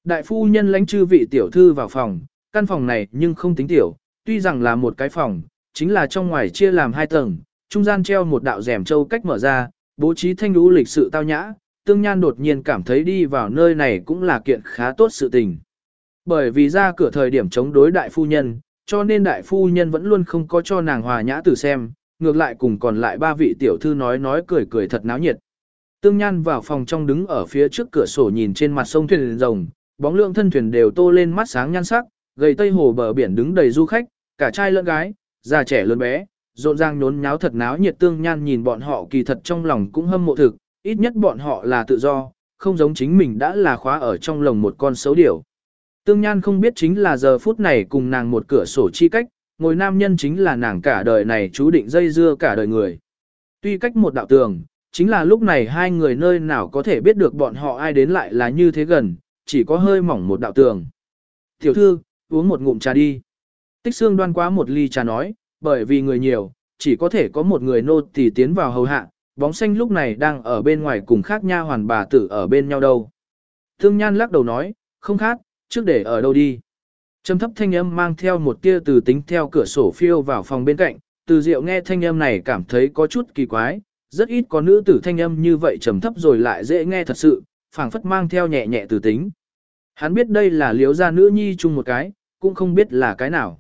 Đại phu nhân lãnh chư vị tiểu thư vào phòng, căn phòng này nhưng không tính tiểu, tuy rằng là một cái phòng, chính là trong ngoài chia làm hai tầng, trung gian treo một đạo rèm châu cách mở ra, bố trí thanh lũ lịch sự tao nhã, tương nhan đột nhiên cảm thấy đi vào nơi này cũng là kiện khá tốt sự tình. Bởi vì ra cửa thời điểm chống đối đại phu nhân, cho nên đại phu nhân vẫn luôn không có cho nàng hòa nhã tử xem, ngược lại cùng còn lại ba vị tiểu thư nói nói cười cười thật náo nhiệt. Tương Nhan vào phòng trong đứng ở phía trước cửa sổ nhìn trên mặt sông thuyền rồng, bóng lượng thân thuyền đều tô lên mắt sáng nhan sắc, gầy tây hồ bờ biển đứng đầy du khách, cả trai lẫn gái, già trẻ lớn bé, rộn ràng nhốn nháo thật náo nhiệt Tương Nhan nhìn bọn họ kỳ thật trong lòng cũng hâm mộ thực, ít nhất bọn họ là tự do, không giống chính mình đã là khóa ở trong lồng một con xấu điểu. Tương Nhan không biết chính là giờ phút này cùng nàng một cửa sổ chi cách, ngồi nam nhân chính là nàng cả đời này chú định dây dưa cả đời người. Tuy cách một đạo tường, chính là lúc này hai người nơi nào có thể biết được bọn họ ai đến lại là như thế gần, chỉ có hơi mỏng một đạo tường. Tiểu thư, uống một ngụm trà đi. Tích xương đoan quá một ly trà nói, bởi vì người nhiều, chỉ có thể có một người nô tỳ tiến vào hầu hạ, bóng xanh lúc này đang ở bên ngoài cùng khác nha hoàn bà tử ở bên nhau đâu. Thương Nhan lắc đầu nói, không khác, trước để ở đâu đi. Trầm thấp thanh âm mang theo một tia từ tính theo cửa sổ phiêu vào phòng bên cạnh, từ diệu nghe thanh âm này cảm thấy có chút kỳ quái, rất ít có nữ tử thanh âm như vậy trầm thấp rồi lại dễ nghe thật sự, phảng phất mang theo nhẹ nhẹ từ tính. Hắn biết đây là liếu gia nữ nhi chung một cái, cũng không biết là cái nào.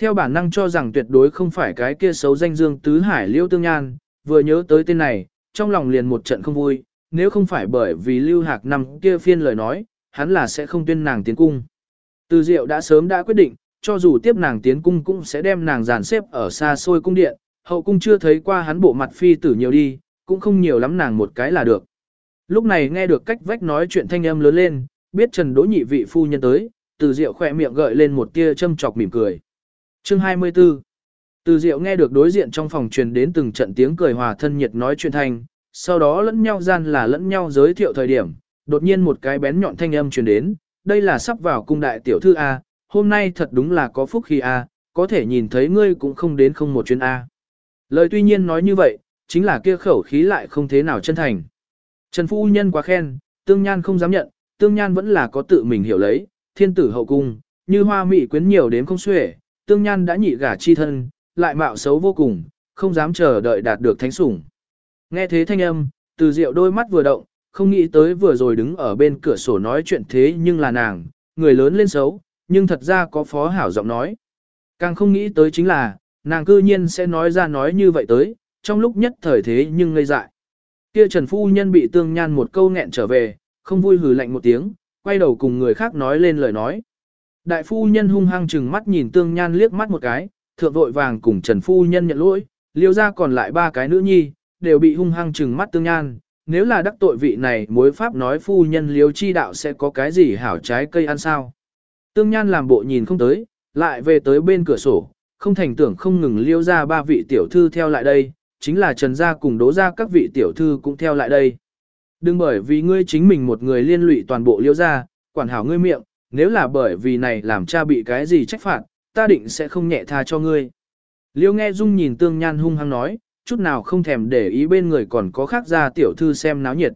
Theo bản năng cho rằng tuyệt đối không phải cái kia xấu danh dương tứ hải liêu tương nhan, vừa nhớ tới tên này, trong lòng liền một trận không vui, nếu không phải bởi vì lưu hạc năm kia phiên lời nói, hắn là sẽ không tuyên nàng tiến cung. Từ Diệu đã sớm đã quyết định, cho dù tiếp nàng tiến cung cũng sẽ đem nàng dàn xếp ở xa xôi cung điện, hậu cung chưa thấy qua hắn bộ mặt phi tử nhiều đi, cũng không nhiều lắm nàng một cái là được. Lúc này nghe được cách vách nói chuyện thanh âm lớn lên, biết Trần Đỗ nhị vị phu nhân tới, từ Diệu khỏe miệng gợi lên một tia châm chọc mỉm cười. Chương 24 Từ Diệu nghe được đối diện trong phòng truyền đến từng trận tiếng cười hòa thân nhiệt nói chuyện thanh, sau đó lẫn nhau gian là lẫn nhau giới thiệu thời điểm, đột nhiên một cái bén nhọn thanh âm truyền đến, đây là sắp vào cung đại tiểu thư A, hôm nay thật đúng là có phúc khi A, có thể nhìn thấy ngươi cũng không đến không một chuyến A. Lời tuy nhiên nói như vậy, chính là kia khẩu khí lại không thế nào chân thành. Trần Phu Nhân quá khen, tương nhan không dám nhận, tương nhan vẫn là có tự mình hiểu lấy, thiên tử hậu cung, như hoa mị quyến nhiều đến không xuể, tương nhan đã nhị gả chi thân, lại mạo xấu vô cùng, không dám chờ đợi đạt được thánh sủng. Nghe thế thanh âm, từ diệu đôi mắt vừa động, không nghĩ tới vừa rồi đứng ở bên cửa sổ nói chuyện thế nhưng là nàng, người lớn lên xấu, nhưng thật ra có phó hảo giọng nói. Càng không nghĩ tới chính là, nàng cư nhiên sẽ nói ra nói như vậy tới, trong lúc nhất thời thế nhưng ngây dại. Kia Trần Phu Nhân bị tương nhan một câu nghẹn trở về, không vui hừ lạnh một tiếng, quay đầu cùng người khác nói lên lời nói. Đại Phu Nhân hung hăng chừng mắt nhìn tương nhan liếc mắt một cái, thượng vội vàng cùng Trần Phu Nhân nhận lỗi, liêu ra còn lại ba cái nữ nhi, đều bị hung hăng chừng mắt tương nhan, nếu là đắc tội vị này mối pháp nói phu nhân liếu chi đạo sẽ có cái gì hảo trái cây ăn sao. Tương Nhan làm bộ nhìn không tới, lại về tới bên cửa sổ, không thành tưởng không ngừng liêu ra ba vị tiểu thư theo lại đây, chính là Trần Gia cùng đố ra các vị tiểu thư cũng theo lại đây. Đừng bởi vì ngươi chính mình một người liên lụy toàn bộ liêu ra, quản hảo ngươi miệng, nếu là bởi vì này làm cha bị cái gì trách phạt, ta định sẽ không nhẹ tha cho ngươi. Liêu nghe Dung nhìn Tương Nhan hung hăng nói, chút nào không thèm để ý bên người còn có khác ra tiểu thư xem náo nhiệt.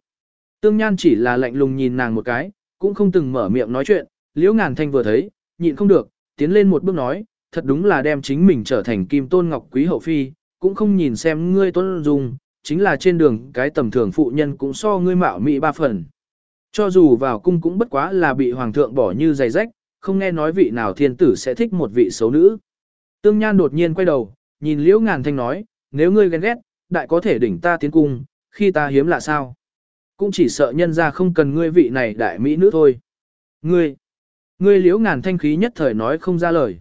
Tương Nhan chỉ là lạnh lùng nhìn nàng một cái, cũng không từng mở miệng nói chuyện, Liễu Ngàn Thanh vừa thấy, nhịn không được, tiến lên một bước nói, thật đúng là đem chính mình trở thành kim tôn ngọc quý hậu phi, cũng không nhìn xem ngươi tôn dùng, chính là trên đường cái tầm thường phụ nhân cũng so ngươi mạo mị ba phần. Cho dù vào cung cũng bất quá là bị hoàng thượng bỏ như giày rách, không nghe nói vị nào thiên tử sẽ thích một vị xấu nữ. Tương Nhan đột nhiên quay đầu, nhìn Liễu Ngàn Thanh nói, nếu ngươi ghen ghét, đại có thể đỉnh ta tiến cung, khi ta hiếm lạ sao? Cũng chỉ sợ nhân ra không cần ngươi vị này đại mỹ nữ thôi. Ngươi, ngươi Liễu Ngàn Thanh khí nhất thời nói không ra lời.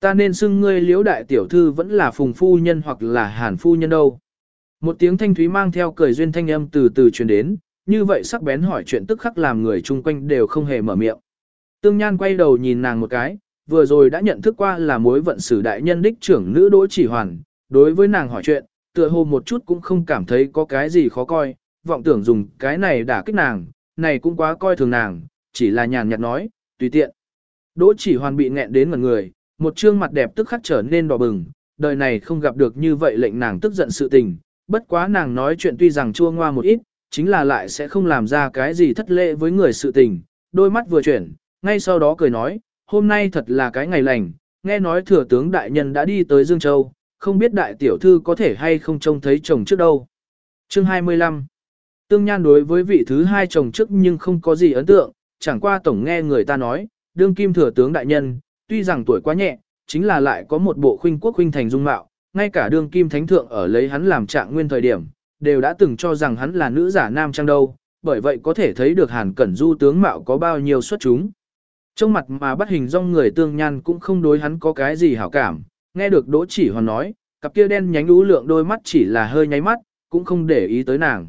Ta nên xưng ngươi Liễu đại tiểu thư vẫn là phùng phu nhân hoặc là hàn phu nhân đâu. Một tiếng thanh thúy mang theo cười duyên thanh âm từ từ truyền đến, như vậy sắc bén hỏi chuyện tức khắc làm người chung quanh đều không hề mở miệng. Tương Nhan quay đầu nhìn nàng một cái, vừa rồi đã nhận thức qua là mối vận sử đại nhân đích trưởng nữ Đỗ Chỉ Hoàn, đối với nàng hỏi chuyện, tựa hồ một chút cũng không cảm thấy có cái gì khó coi, vọng tưởng dùng cái này đả kích nàng, này cũng quá coi thường nàng, chỉ là nhàn nhạt nói, tùy tiện. Đỗ Chỉ Hoàn bị nghẹn đến ngẩn người, một trương mặt đẹp tức khắc trở nên đỏ bừng, đời này không gặp được như vậy lệnh nàng tức giận sự tình, bất quá nàng nói chuyện tuy rằng chua ngoa một ít, chính là lại sẽ không làm ra cái gì thất lễ với người sự tình, đôi mắt vừa chuyển, ngay sau đó cười nói, hôm nay thật là cái ngày lành, nghe nói thừa tướng đại nhân đã đi tới Dương Châu, không biết đại tiểu thư có thể hay không trông thấy chồng trước đâu. Chương 25 Tương Nhan đối với vị thứ hai chồng trước nhưng không có gì ấn tượng, chẳng qua tổng nghe người ta nói, đương kim thừa tướng đại nhân, tuy rằng tuổi quá nhẹ, chính là lại có một bộ khuynh quốc khuynh thành dung mạo, ngay cả đương kim thánh thượng ở lấy hắn làm trạng nguyên thời điểm, đều đã từng cho rằng hắn là nữ giả nam trang đâu, bởi vậy có thể thấy được Hàn Cẩn Du tướng mạo có bao nhiêu xuất chúng. Trong mặt mà bắt hình dong người tương nhan cũng không đối hắn có cái gì hảo cảm, nghe được Đỗ Chỉ Hoàn nói, cặp kia đen nhánh ú lượng đôi mắt chỉ là hơi nháy mắt, cũng không để ý tới nàng.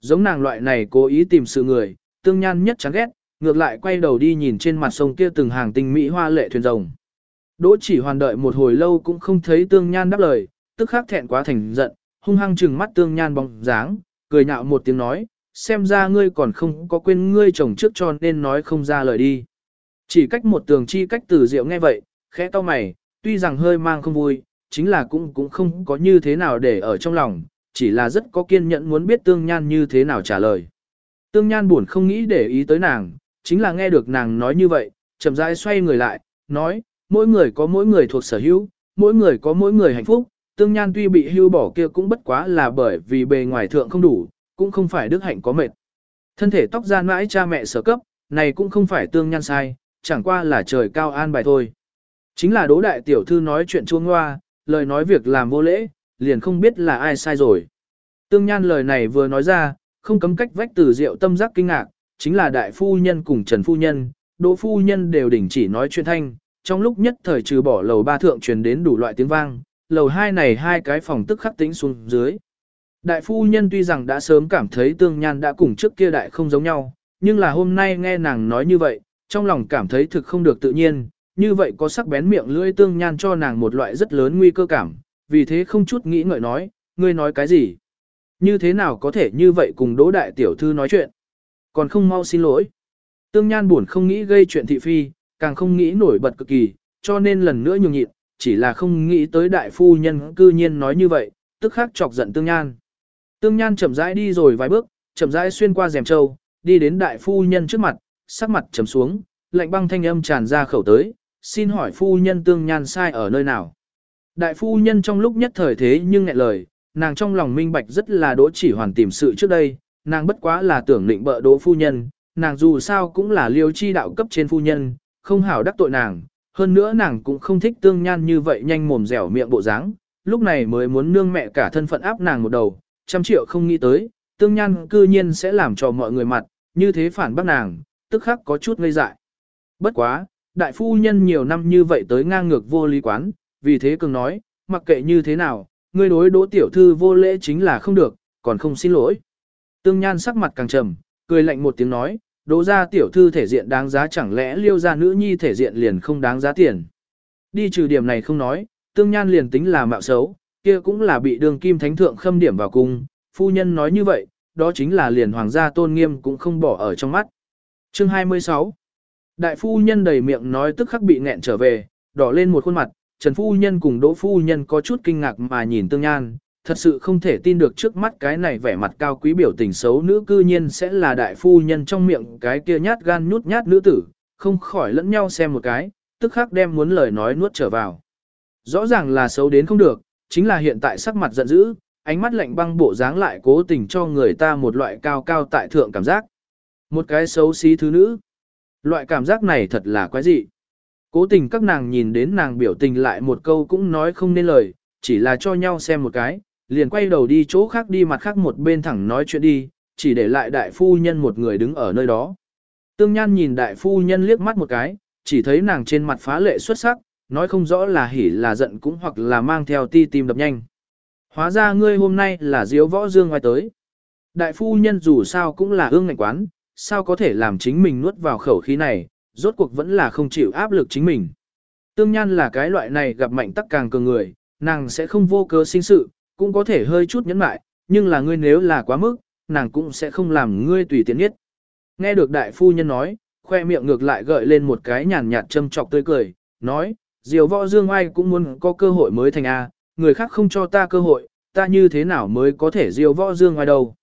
Giống nàng loại này cố ý tìm sự người, tương nhan nhất chán ghét, ngược lại quay đầu đi nhìn trên mặt sông kia từng hàng tinh mỹ hoa lệ thuyền rồng. Đỗ Chỉ Hoàn đợi một hồi lâu cũng không thấy tương nhan đáp lời, tức khắc thẹn quá thành giận, hung hăng trừng mắt tương nhan bóng dáng, cười nhạo một tiếng nói, xem ra ngươi còn không có quên ngươi chồng trước cho nên nói không ra lời đi. Chỉ cách một tường chi cách tử diệu nghe vậy, khẽ to mày, tuy rằng hơi mang không vui, chính là cũng cũng không có như thế nào để ở trong lòng, chỉ là rất có kiên nhẫn muốn biết tương nhan như thế nào trả lời. Tương nhan buồn không nghĩ để ý tới nàng, chính là nghe được nàng nói như vậy, chậm rãi xoay người lại, nói, mỗi người có mỗi người thuộc sở hữu, mỗi người có mỗi người hạnh phúc, tương nhan tuy bị hưu bỏ kia cũng bất quá là bởi vì bề ngoài thượng không đủ, cũng không phải đức hạnh có mệt. Thân thể tóc gian mãi cha mẹ sở cấp, này cũng không phải tương nhan sai, chẳng qua là trời cao an bài thôi. Chính là đố đại tiểu thư nói chuyện chuông hoa, lời nói việc làm vô lễ, liền không biết là ai sai rồi. Tương nhan lời này vừa nói ra, không cấm cách vách từ rượu tâm giác kinh ngạc, chính là đại phu nhân cùng trần phu nhân, đỗ phu nhân đều đình chỉ nói chuyện thanh, trong lúc nhất thời trừ bỏ lầu ba thượng truyền đến đủ loại tiếng vang, lầu hai này hai cái phòng tức khắc tính xuống dưới. Đại phu nhân tuy rằng đã sớm cảm thấy tương nhan đã cùng trước kia đại không giống nhau, nhưng là hôm nay nghe nàng nói như vậy, trong lòng cảm thấy thực không được tự nhiên, như vậy có sắc bén miệng lưỡi tương nhan cho nàng một loại rất lớn nguy cơ cảm, vì thế không chút nghĩ ngợi nói, ngươi nói cái gì? Như thế nào có thể như vậy cùng đỗ đại tiểu thư nói chuyện? Còn không mau xin lỗi. Tương nhan buồn không nghĩ gây chuyện thị phi, càng không nghĩ nổi bật cực kỳ, cho nên lần nữa nhường nhịn, chỉ là không nghĩ tới đại phu nhân cư nhiên nói như vậy, tức khắc chọc giận tương nhan. Tương nhan chậm rãi đi rồi vài bước, chậm rãi xuyên qua rèm châu, đi đến đại phu nhân trước mặt, sắc mặt trầm xuống, lạnh băng thanh âm tràn ra khẩu tới, xin hỏi phu nhân tương nhan sai ở nơi nào. Đại phu nhân trong lúc nhất thời thế nhưng ngại lời, nàng trong lòng minh bạch rất là đỗ chỉ hoàn tìm sự trước đây, nàng bất quá là tưởng định bợ đỗ phu nhân, nàng dù sao cũng là liêu chi đạo cấp trên phu nhân, không hảo đắc tội nàng, hơn nữa nàng cũng không thích tương nhan như vậy nhanh mồm dẻo miệng bộ dáng, lúc này mới muốn nương mẹ cả thân phận áp nàng một đầu, trăm triệu không nghĩ tới, tương nhan cư nhiên sẽ làm cho mọi người mặt, như thế phản bác nàng, tức khắc có chút ngây dại. Bất quá, đại phu nhân nhiều năm như vậy tới ngang ngược vô lý quán, vì thế cường nói, mặc kệ như thế nào, ngươi đối đỗ tiểu thư vô lễ chính là không được, còn không xin lỗi. Tương nhan sắc mặt càng trầm, cười lạnh một tiếng nói, đỗ ra tiểu thư thể diện đáng giá chẳng lẽ liêu ra nữ nhi thể diện liền không đáng giá tiền. Đi trừ điểm này không nói, tương nhan liền tính là mạo xấu, kia cũng là bị đường kim thánh thượng khâm điểm vào cung, phu nhân nói như vậy, đó chính là liền hoàng gia tôn nghiêm cũng không bỏ ở trong mắt. Chương 26 Đại phu nhân đầy miệng nói tức khắc bị nghẹn trở về, đỏ lên một khuôn mặt, Trần phu nhân cùng Đỗ phu nhân có chút kinh ngạc mà nhìn Tương Nhan, thật sự không thể tin được trước mắt cái này vẻ mặt cao quý biểu tình xấu nữ cư nhiên sẽ là đại phu nhân trong miệng cái kia nhát gan nhút nhát nữ tử, không khỏi lẫn nhau xem một cái, tức khắc đem muốn lời nói nuốt trở vào. Rõ ràng là xấu đến không được, chính là hiện tại sắc mặt giận dữ, ánh mắt lạnh băng bộ dáng lại cố tình cho người ta một loại cao cao tại thượng cảm giác. Một cái xấu xí thứ nữ. Loại cảm giác này thật là quái dị. Cố tình các nàng nhìn đến nàng biểu tình lại một câu cũng nói không nên lời, chỉ là cho nhau xem một cái, liền quay đầu đi chỗ khác đi mặt khác một bên thẳng nói chuyện đi, chỉ để lại đại phu nhân một người đứng ở nơi đó. Tương Nhan nhìn đại phu nhân liếc mắt một cái, chỉ thấy nàng trên mặt phá lệ xuất sắc, nói không rõ là hỉ là giận cũng hoặc là mang theo ti tim đập nhanh. Hóa ra ngươi hôm nay là diếu võ dương ngoài tới. Đại phu nhân dù sao cũng là ương ngạnh quán, sao có thể làm chính mình nuốt vào khẩu khí này, rốt cuộc vẫn là không chịu áp lực chính mình. Tương Nhan là cái loại này gặp mạnh tắc càng cường người, nàng sẽ không vô cớ sinh sự, cũng có thể hơi chút nhẫn mại, nhưng là ngươi nếu là quá mức, nàng cũng sẽ không làm ngươi tùy tiện nhất. Nghe được đại phu nhân nói, khoe miệng ngược lại gợi lên một cái nhàn nhạt châm chọc tươi cười, nói, diều võ dương ai cũng muốn có cơ hội mới thành A, người khác không cho ta cơ hội, ta như thế nào mới có thể diều võ dương ai đâu.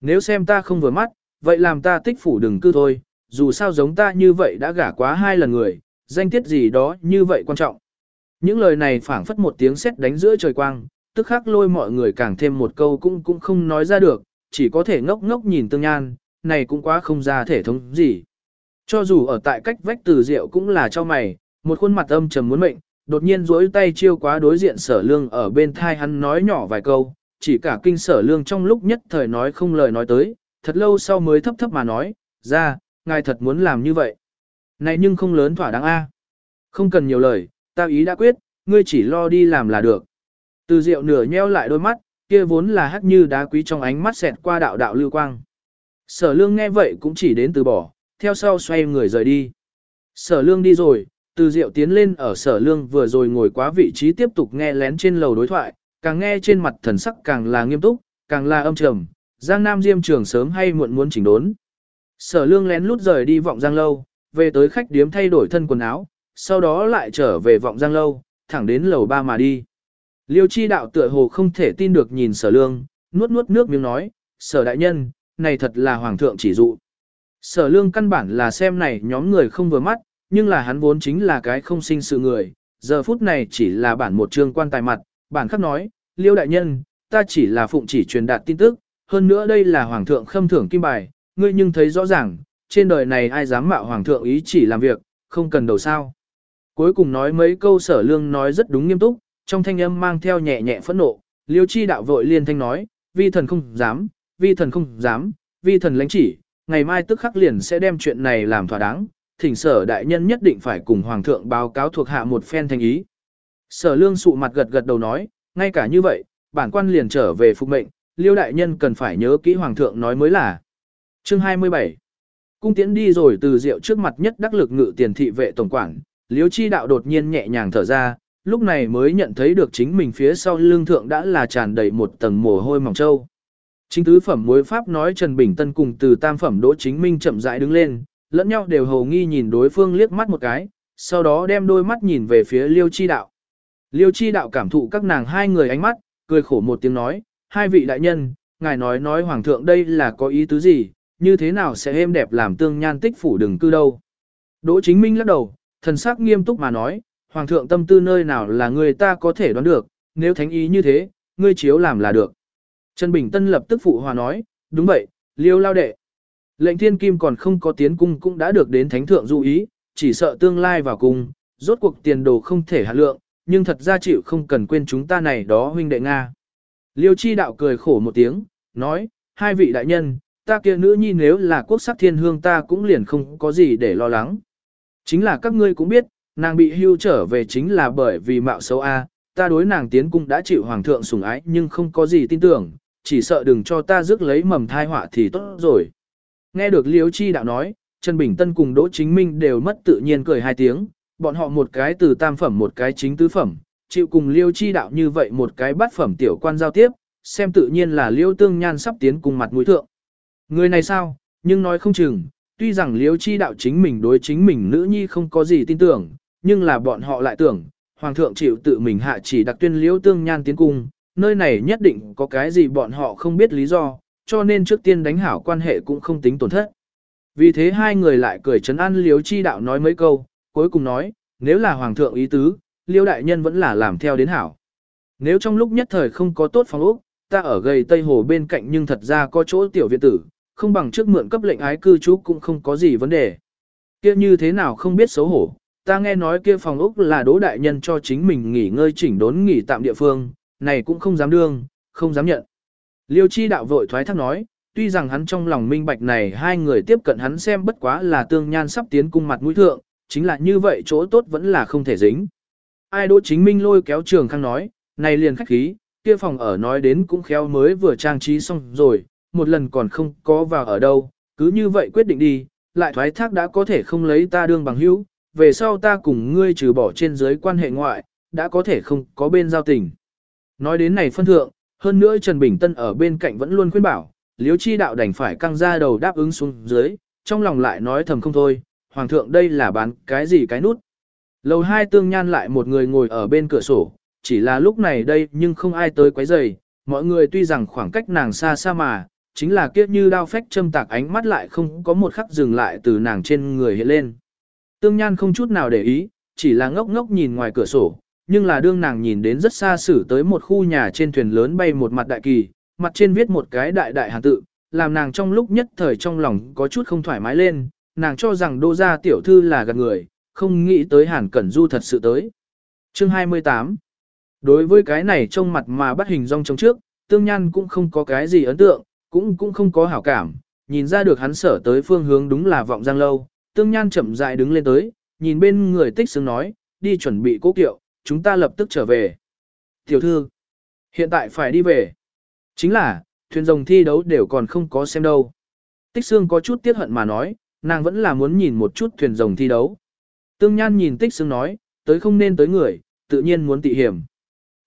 Nếu xem ta không vừa mắt, vậy làm ta tích phủ đừng cư thôi, dù sao giống ta như vậy đã gả quá hai lần người, danh tiết gì đó như vậy quan trọng. Những lời này phảng phất một tiếng sét đánh giữa trời quang, tức khắc lôi mọi người càng thêm một câu cũng cũng không nói ra được, chỉ có thể ngốc ngốc nhìn tương nhan, này cũng quá không ra thể thống gì. Cho dù ở tại cách vách từ rượu cũng là cho mày, một khuôn mặt âm trầm muốn mệnh, đột nhiên duỗi tay chiêu quá đối diện sở lương ở bên thai hắn nói nhỏ vài câu, chỉ cả kinh sở lương trong lúc nhất thời nói không lời nói tới, thật lâu sau mới thấp thấp mà nói, ra, ngài thật muốn làm như vậy. Này nhưng không lớn thỏa đáng a. Không cần nhiều lời, ta ý đã quyết, ngươi chỉ lo đi làm là được. Từ rượu nửa nheo lại đôi mắt, kia vốn là hắc như đá quý trong ánh mắt xẹt qua đạo đạo lưu quang. Sở lương nghe vậy cũng chỉ đến từ bỏ, theo sau xoay người rời đi. Sở lương đi rồi, từ diệu tiến lên ở sở lương vừa rồi ngồi quá vị trí tiếp tục nghe lén trên lầu đối thoại, càng nghe trên mặt thần sắc càng là nghiêm túc, càng là âm trầm, Giang Nam Diêm trường sớm hay muộn muốn chỉnh đốn. Sở lương lén lút rời đi vọng Giang lâu, về tới khách điếm thay đổi thân quần áo, sau đó lại trở về vọng Giang lâu, thẳng đến lầu ba mà đi. Liêu chi đạo tựa hồ không thể tin được nhìn sở lương, nuốt nuốt nước miếng nói, sở đại nhân, này thật là hoàng thượng chỉ dụ. Sở lương căn bản là xem này nhóm người không vừa mắt, nhưng là hắn vốn chính là cái không sinh sự người, giờ phút này chỉ là bản một chương quan tài mặt, bản khắc nói, liêu đại nhân, ta chỉ là phụng chỉ truyền đạt tin tức, hơn nữa đây là hoàng thượng khâm thưởng kim bài, ngươi nhưng thấy rõ ràng, trên đời này ai dám mạo hoàng thượng ý chỉ làm việc, không cần đầu sao. Cuối cùng nói mấy câu sở lương nói rất đúng nghiêm túc, trong thanh âm mang theo nhẹ nhẹ phẫn nộ, liêu chi đạo vội liên thanh nói, vi thần không dám, vi thần không dám, vi thần lãnh chỉ, ngày mai tức khắc liền sẽ đem chuyện này làm thỏa đáng, thỉnh sở đại nhân nhất định phải cùng hoàng thượng báo cáo thuộc hạ một phen thành ý. Sở lương sụ mặt gật gật đầu nói, ngay cả như vậy, bản quan liền trở về phục mệnh, liêu đại nhân cần phải nhớ kỹ hoàng thượng nói mới là. Chương 27 Cung tiễn đi rồi từ rượu trước mặt nhất đắc lực ngự tiền thị vệ tổng quản, liêu chi đạo đột nhiên nhẹ nhàng thở ra, lúc này mới nhận thấy được chính mình phía sau lương thượng đã là tràn đầy một tầng mồ hôi mỏng trâu. Chính tứ phẩm mối pháp nói Trần Bình Tân cùng từ tam phẩm Đỗ Chính Minh chậm rãi đứng lên, lẫn nhau đều hầu nghi nhìn đối phương liếc mắt một cái, sau đó đem đôi mắt nhìn về phía Liêu Chi Đạo. Liêu Chi Đạo cảm thụ các nàng hai người ánh mắt, cười khổ một tiếng nói, hai vị đại nhân, ngài nói nói hoàng thượng đây là có ý tứ gì, như thế nào sẽ êm đẹp làm tương nhan tích phủ đừng cư đâu. Đỗ Chính Minh lắc đầu, thần sắc nghiêm túc mà nói, hoàng thượng tâm tư nơi nào là người ta có thể đoán được, nếu thánh ý như thế, ngươi chiếu làm là được. Trần Bình Tân lập tức phụ hòa nói, đúng vậy, liêu lao đệ. Lệnh thiên kim còn không có tiến cung cũng đã được đến thánh thượng dụ ý, chỉ sợ tương lai vào cung, rốt cuộc tiền đồ không thể hạ lượng, nhưng thật ra chịu không cần quên chúng ta này đó huynh đệ Nga. Liêu chi đạo cười khổ một tiếng, nói, hai vị đại nhân, ta kia nữ nhi nếu là quốc sắc thiên hương ta cũng liền không có gì để lo lắng. Chính là các ngươi cũng biết, nàng bị hưu trở về chính là bởi vì mạo xấu A, ta đối nàng tiến cung đã chịu hoàng thượng sủng ái nhưng không có gì tin tưởng, chỉ sợ đừng cho ta rước lấy mầm thai họa thì tốt rồi. Nghe được Liễu Chi đạo nói, Trần Bình Tân cùng Đỗ Chính Minh đều mất tự nhiên cười hai tiếng, bọn họ một cái từ tam phẩm một cái chính tứ phẩm, chịu cùng liêu Chi đạo như vậy một cái bát phẩm tiểu quan giao tiếp, xem tự nhiên là liêu Tương Nhan sắp tiến cùng mặt mũi thượng. Người này sao, nhưng nói không chừng, tuy rằng liêu Chi đạo chính mình đối chính mình nữ nhi không có gì tin tưởng, nhưng là bọn họ lại tưởng, Hoàng thượng chịu tự mình hạ chỉ đặc tuyên Liễu Tương Nhan tiến cung, nơi này nhất định có cái gì bọn họ không biết lý do, cho nên trước tiên đánh hảo quan hệ cũng không tính tổn thất. Vì thế hai người lại cười chấn an liễu chi đạo nói mấy câu, cuối cùng nói, nếu là hoàng thượng ý tứ, liễu đại nhân vẫn là làm theo đến hảo. Nếu trong lúc nhất thời không có tốt phòng ốc, ta ở gầy Tây Hồ bên cạnh nhưng thật ra có chỗ tiểu viện tử, không bằng trước mượn cấp lệnh ái cư trú cũng không có gì vấn đề. Kia như thế nào không biết xấu hổ, ta nghe nói kia phòng ốc là đỗ đại nhân cho chính mình nghỉ ngơi chỉnh đốn nghỉ tạm địa phương, này cũng không dám đương, không dám nhận. Liêu chi đạo vội thoái thác nói, tuy rằng hắn trong lòng minh bạch này hai người tiếp cận hắn xem bất quá là tương nhan sắp tiến cung mặt mũi thượng, chính là như vậy chỗ tốt vẫn là không thể dính. Ai đỗ chính minh lôi kéo trường khang nói, này liền khách khí, kia phòng ở nói đến cũng khéo mới vừa trang trí xong rồi, một lần còn không có vào ở đâu, cứ như vậy quyết định đi, lại thoái thác đã có thể không lấy ta đương bằng hữu, về sau ta cùng ngươi trừ bỏ trên dưới quan hệ ngoại, đã có thể không có bên giao tình. Nói đến này phân thượng, hơn nữa Trần Bình Tân ở bên cạnh vẫn luôn khuyên bảo, liếu chi đạo đành phải căng ra đầu đáp ứng xuống dưới, trong lòng lại nói thầm không thôi, Hoàng thượng đây là bán cái gì cái nút. Lầu hai tương nhan lại một người ngồi ở bên cửa sổ, chỉ là lúc này đây nhưng không ai tới quấy rầy, mọi người tuy rằng khoảng cách nàng xa xa mà, chính là kiếp như đao phách châm tạc ánh mắt lại không có một khắc dừng lại từ nàng trên người hiện lên. Tương Nhan không chút nào để ý, chỉ là ngốc ngốc nhìn ngoài cửa sổ, nhưng là đương nàng nhìn đến rất xa xử tới một khu nhà trên thuyền lớn bay một mặt đại kỳ, mặt trên viết một cái đại đại hàng tự, làm nàng trong lúc nhất thời trong lòng có chút không thoải mái lên, nàng cho rằng đô gia tiểu thư là gạt người, không nghĩ tới hàn cẩn du thật sự tới. Chương 28 Đối với cái này trong mặt mà bắt hình rong trong trước, tương nhan cũng không có cái gì ấn tượng, cũng cũng không có hảo cảm, nhìn ra được hắn sở tới phương hướng đúng là vọng giang lâu, tương nhan chậm rãi đứng lên tới, nhìn bên người tích xứng nói, đi chuẩn bị cố kiệu, chúng ta lập tức trở về. Tiểu thư, hiện tại phải đi về. Chính là, thuyền rồng thi đấu đều còn không có xem đâu. Tích xương có chút tiếc hận mà nói, nàng vẫn là muốn nhìn một chút thuyền rồng thi đấu. Tương Nhan nhìn tích xương nói, tới không nên tới người, tự nhiên muốn tị hiểm.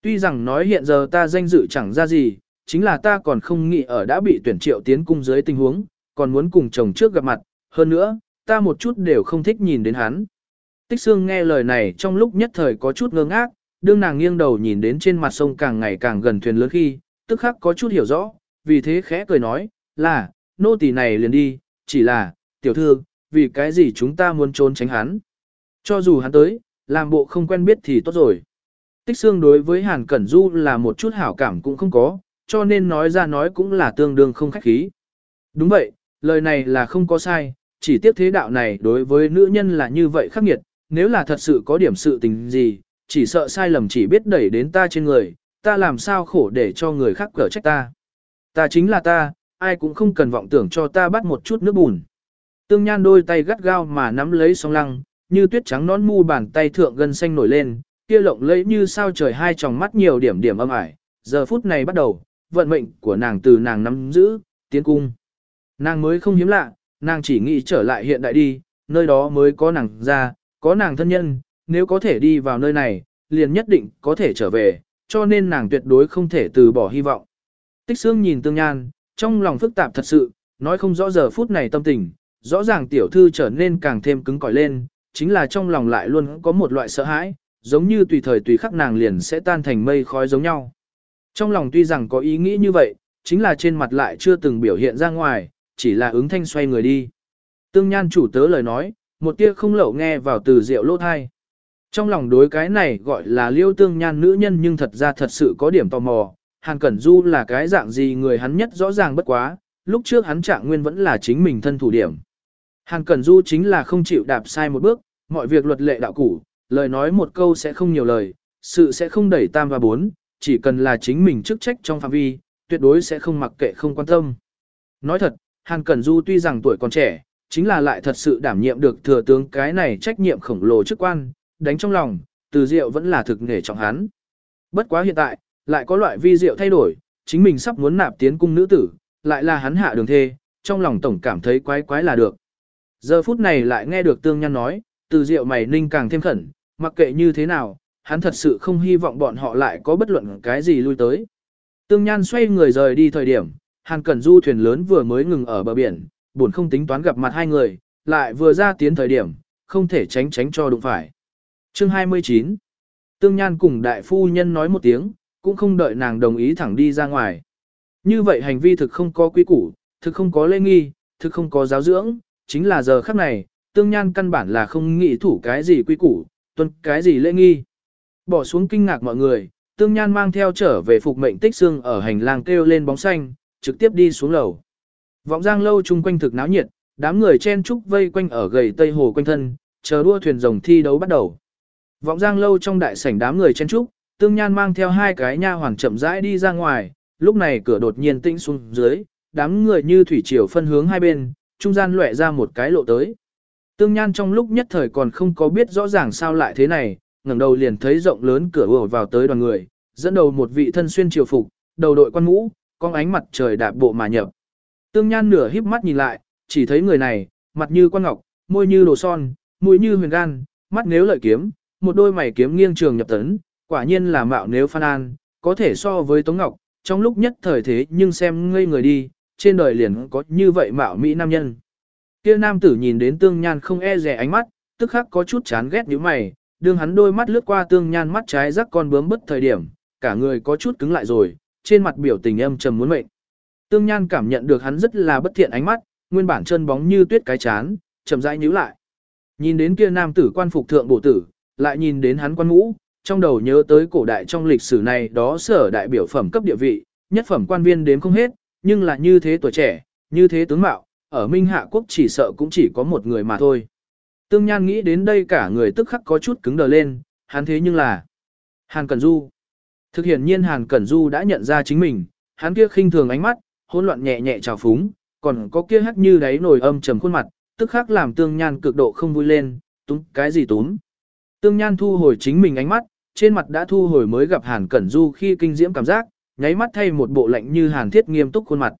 Tuy rằng nói hiện giờ ta danh dự chẳng ra gì, chính là ta còn không nghĩ ở đã bị tuyển triệu tiến cung dưới tình huống, còn muốn cùng chồng trước gặp mặt, hơn nữa, ta một chút đều không thích nhìn đến hắn. Tích xương nghe lời này trong lúc nhất thời có chút ngơ ngác, đương nàng nghiêng đầu nhìn đến trên mặt sông càng ngày càng gần thuyền lớn khi, tức khắc có chút hiểu rõ, vì thế khẽ cười nói, là, nô tỳ này liền đi, chỉ là, tiểu thư, vì cái gì chúng ta muốn trốn tránh hắn. Cho dù hắn tới, làm bộ không quen biết thì tốt rồi. Tích xương đối với Hàn Cẩn Du là một chút hảo cảm cũng không có, cho nên nói ra nói cũng là tương đương không khách khí. Đúng vậy, lời này là không có sai, chỉ tiếc thế đạo này đối với nữ nhân là như vậy khắc nghiệt, nếu là thật sự có điểm sự tình gì, chỉ sợ sai lầm chỉ biết đẩy đến ta trên người, ta làm sao khổ để cho người khác cở trách ta. Ta chính là ta, ai cũng không cần vọng tưởng cho ta bắt một chút nước bùn. Tương Nhan đôi tay gắt gao mà nắm lấy song lăng, như tuyết trắng nón mu bàn tay thượng gân xanh nổi lên, kia lộng lẫy như sao trời hai tròng mắt nhiều điểm điểm âm ải. Giờ phút này bắt đầu, vận mệnh của nàng từ nàng nắm giữ, tiến cung. Nàng mới không hiếm lạ, nàng chỉ nghĩ trở lại hiện đại đi, nơi đó mới có nàng ra, có nàng thân nhân, nếu có thể đi vào nơi này, liền nhất định có thể trở về, cho nên nàng tuyệt đối không thể từ bỏ hy vọng. Tích xương nhìn tương nhan, trong lòng phức tạp thật sự, nói không rõ giờ phút này tâm tình, rõ ràng tiểu thư trở nên càng thêm cứng cỏi lên, chính là trong lòng lại luôn có một loại sợ hãi, giống như tùy thời tùy khắc nàng liền sẽ tan thành mây khói giống nhau. Trong lòng tuy rằng có ý nghĩ như vậy, chính là trên mặt lại chưa từng biểu hiện ra ngoài, chỉ là ứng thanh xoay người đi. Tương Nhan chủ tớ lời nói, một tia không lậu nghe vào từ rượu lỗ thai. Trong lòng đối cái này gọi là liêu tương nhan nữ nhân nhưng thật ra thật sự có điểm tò mò, Hàn Cẩn Du là cái dạng gì người hắn nhất rõ ràng bất quá, lúc trước hắn trạng nguyên vẫn là chính mình thân thủ điểm. Hàn Cẩn Du chính là không chịu đạp sai một bước, mọi việc luật lệ đạo củ, lời nói một câu sẽ không nhiều lời, sự sẽ không đẩy tam và bốn, chỉ cần là chính mình chức trách trong phạm vi, tuyệt đối sẽ không mặc kệ không quan tâm. Nói thật, Hàn Cẩn Du tuy rằng tuổi còn trẻ, chính là lại thật sự đảm nhiệm được thừa tướng cái này trách nhiệm khổng lồ chức quan, đánh trong lòng, từ diệu vẫn là thực nghề trọng hắn. Bất quá hiện tại, lại có loại vi diệu thay đổi, chính mình sắp muốn nạp tiến cung nữ tử, lại là hắn hạ đường thê, trong lòng tổng cảm thấy quái quái là được. Giờ phút này lại nghe được tương Nhan nói, từ diệu mày ninh càng thêm khẩn, mặc kệ như thế nào, hắn thật sự không hy vọng bọn họ lại có bất luận cái gì lui tới. Tương Nhan xoay người rời đi thời điểm, Hàn Cẩn Du thuyền lớn vừa mới ngừng ở bờ biển, buồn không tính toán gặp mặt hai người, lại vừa ra tiến thời điểm, không thể tránh tránh cho đụng phải. Chương 29 Tương Nhan cùng đại phu nhân nói một tiếng, cũng không đợi nàng đồng ý thẳng đi ra ngoài. Như vậy hành vi thực không có quy củ, thực không có lễ nghi, thực không có giáo dưỡng, chính là giờ khắc này, Tương Nhan căn bản là không nghĩ thủ cái gì quy củ, tuân cái gì lễ nghi. Bỏ xuống kinh ngạc mọi người, tương nhan mang theo trở về phục mệnh tích xương ở hành lang kêu lên bóng xanh, trực tiếp đi xuống lầu. Vọng giang lâu chung quanh thực náo nhiệt, đám người chen trúc vây quanh ở gầy tây hồ quanh thân, chờ đua thuyền rồng thi đấu bắt đầu. Vọng giang lâu trong đại sảnh đám người chen trúc, tương nhan mang theo hai cái nha hoàng chậm rãi đi ra ngoài, lúc này cửa đột nhiên tĩnh xuống dưới, đám người như thủy triều phân hướng hai bên, trung gian lóe ra một cái lộ tới. Tương Nhan trong lúc nhất thời còn không có biết rõ ràng sao lại thế này, ngẩng đầu liền thấy rộng lớn cửa ùa vào tới đoàn người, dẫn đầu một vị thân xuyên triều phục, đầu đội quan mũ, con ánh mặt trời đạp bộ mà nhập. Tương Nhan nửa híp mắt nhìn lại, chỉ thấy người này, mặt như quan ngọc, môi như đồ son, mũi như huyền gan, mắt nếu lợi kiếm, một đôi mày kiếm nghiêng trường nhập tấn, quả nhiên là mạo nếu phan an, có thể so với Tống Ngọc, trong lúc nhất thời thế nhưng xem ngây người đi, trên đời liền có như vậy mạo mỹ nam nhân. Kia nam tử nhìn đến tương nhan không e dè ánh mắt, tức khắc có chút chán ghét nhíu mày, đương hắn đôi mắt lướt qua tương nhan mắt trái rắc con bướm bất thời điểm, cả người có chút cứng lại rồi, trên mặt biểu tình âm trầm muốn mệnh. Tương nhan cảm nhận được hắn rất là bất thiện ánh mắt, nguyên bản chân bóng như tuyết cái chán, chậm rãi nhíu lại. Nhìn đến kia nam tử quan phục thượng bổ tử, lại nhìn đến hắn quan ngũ, trong đầu nhớ tới cổ đại trong lịch sử này đó sở đại biểu phẩm cấp địa vị, nhất phẩm quan viên đếm không hết, nhưng là như thế tuổi trẻ, như thế tướng mạo, ở Minh Hạ Quốc chỉ sợ cũng chỉ có một người mà thôi. Tương Nhan nghĩ đến đây cả người tức khắc có chút cứng đờ lên, hắn thế nhưng là Hàn Cẩn Du. Thực hiện nhiên Hàn Cẩn Du đã nhận ra chính mình, hắn kia khinh thường ánh mắt, hỗn loạn nhẹ nhẹ trào phúng, còn có kia hắt như đáy nồi âm trầm khuôn mặt, tức khắc làm Tương Nhan cực độ không vui lên, túm cái gì túm. Tương Nhan thu hồi chính mình ánh mắt, trên mặt đã thu hồi mới gặp Hàn Cẩn Du khi kinh diễm cảm giác, nháy mắt thay một bộ lạnh như hàn thiết nghiêm túc khuôn mặt.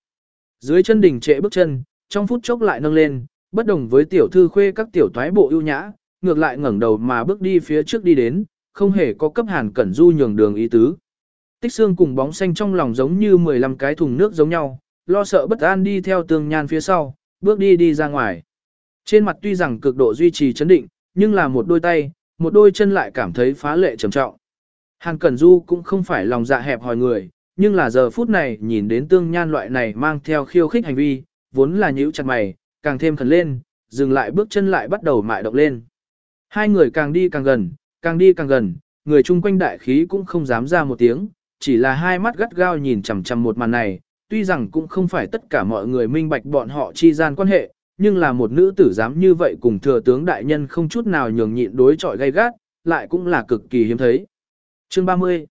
Dưới chân đỉnh trệ bước chân, trong phút chốc lại nâng lên, bất đồng với tiểu thư khuê các tiểu toái bộ ưu nhã, ngược lại ngẩng đầu mà bước đi phía trước đi đến, không hề có cấp hàn cẩn du nhường đường ý tứ. Tích xương cùng bóng xanh trong lòng giống như 15 cái thùng nước giống nhau, lo sợ bất an đi theo tường nhan phía sau, bước đi đi ra ngoài. Trên mặt tuy rằng cực độ duy trì chấn định, nhưng là một đôi tay, một đôi chân lại cảm thấy phá lệ trầm trọng. Hàn Cẩn Du cũng không phải lòng dạ hẹp hòi người, nhưng là giờ phút này nhìn đến tương nhan loại này mang theo khiêu khích hành vi, vốn là nhíu chặt mày, càng thêm khẩn lên, dừng lại bước chân lại bắt đầu mại động lên. Hai người càng đi càng gần, càng đi càng gần, người chung quanh đại khí cũng không dám ra một tiếng, chỉ là hai mắt gắt gao nhìn chằm chằm một màn này, tuy rằng cũng không phải tất cả mọi người minh bạch bọn họ chi gian quan hệ, nhưng là một nữ tử dám như vậy cùng thừa tướng đại nhân không chút nào nhường nhịn đối chọi gay gắt, lại cũng là cực kỳ hiếm thấy. Chương 30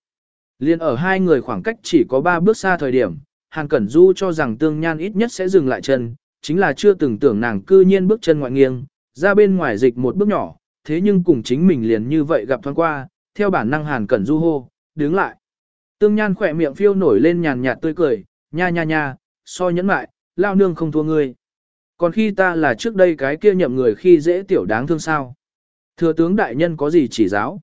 Liên ở hai người khoảng cách chỉ có ba bước xa thời điểm, Hàn Cẩn Du cho rằng tương nhan ít nhất sẽ dừng lại chân, chính là chưa từng tưởng nàng cư nhiên bước chân ngoại nghiêng, ra bên ngoài dịch một bước nhỏ, thế nhưng cùng chính mình liền như vậy gặp thoáng qua, theo bản năng Hàn Cẩn Du hô, đứng lại. Tương nhan khỏe miệng phiêu nổi lên nhàn nhạt tươi cười, nha nha nha, so nhẫn mại, lao nương không thua ngươi. Còn khi ta là trước đây cái kia nhậm người khi dễ tiểu đáng thương sao. Thừa tướng đại nhân có gì chỉ giáo.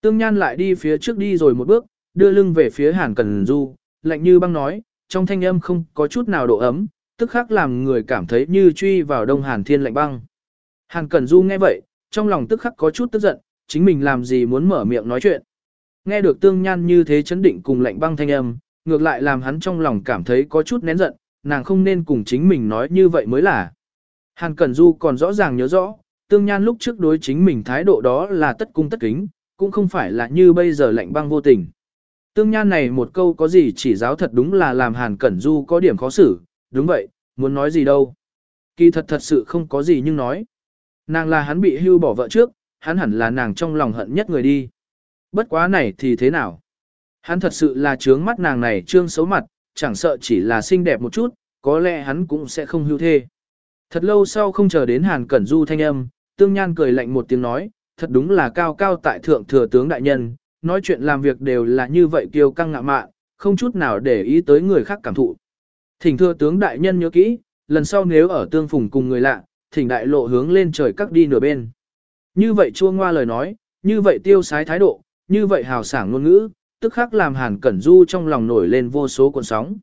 Tương nhan lại đi phía trước đi rồi một bước, đưa lưng về phía Hàn Cần Du, lạnh như băng nói, trong thanh âm không có chút nào độ ấm, tức khắc làm người cảm thấy như truy vào đông Hàn thiên lạnh băng. Hàn Cần Du nghe vậy, trong lòng tức khắc có chút tức giận, chính mình làm gì muốn mở miệng nói chuyện. Nghe được tương nhan như thế chấn định cùng lạnh băng thanh âm, ngược lại làm hắn trong lòng cảm thấy có chút nén giận, nàng không nên cùng chính mình nói như vậy mới là. Hàn Cẩn Du còn rõ ràng nhớ rõ, tương nhan lúc trước đối chính mình thái độ đó là tất cung tất kính, cũng không phải là như bây giờ lạnh băng vô tình. Tương Nhan này một câu có gì chỉ giáo thật đúng là làm Hàn Cẩn Du có điểm khó xử, đúng vậy, muốn nói gì đâu. Kỳ thật thật sự không có gì nhưng nói. Nàng là hắn bị hưu bỏ vợ trước, hắn hẳn là nàng trong lòng hận nhất người đi. Bất quá này thì thế nào? Hắn thật sự là trướng mắt nàng này trương xấu mặt, chẳng sợ chỉ là xinh đẹp một chút, có lẽ hắn cũng sẽ không hưu thê. Thật lâu sau không chờ đến Hàn Cẩn Du thanh âm, Tương Nhan cười lạnh một tiếng nói, thật đúng là cao cao tại thượng thừa tướng đại nhân, nói chuyện làm việc đều là như vậy kiêu căng ngạ mạn, không chút nào để ý tới người khác cảm thụ. Thỉnh thừa tướng đại nhân nhớ kỹ, lần sau nếu ở tương phùng cùng người lạ, thỉnh đại lộ hướng lên trời các đi nửa bên. Như vậy chua ngoa lời nói, như vậy tiêu sái thái độ, như vậy hào sảng ngôn ngữ, tức khắc làm Hàn Cẩn Du trong lòng nổi lên vô số cuộn sóng.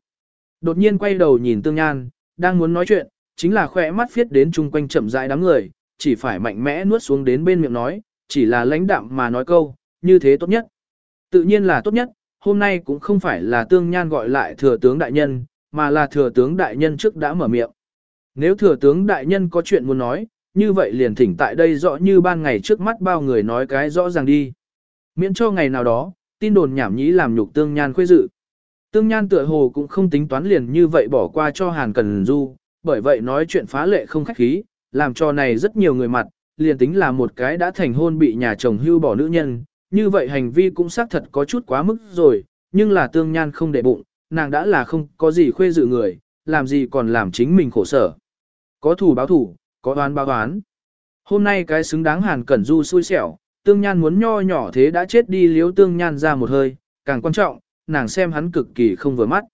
Đột nhiên quay đầu nhìn Tương Nhan, đang muốn nói chuyện, chính là khỏe mắt phiết đến chung quanh chậm rãi đám người, chỉ phải mạnh mẽ nuốt xuống đến bên miệng nói, chỉ là lãnh đạm mà nói câu, như thế tốt nhất. Tự nhiên là tốt nhất, hôm nay cũng không phải là tương nhan gọi lại thừa tướng đại nhân, mà là thừa tướng đại nhân trước đã mở miệng. Nếu thừa tướng đại nhân có chuyện muốn nói, như vậy liền thỉnh tại đây rõ như ban ngày trước mắt bao người nói cái rõ ràng đi. Miễn cho ngày nào đó, tin đồn nhảm nhí làm nhục tương nhan khuê dự. Tương nhan tựa hồ cũng không tính toán liền như vậy bỏ qua cho Hàn Cần Du, bởi vậy nói chuyện phá lệ không khách khí, làm cho này rất nhiều người mặt, liền tính là một cái đã thành hôn bị nhà chồng hưu bỏ nữ nhân, như vậy hành vi cũng xác thật có chút quá mức rồi, nhưng là tương nhan không để bụng, nàng đã là không có gì khuê dự người, làm gì còn làm chính mình khổ sở. Có thủ báo thủ, có oán báo oán. Hôm nay cái xứng đáng Hàn Cẩn Du xui xẻo, tương nhan muốn nho nhỏ thế đã chết đi liếu tương nhan ra một hơi, càng quan trọng, nàng xem hắn cực kỳ không vừa mắt.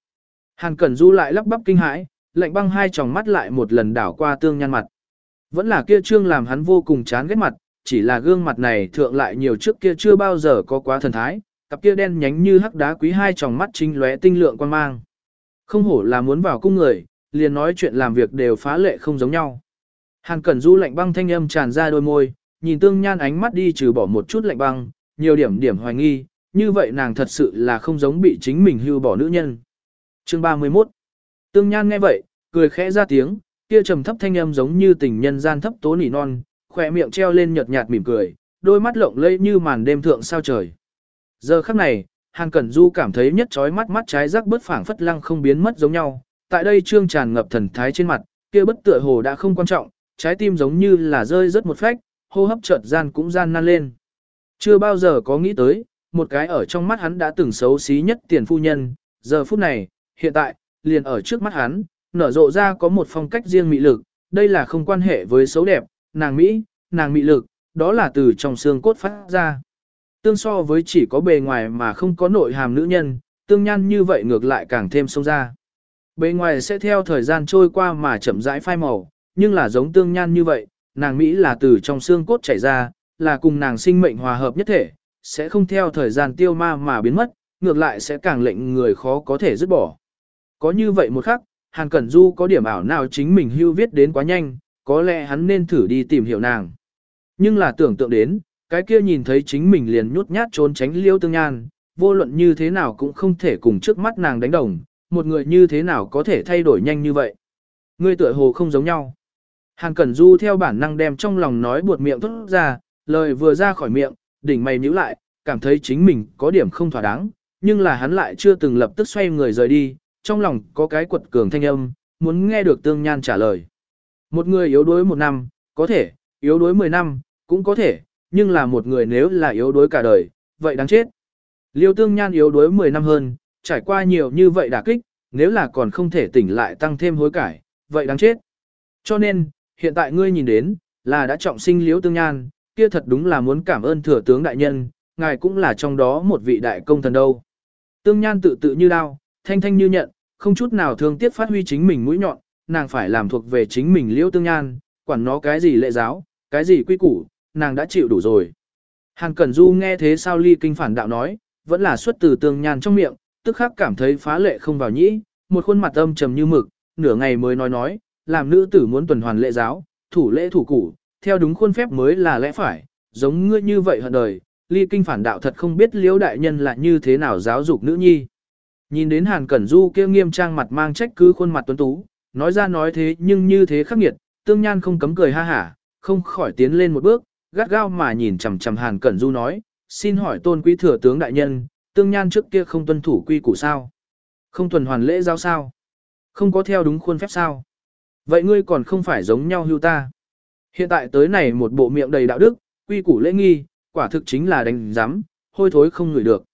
Hàn Cẩn Du lại lắp bắp kinh hãi, lạnh băng hai tròng mắt lại một lần đảo qua tương nhan mặt. Vẫn là kia trương làm hắn vô cùng chán ghét mặt, chỉ là gương mặt này thượng lại nhiều trước kia chưa bao giờ có quá thần thái, cặp kia đen nhánh như hắc đá quý hai tròng mắt chính lóe tinh lượng quan mang. Không hổ là muốn vào cung người, liền nói chuyện làm việc đều phá lệ không giống nhau. Hàn Cẩn Du lạnh băng thanh âm tràn ra đôi môi, nhìn tương nhan ánh mắt đi trừ bỏ một chút lạnh băng, nhiều điểm điểm hoài nghi, như vậy nàng thật sự là không giống bị chính mình hưu bỏ nữ nhân. Chương 31 Tương nhan nghe vậy, cười khẽ ra tiếng, kia trầm thấp thanh âm giống như tình nhân gian thấp tố nỉ non, khỏe miệng treo lên nhợt nhạt mỉm cười, đôi mắt lộng lẫy như màn đêm thượng sao trời. Giờ khắc này, Hàn Cẩn Du cảm thấy nhất chói mắt mắt trái rắc bớt phảng phất lăng không biến mất giống nhau, tại đây trương tràn ngập thần thái trên mặt, kia bất tựa hồ đã không quan trọng, trái tim giống như là rơi rất một phách, hô hấp chợt gian cũng gian nan lên. Chưa bao giờ có nghĩ tới, một cái ở trong mắt hắn đã từng xấu xí nhất tiền phu nhân, giờ phút này, hiện tại, liền ở trước mắt hắn, nở rộ ra có một phong cách riêng mị lực, đây là không quan hệ với xấu đẹp, nàng Mỹ, nàng mị lực, đó là từ trong xương cốt phát ra. Tương so với chỉ có bề ngoài mà không có nội hàm nữ nhân, tương nhan như vậy ngược lại càng thêm sông ra. Bề ngoài sẽ theo thời gian trôi qua mà chậm rãi phai màu, nhưng là giống tương nhan như vậy, nàng Mỹ là từ trong xương cốt chảy ra, là cùng nàng sinh mệnh hòa hợp nhất thể, sẽ không theo thời gian tiêu ma mà biến mất, ngược lại sẽ càng lệnh người khó có thể dứt bỏ. Có như vậy một khắc, Hàn Cẩn Du có điểm ảo nào chính mình hưu viết đến quá nhanh, có lẽ hắn nên thử đi tìm hiểu nàng. Nhưng là tưởng tượng đến, cái kia nhìn thấy chính mình liền nhút nhát trốn tránh liêu tương nhan, vô luận như thế nào cũng không thể cùng trước mắt nàng đánh đồng, một người như thế nào có thể thay đổi nhanh như vậy. Người tựa hồ không giống nhau. Hàn Cẩn Du theo bản năng đem trong lòng nói buột miệng thốt ra, lời vừa ra khỏi miệng, đỉnh mày nhíu lại, cảm thấy chính mình có điểm không thỏa đáng, nhưng là hắn lại chưa từng lập tức xoay người rời đi, trong lòng có cái quật cường thanh âm, muốn nghe được tương nhan trả lời. Một người yếu đuối một năm, có thể, yếu đuối mười năm, cũng có thể, nhưng là một người nếu là yếu đuối cả đời, vậy đáng chết. Liêu tương nhan yếu đuối mười năm hơn, trải qua nhiều như vậy đả kích, nếu là còn không thể tỉnh lại tăng thêm hối cải, vậy đáng chết. Cho nên, hiện tại ngươi nhìn đến, là đã trọng sinh liễu tương nhan, kia thật đúng là muốn cảm ơn thừa tướng đại nhân, ngài cũng là trong đó một vị đại công thần đâu. Tương nhan tự tự như đao, thanh thanh như nhận, không chút nào thương tiếc phát huy chính mình mũi nhọn, nàng phải làm thuộc về chính mình liễu tương nhan, quản nó cái gì lệ giáo, cái gì quy củ, nàng đã chịu đủ rồi. hàng Cẩn Du nghe thế sao ly kinh phản đạo nói, vẫn là xuất từ tương nhan trong miệng, tức khắc cảm thấy phá lệ không vào nhĩ, một khuôn mặt âm trầm như mực, nửa ngày mới nói nói, làm nữ tử muốn tuần hoàn lễ giáo, thủ lễ thủ củ, theo đúng khuôn phép mới là lẽ phải, giống ngươi như vậy hận đời, ly kinh phản đạo thật không biết liễu đại nhân là như thế nào giáo dục nữ nhi. Nhìn đến Hàn Cẩn Du kia nghiêm trang mặt mang trách cứ khuôn mặt tuấn tú, nói ra nói thế nhưng như thế khắc nghiệt, tương nhan không cấm cười ha hả, không khỏi tiến lên một bước, gắt gao mà nhìn chằm chằm Hàn Cẩn Du nói, xin hỏi tôn quý thừa tướng đại nhân, tương nhan trước kia không tuân thủ quy củ sao? Không tuần hoàn lễ giao sao? Không có theo đúng khuôn phép sao? Vậy ngươi còn không phải giống nhau hưu ta? Hiện tại tới này một bộ miệng đầy đạo đức, quy củ lễ nghi, quả thực chính là đánh giám, hôi thối không ngửi được.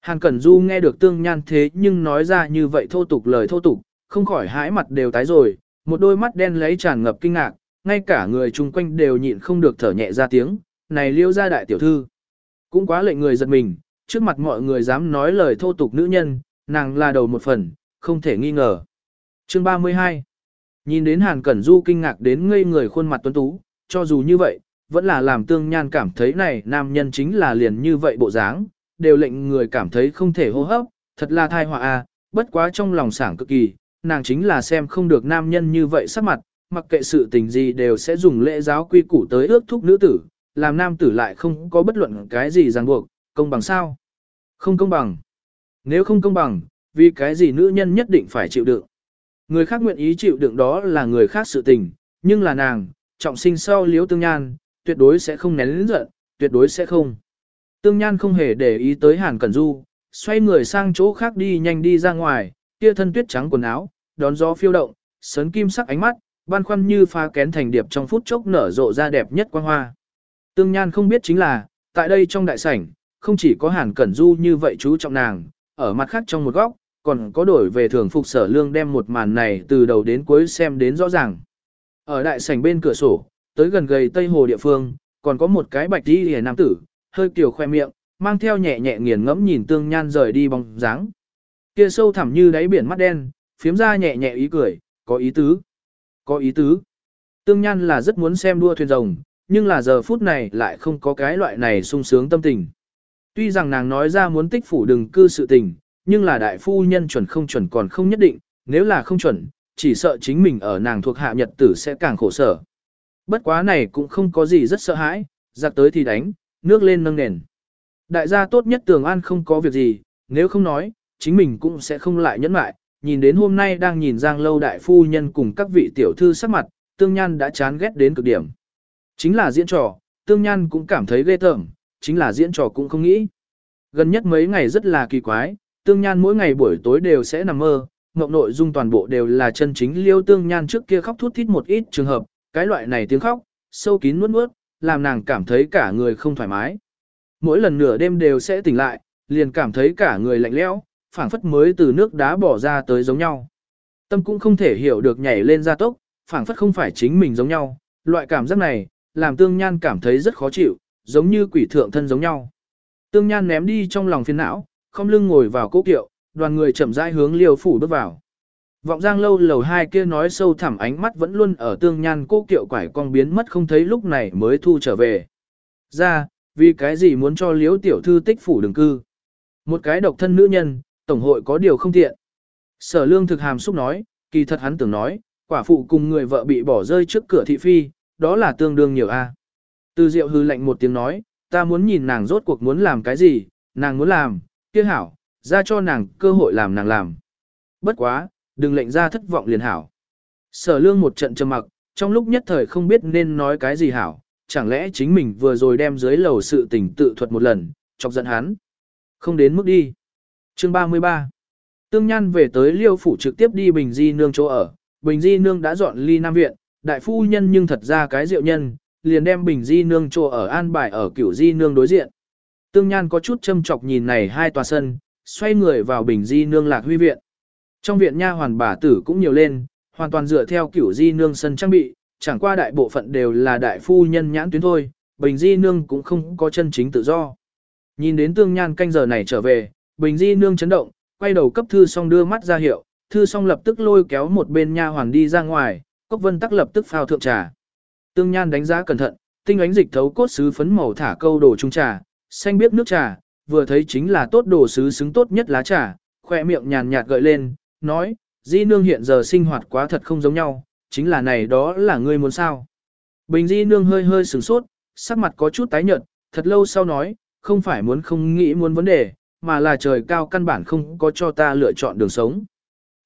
Hàn Cẩn Du nghe được tương nhan thế nhưng nói ra như vậy thô tục lời thô tục, không khỏi hãi mặt đều tái rồi, một đôi mắt đen lấy tràn ngập kinh ngạc, ngay cả người chung quanh đều nhịn không được thở nhẹ ra tiếng, này liêu ra đại tiểu thư. Cũng quá lệnh người giật mình, trước mặt mọi người dám nói lời thô tục nữ nhân, nàng là đầu một phần, không thể nghi ngờ. Chương 32 Nhìn đến Hàn Cẩn Du kinh ngạc đến ngây người khuôn mặt tuấn tú, cho dù như vậy, vẫn là làm tương nhan cảm thấy này nam nhân chính là liền như vậy bộ dáng, đều lệnh người cảm thấy không thể hô hấp, thật là thai họa a. bất quá trong lòng sảng cực kỳ, nàng chính là xem không được nam nhân như vậy sắc mặt, mặc kệ sự tình gì đều sẽ dùng lễ giáo quy củ tới ước thúc nữ tử, làm nam tử lại không có bất luận cái gì ràng buộc, công bằng sao? Không công bằng. Nếu không công bằng, vì cái gì nữ nhân nhất định phải chịu đựng? Người khác nguyện ý chịu đựng đó là người khác sự tình, nhưng là nàng, trọng sinh sau liếu tương nhan, tuyệt đối sẽ không nén lĩnh giận, tuyệt đối sẽ không. Tương Nhan không hề để ý tới Hàn Cẩn Du, xoay người sang chỗ khác đi nhanh đi ra ngoài, kia thân tuyết trắng quần áo, đón gió phiêu động, sấn kim sắc ánh mắt, ban khoăn như pha kén thành điệp trong phút chốc nở rộ ra đẹp nhất quang hoa. Tương Nhan không biết chính là, tại đây trong đại sảnh, không chỉ có Hàn Cẩn Du như vậy chú trọng nàng, ở mặt khác trong một góc, còn có đổi về thường phục sở lương đem một màn này từ đầu đến cuối xem đến rõ ràng. Ở đại sảnh bên cửa sổ, tới gần gầy tây hồ địa phương, còn có một cái bạch đi hề nam tử, hơi kiểu khoe miệng, mang theo nhẹ nhẹ nghiền ngẫm nhìn tương nhan rời đi bóng dáng. Kia sâu thẳm như đáy biển mắt đen, phiếm ra nhẹ nhẹ ý cười, có ý tứ. Có ý tứ. Tương nhan là rất muốn xem đua thuyền rồng, nhưng là giờ phút này lại không có cái loại này sung sướng tâm tình. Tuy rằng nàng nói ra muốn tích phủ đừng cư sự tình, nhưng là đại phu nhân chuẩn không chuẩn còn không nhất định, nếu là không chuẩn, chỉ sợ chính mình ở nàng thuộc hạ nhật tử sẽ càng khổ sở. Bất quá này cũng không có gì rất sợ hãi, giặc tới thì đánh, nước lên nâng nền. Đại gia tốt nhất tường an không có việc gì, nếu không nói, chính mình cũng sẽ không lại nhẫn mại. Nhìn đến hôm nay đang nhìn Giang Lâu đại phu nhân cùng các vị tiểu thư sắc mặt, Tương Nhan đã chán ghét đến cực điểm. Chính là diễn trò, Tương Nhan cũng cảm thấy ghê tởm, chính là diễn trò cũng không nghĩ. Gần nhất mấy ngày rất là kỳ quái, Tương Nhan mỗi ngày buổi tối đều sẽ nằm mơ, mộng nội dung toàn bộ đều là chân chính liêu Tương Nhan trước kia khóc thút thít một ít trường hợp, cái loại này tiếng khóc, sâu kín nuốt nuốt, làm nàng cảm thấy cả người không thoải mái. Mỗi lần nửa đêm đều sẽ tỉnh lại, liền cảm thấy cả người lạnh lẽo, phảng phất mới từ nước đá bỏ ra tới giống nhau. Tâm cũng không thể hiểu được nhảy lên gia tốc, phảng phất không phải chính mình giống nhau, loại cảm giác này, làm tương nhan cảm thấy rất khó chịu, giống như quỷ thượng thân giống nhau. Tương nhan ném đi trong lòng phiền não, không lưng ngồi vào cố kiệu, đoàn người chậm rãi hướng liều phủ bước vào. Vọng giang lâu lầu hai kia nói sâu thẳm ánh mắt vẫn luôn ở tương nhan cố kiệu quải con biến mất không thấy lúc này mới thu trở về. Ra, vì cái gì muốn cho liễu tiểu thư tích phủ đường cư. Một cái độc thân nữ nhân, tổng hội có điều không tiện. Sở lương thực hàm xúc nói, kỳ thật hắn tưởng nói, quả phụ cùng người vợ bị bỏ rơi trước cửa thị phi, đó là tương đương nhiều a. Từ diệu hư lạnh một tiếng nói, ta muốn nhìn nàng rốt cuộc muốn làm cái gì, nàng muốn làm, kia hảo, ra cho nàng cơ hội làm nàng làm. Bất quá, đừng lệnh ra thất vọng liền hảo. Sở lương một trận trầm mặc, trong lúc nhất thời không biết nên nói cái gì hảo, chẳng lẽ chính mình vừa rồi đem dưới lầu sự tình tự thuật một lần, chọc giận hắn. Không đến mức đi. Chương 33 Tương Nhan về tới liêu phủ trực tiếp đi Bình Di Nương chỗ ở. Bình Di Nương đã dọn ly Nam Viện, đại phu nhân nhưng thật ra cái diệu nhân, liền đem Bình Di Nương chỗ ở an bài ở cửu Di Nương đối diện. Tương Nhan có chút châm chọc nhìn này hai tòa sân, xoay người vào Bình Di Nương lạc huy viện. Trong viện nha hoàn bà tử cũng nhiều lên, hoàn toàn dựa theo kiểu Di Nương sân trang bị, chẳng qua đại bộ phận đều là đại phu nhân nhãn tuyến thôi, Bình Di Nương cũng không có chân chính tự do. Nhìn đến tương nhan canh giờ này trở về, Bình Di Nương chấn động, quay đầu cấp thư xong đưa mắt ra hiệu, thư xong lập tức lôi kéo một bên nha hoàn đi ra ngoài, Cốc Vân tắc lập tức phao thượng trà. Tương Nhan đánh giá cẩn thận, tinh ánh dịch thấu cốt sứ phấn màu thả câu đồ trung trà, xanh biết nước trà, vừa thấy chính là tốt đồ sứ xứng tốt nhất lá trà, khoe miệng nhàn nhạt gợi lên, nói, Di Nương hiện giờ sinh hoạt quá thật không giống nhau, chính là này đó là ngươi muốn sao. Bình Di Nương hơi hơi sửng sốt, sắc mặt có chút tái nhợt, thật lâu sau nói, không phải muốn không nghĩ muốn vấn đề, mà là trời cao căn bản không có cho ta lựa chọn đường sống.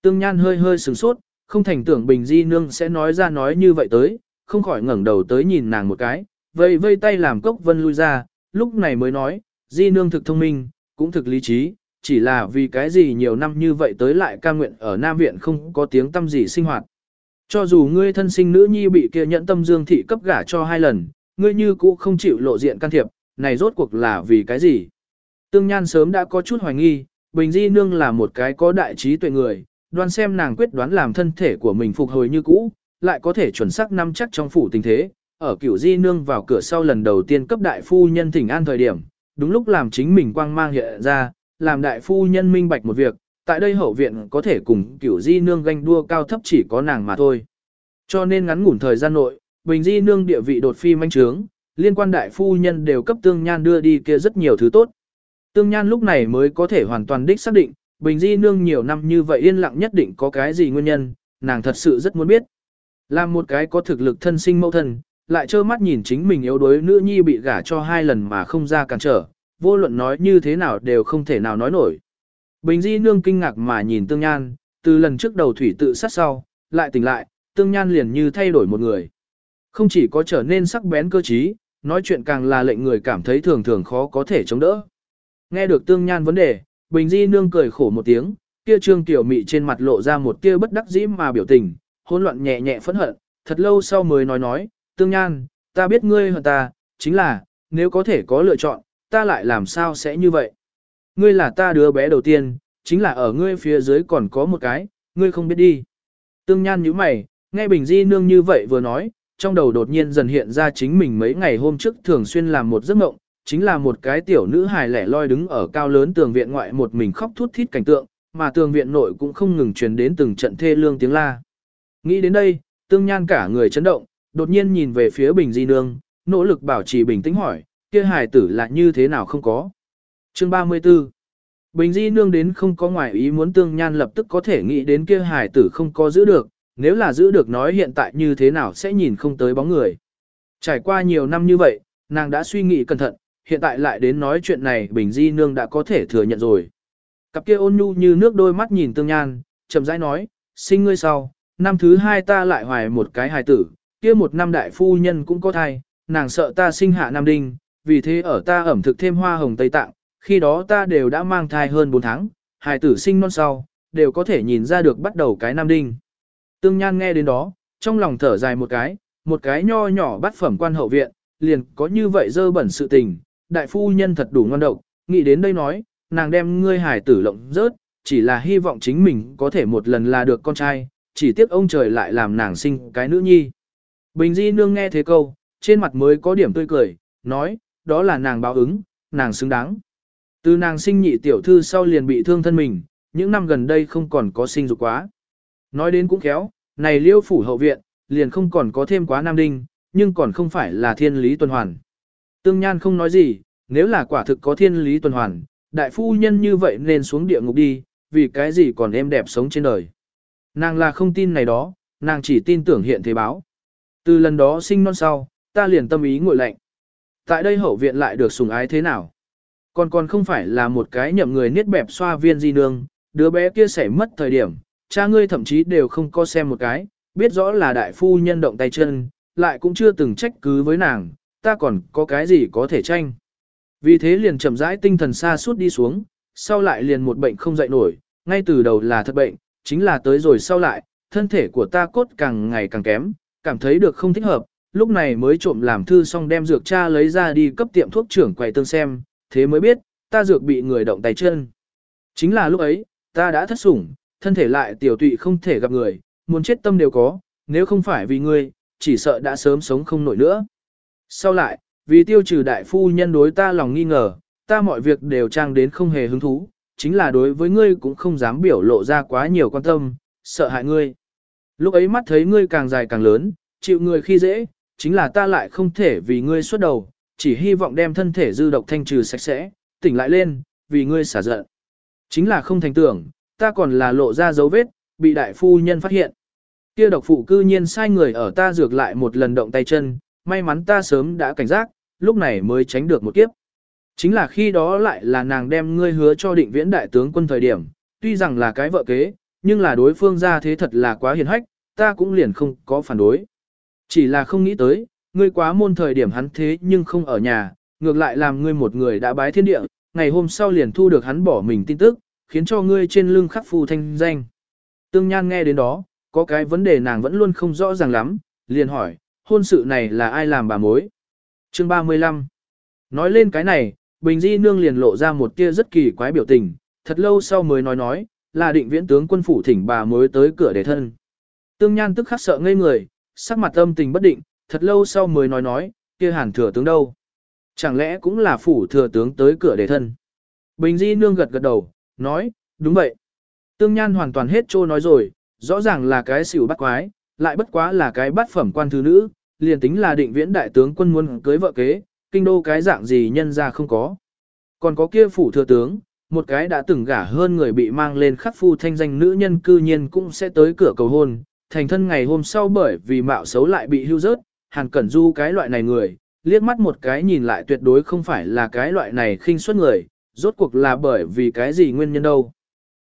Tương Nhan hơi hơi sửng sốt, không thành tưởng Bình Di Nương sẽ nói ra nói như vậy tới, không khỏi ngẩng đầu tới nhìn nàng một cái, vây vây tay làm cốc vân lui ra, lúc này mới nói, Di Nương thực thông minh, cũng thực lý trí, chỉ là vì cái gì nhiều năm như vậy tới lại ca nguyện ở Nam Viện không có tiếng tâm gì sinh hoạt. Cho dù ngươi thân sinh nữ nhi bị kia nhẫn tâm dương thị cấp gả cho hai lần, ngươi như cũ không chịu lộ diện can thiệp, này rốt cuộc là vì cái gì? Tương Nhan sớm đã có chút hoài nghi, Bình Di Nương là một cái có đại trí tuệ người, đoán xem nàng quyết đoán làm thân thể của mình phục hồi như cũ, lại có thể chuẩn xác nắm chắc trong phủ tình thế. Ở cửu Di Nương vào cửa sau lần đầu tiên cấp đại phu nhân thỉnh an thời điểm, đúng lúc làm chính mình quang mang hiện ra, làm đại phu nhân minh bạch một việc, tại đây hậu viện có thể cùng cửu Di Nương ganh đua cao thấp chỉ có nàng mà thôi. Cho nên ngắn ngủn thời gian nội, Bình Di Nương địa vị đột phi manh trướng, liên quan đại phu nhân đều cấp Tương Nhan đưa đi kia rất nhiều thứ tốt. Tương Nhan lúc này mới có thể hoàn toàn đích xác định, Bình Di Nương nhiều năm như vậy yên lặng nhất định có cái gì nguyên nhân, nàng thật sự rất muốn biết. Làm một cái có thực lực thân sinh mẫu thân, lại trơ mắt nhìn chính mình yếu đuối nữ nhi bị gả cho hai lần mà không ra cản trở, vô luận nói như thế nào đều không thể nào nói nổi. Bình Di Nương kinh ngạc mà nhìn Tương Nhan, từ lần trước đầu thủy tự sát sau, lại tỉnh lại, Tương Nhan liền như thay đổi một người. Không chỉ có trở nên sắc bén cơ trí, nói chuyện càng là lệnh người cảm thấy thường thường khó có thể chống đỡ. Nghe được tương nhan vấn đề, Bình Di nương cười khổ một tiếng, kia trương tiểu mị trên mặt lộ ra một tia bất đắc dĩ mà biểu tình, hỗn loạn nhẹ nhẹ phẫn hận, thật lâu sau mới nói nói, tương nhan, ta biết ngươi hơn ta, chính là, nếu có thể có lựa chọn, ta lại làm sao sẽ như vậy. Ngươi là ta đứa bé đầu tiên, chính là ở ngươi phía dưới còn có một cái, ngươi không biết đi. Tương nhan như mày, nghe Bình Di nương như vậy vừa nói, trong đầu đột nhiên dần hiện ra chính mình mấy ngày hôm trước thường xuyên làm một giấc mộng, chính là một cái tiểu nữ hài lẻ loi đứng ở cao lớn tường viện ngoại một mình khóc thút thít cảnh tượng, mà tường viện nội cũng không ngừng truyền đến từng trận thê lương tiếng la. Nghĩ đến đây, tương nhan cả người chấn động, đột nhiên nhìn về phía Bình Di Nương, nỗ lực bảo trì bình tĩnh hỏi, kia hài tử là như thế nào không có. Chương 34 Bình Di Nương đến không có ngoài ý muốn tương nhan lập tức có thể nghĩ đến kia hài tử không có giữ được, nếu là giữ được nói hiện tại như thế nào sẽ nhìn không tới bóng người. Trải qua nhiều năm như vậy, nàng đã suy nghĩ cẩn thận, hiện tại lại đến nói chuyện này Bình Di Nương đã có thể thừa nhận rồi. Cặp kia ôn nhu như nước đôi mắt nhìn tương nhan, chậm rãi nói, sinh ngươi sau, năm thứ hai ta lại hoài một cái hài tử, kia một năm đại phu nhân cũng có thai, nàng sợ ta sinh hạ nam đinh, vì thế ở ta ẩm thực thêm hoa hồng Tây Tạng, khi đó ta đều đã mang thai hơn 4 tháng, hài tử sinh non sau, đều có thể nhìn ra được bắt đầu cái nam đinh. Tương Nhan nghe đến đó, trong lòng thở dài một cái, một cái nho nhỏ bắt phẩm quan hậu viện, liền có như vậy dơ bẩn sự tình, đại phu nhân thật đủ ngon độc, nghĩ đến đây nói, nàng đem ngươi hải tử lộng rớt, chỉ là hy vọng chính mình có thể một lần là được con trai, chỉ tiếc ông trời lại làm nàng sinh cái nữ nhi. Bình Di Nương nghe thế câu, trên mặt mới có điểm tươi cười, nói, đó là nàng báo ứng, nàng xứng đáng. Từ nàng sinh nhị tiểu thư sau liền bị thương thân mình, những năm gần đây không còn có sinh dục quá. Nói đến cũng khéo, này liêu phủ hậu viện, liền không còn có thêm quá nam đinh, nhưng còn không phải là thiên lý tuần hoàn. Tương Nhan không nói gì, nếu là quả thực có thiên lý tuần hoàn, đại phu nhân như vậy nên xuống địa ngục đi, vì cái gì còn em đẹp sống trên đời. Nàng là không tin này đó, nàng chỉ tin tưởng hiện thế báo. Từ lần đó sinh non sau, ta liền tâm ý ngồi lạnh. Tại đây hậu viện lại được sủng ái thế nào? Còn còn không phải là một cái nhậm người niết bẹp xoa viên di nương, đứa bé kia sẽ mất thời điểm, cha ngươi thậm chí đều không có xem một cái, biết rõ là đại phu nhân động tay chân, lại cũng chưa từng trách cứ với nàng, ta còn có cái gì có thể tranh. Vì thế liền chậm rãi tinh thần xa suốt đi xuống, sau lại liền một bệnh không dậy nổi, ngay từ đầu là thật bệnh, chính là tới rồi sau lại, thân thể của ta cốt càng ngày càng kém, cảm thấy được không thích hợp, lúc này mới trộm làm thư xong đem dược cha lấy ra đi cấp tiệm thuốc trưởng quầy tương xem, thế mới biết, ta dược bị người động tay chân. Chính là lúc ấy, ta đã thất sủng, thân thể lại tiểu tụy không thể gặp người, muốn chết tâm đều có, nếu không phải vì ngươi, chỉ sợ đã sớm sống không nổi nữa. Sau lại, vì tiêu trừ đại phu nhân đối ta lòng nghi ngờ, ta mọi việc đều trang đến không hề hứng thú, chính là đối với ngươi cũng không dám biểu lộ ra quá nhiều quan tâm, sợ hại ngươi. Lúc ấy mắt thấy ngươi càng dài càng lớn, chịu người khi dễ, chính là ta lại không thể vì ngươi xuất đầu, chỉ hy vọng đem thân thể dư độc thanh trừ sạch sẽ, tỉnh lại lên, vì ngươi xả giận. Chính là không thành tưởng, ta còn là lộ ra dấu vết, bị đại phu nhân phát hiện. Kia độc phụ cư nhiên sai người ở ta dược lại một lần động tay chân, may mắn ta sớm đã cảnh giác, lúc này mới tránh được một kiếp. Chính là khi đó lại là nàng đem ngươi hứa cho định viễn đại tướng quân thời điểm, tuy rằng là cái vợ kế, nhưng là đối phương ra thế thật là quá hiền hách, ta cũng liền không có phản đối. Chỉ là không nghĩ tới, ngươi quá môn thời điểm hắn thế nhưng không ở nhà, ngược lại làm ngươi một người đã bái thiên địa, ngày hôm sau liền thu được hắn bỏ mình tin tức, khiến cho ngươi trên lưng khắc phù thanh danh. Tương Nhan nghe đến đó, có cái vấn đề nàng vẫn luôn không rõ ràng lắm, liền hỏi, hôn sự này là ai làm bà mối? Chương 35 Nói lên cái này, Bình Di Nương liền lộ ra một tia rất kỳ quái biểu tình, thật lâu sau mới nói nói, là định viễn tướng quân phủ thỉnh bà mới tới cửa để thân. Tương Nhan tức khắc sợ ngây người, sắc mặt âm tình bất định, thật lâu sau mới nói nói, kia hàn thừa tướng đâu? Chẳng lẽ cũng là phủ thừa tướng tới cửa để thân? Bình Di Nương gật gật đầu, nói, đúng vậy. Tương Nhan hoàn toàn hết trô nói rồi, rõ ràng là cái xỉu bắt quái, lại bất quá là cái bắt phẩm quan thứ nữ, liền tính là định viễn đại tướng quân muốn cưới vợ kế, kinh đô cái dạng gì nhân ra không có. Còn có kia phủ thừa tướng, một cái đã từng gả hơn người bị mang lên khắc phu thanh danh nữ nhân cư nhiên cũng sẽ tới cửa cầu hôn, thành thân ngày hôm sau bởi vì mạo xấu lại bị hưu rớt, hàn cẩn du cái loại này người, liếc mắt một cái nhìn lại tuyệt đối không phải là cái loại này khinh suất người, rốt cuộc là bởi vì cái gì nguyên nhân đâu.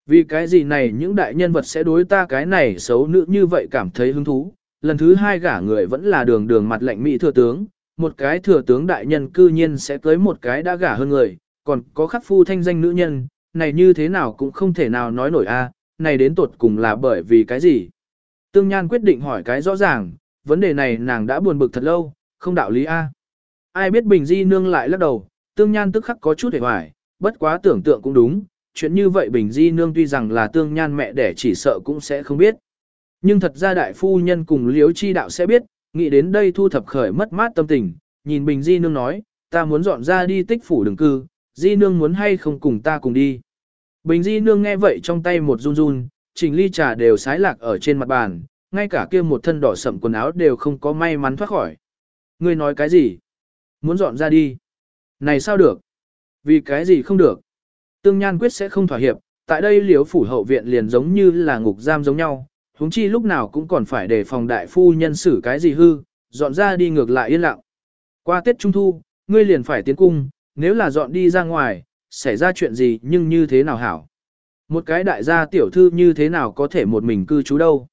Vì cái gì này những đại nhân vật sẽ đối ta cái này xấu nữ như vậy cảm thấy hứng thú, lần thứ hai gả người vẫn là đường đường mặt lạnh mỹ thừa tướng, một cái thừa tướng đại nhân cư nhiên sẽ cưới một cái đã gả hơn người, còn có khắc phu thanh danh nữ nhân, này như thế nào cũng không thể nào nói nổi a, à, này đến tột cùng là bởi vì cái gì? Tương Nhan quyết định hỏi cái rõ ràng, vấn đề này nàng đã buồn bực thật lâu, không đạo lý a. À. Ai biết Bình Di nương lại lắc đầu, Tương Nhan tức khắc có chút hề hoài, bất quá tưởng tượng cũng đúng, chuyện như vậy Bình Di nương tuy rằng là Tương Nhan mẹ đẻ chỉ sợ cũng sẽ không biết. Nhưng thật ra đại phu nhân cùng Liễu Chi đạo sẽ biết, nghĩ đến đây thu thập khởi mất mát tâm tình, nhìn Bình Di nương nói, ta muốn dọn ra đi tích phủ đường cư, Di nương muốn hay không cùng ta cùng đi. Bình Di nương nghe vậy trong tay một run run, trình ly trà đều sái lạc ở trên mặt bàn, ngay cả kia một thân đỏ sậm quần áo đều không có may mắn thoát khỏi. Ngươi nói cái gì? Muốn dọn ra đi. Này sao được? Vì cái gì không được? Tương Nhan quyết sẽ không thỏa hiệp, tại đây liếu phủ hậu viện liền giống như là ngục giam giống nhau, huống chi lúc nào cũng còn phải đề phòng đại phu nhân xử cái gì hư, dọn ra đi ngược lại yên lặng. Qua Tết Trung Thu, ngươi liền phải tiến cung, nếu là dọn đi ra ngoài, xảy ra chuyện gì nhưng như thế nào hảo. Một cái đại gia tiểu thư như thế nào có thể một mình cư trú đâu.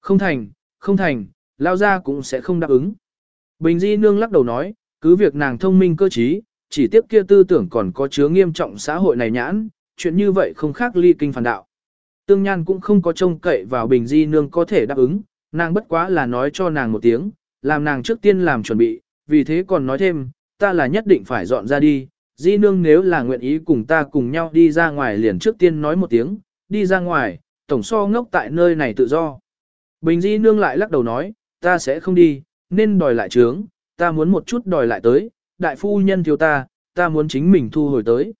Không thành, không thành, lao ra cũng sẽ không đáp ứng. Bình Di Nương lắc đầu nói, cứ việc nàng thông minh cơ trí, chỉ tiếp kia tư tưởng còn có chứa nghiêm trọng xã hội này nhãn, chuyện như vậy không khác ly kinh phản đạo. Tương Nhan cũng không có trông cậy vào Bình Di Nương có thể đáp ứng, nàng bất quá là nói cho nàng một tiếng, làm nàng trước tiên làm chuẩn bị, vì thế còn nói thêm, ta là nhất định phải dọn ra đi, Di Nương nếu là nguyện ý cùng ta cùng nhau đi ra ngoài liền trước tiên nói một tiếng, đi ra ngoài, tổng so ngốc tại nơi này tự do. Bình Di Nương lại lắc đầu nói, ta sẽ không đi, nên đòi lại trướng, ta muốn một chút đòi lại tới, đại phu nhân thiếu ta, ta muốn chính mình thu hồi tới.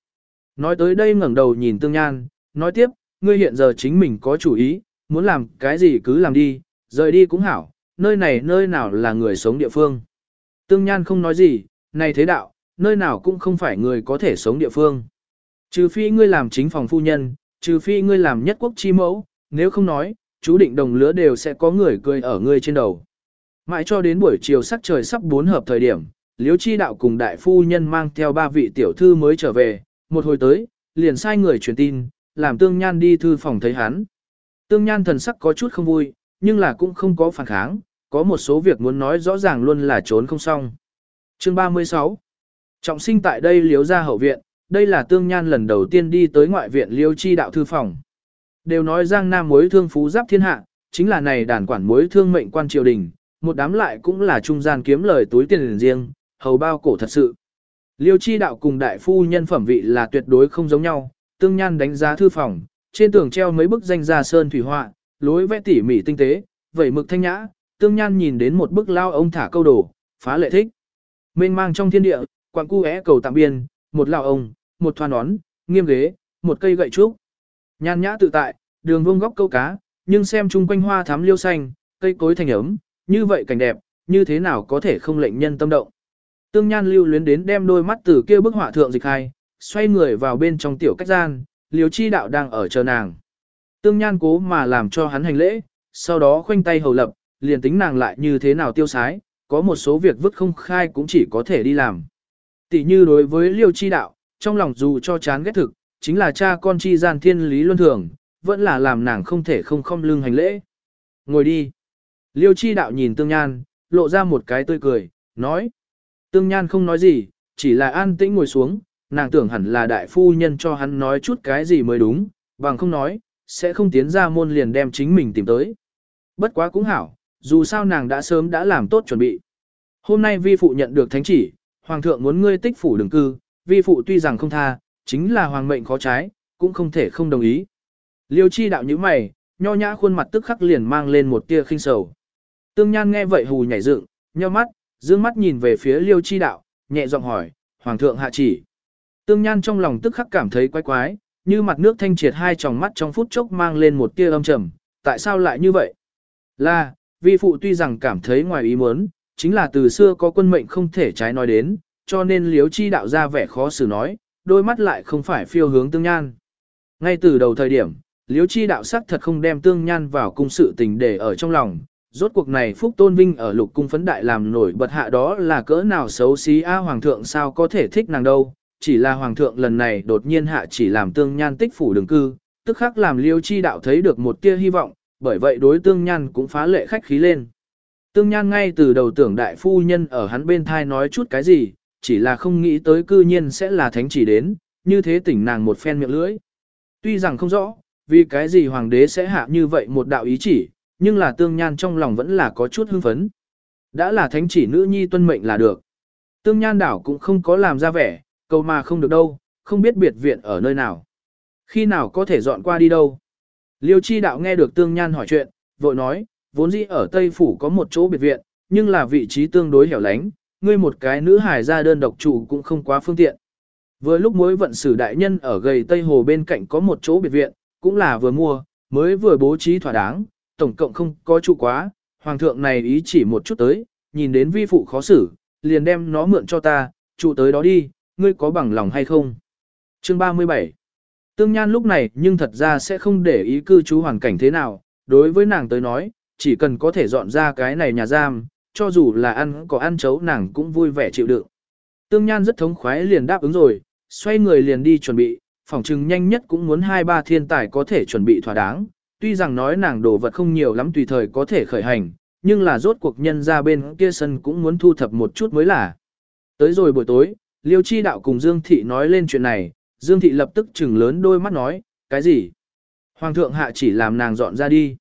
Nói tới đây ngẩng đầu nhìn Tương Nhan, nói tiếp, ngươi hiện giờ chính mình có chủ ý, muốn làm cái gì cứ làm đi, rời đi cũng hảo, nơi này nơi nào là người sống địa phương. Tương Nhan không nói gì, này thế đạo, nơi nào cũng không phải người có thể sống địa phương. Trừ phi ngươi làm chính phòng phu nhân, trừ phi ngươi làm nhất quốc chi mẫu, nếu không nói, chú định đồng lứa đều sẽ có người cười ở ngươi trên đầu. Mãi cho đến buổi chiều sắc trời sắp bốn hợp thời điểm, Liễu Chi đạo cùng đại phu nhân mang theo ba vị tiểu thư mới trở về, một hồi tới, liền sai người truyền tin, làm Tương Nhan đi thư phòng thấy hắn. Tương Nhan thần sắc có chút không vui, nhưng là cũng không có phản kháng, có một số việc muốn nói rõ ràng luôn là trốn không xong. Chương 36 Trọng sinh tại đây liếu ra hậu viện, đây là Tương Nhan lần đầu tiên đi tới ngoại viện Liêu Chi đạo thư phòng. Đều nói Giang Nam mối thương phú giáp thiên hạ, chính là này đàn quản mối thương mệnh quan triều đình, một đám lại cũng là trung gian kiếm lời túi tiền riêng, hầu bao cổ thật sự. Liêu chi đạo cùng đại phu nhân phẩm vị là tuyệt đối không giống nhau, tương nhan đánh giá thư phòng, trên tường treo mấy bức danh gia sơn thủy họa, lối vẽ tỉ mỉ tinh tế, vẩy mực thanh nhã, tương nhan nhìn đến một bức lao ông thả câu đồ, phá lệ thích. Mênh mang trong thiên địa, quặng cu é cầu tạm biên, một lão ông, một thoa nón, nghiêm ghế, một cây gậy trúc. Nhan nhã tự tại, đường vuông góc câu cá, nhưng xem chung quanh hoa thắm liêu xanh, cây cối thành ấm, như vậy cảnh đẹp, như thế nào có thể không lệnh nhân tâm động. Tương Nhan lưu luyến đến đem đôi mắt từ kia bức họa thượng dịch hai, xoay người vào bên trong tiểu cách gian, Liêu Chi đạo đang ở chờ nàng. Tương Nhan cố mà làm cho hắn hành lễ, sau đó khoanh tay hầu lập, liền tính nàng lại như thế nào tiêu sái, có một số việc vứt không khai cũng chỉ có thể đi làm. Tỷ như đối với Liêu Chi đạo, trong lòng dù cho chán ghét thực, chính là cha con chi gian thiên lý luân thường, vẫn là làm nàng không thể không không lưng hành lễ. Ngồi đi. Liêu chi đạo nhìn tương nhan, lộ ra một cái tươi cười, nói. Tương nhan không nói gì, chỉ là an tĩnh ngồi xuống, nàng tưởng hẳn là đại phu nhân cho hắn nói chút cái gì mới đúng, bằng không nói, sẽ không tiến ra môn liền đem chính mình tìm tới. Bất quá cũng hảo, dù sao nàng đã sớm đã làm tốt chuẩn bị. Hôm nay vi phụ nhận được thánh chỉ, hoàng thượng muốn ngươi tích phủ đường cư, vi phụ tuy rằng không tha, chính là hoàng mệnh khó trái, cũng không thể không đồng ý. Liêu chi đạo như mày, nho nhã khuôn mặt tức khắc liền mang lên một tia khinh sầu. Tương Nhan nghe vậy hù nhảy dựng, nheo mắt, dương mắt nhìn về phía Liêu Chi Đạo, nhẹ giọng hỏi, Hoàng thượng hạ chỉ. Tương Nhan trong lòng tức khắc cảm thấy quái quái, như mặt nước thanh triệt hai tròng mắt trong phút chốc mang lên một tia âm trầm, tại sao lại như vậy? Là, vi phụ tuy rằng cảm thấy ngoài ý muốn, chính là từ xưa có quân mệnh không thể trái nói đến, cho nên liếu Chi Đạo ra vẻ khó xử nói, đôi mắt lại không phải phiêu hướng Tương Nhan. Ngay từ đầu thời điểm, liếu Chi Đạo sắc thật không đem Tương Nhan vào cung sự tình để ở trong lòng, rốt cuộc này Phúc Tôn Vinh ở lục cung phấn đại làm nổi bật hạ đó là cỡ nào xấu xí a Hoàng thượng sao có thể thích nàng đâu, chỉ là Hoàng thượng lần này đột nhiên hạ chỉ làm tương nhan tích phủ đường cư, tức khắc làm liêu chi đạo thấy được một tia hy vọng, bởi vậy đối tương nhan cũng phá lệ khách khí lên. Tương Nhan ngay từ đầu tưởng đại phu nhân ở hắn bên thai nói chút cái gì, chỉ là không nghĩ tới cư nhiên sẽ là thánh chỉ đến, như thế tỉnh nàng một phen miệng lưỡi. Tuy rằng không rõ, vì cái gì hoàng đế sẽ hạ như vậy một đạo ý chỉ, nhưng là Tương Nhan trong lòng vẫn là có chút hưng phấn. Đã là thánh chỉ nữ nhi tuân mệnh là được. Tương Nhan đảo cũng không có làm ra vẻ, cầu mà không được đâu, không biết biệt viện ở nơi nào. Khi nào có thể dọn qua đi đâu. Liêu chi đạo nghe được Tương Nhan hỏi chuyện, vội nói, vốn dĩ ở Tây Phủ có một chỗ biệt viện, nhưng là vị trí tương đối hẻo lánh, ngươi một cái nữ hài ra đơn độc chủ cũng không quá phương tiện. Vừa lúc mối vận sử đại nhân ở gầy Tây Hồ bên cạnh có một chỗ biệt viện, cũng là vừa mua, mới vừa bố trí thỏa đáng, tổng cộng không có trụ quá, hoàng thượng này ý chỉ một chút tới, nhìn đến vi phụ khó xử, liền đem nó mượn cho ta, trụ tới đó đi, ngươi có bằng lòng hay không? Chương 37 Tương Nhan lúc này nhưng thật ra sẽ không để ý cư trú hoàn cảnh thế nào, đối với nàng tới nói, chỉ cần có thể dọn ra cái này nhà giam, cho dù là ăn có ăn chấu nàng cũng vui vẻ chịu đựng. Tương Nhan rất thống khoái liền đáp ứng rồi, xoay người liền đi chuẩn bị, phòng trừng nhanh nhất cũng muốn hai ba thiên tài có thể chuẩn bị thỏa đáng, tuy rằng nói nàng đồ vật không nhiều lắm tùy thời có thể khởi hành, nhưng là rốt cuộc nhân ra bên kia sân cũng muốn thu thập một chút mới là. Tới rồi buổi tối, Liêu Chi Đạo cùng Dương Thị nói lên chuyện này, Dương Thị lập tức chừng lớn đôi mắt nói, cái gì? Hoàng thượng hạ chỉ làm nàng dọn ra đi.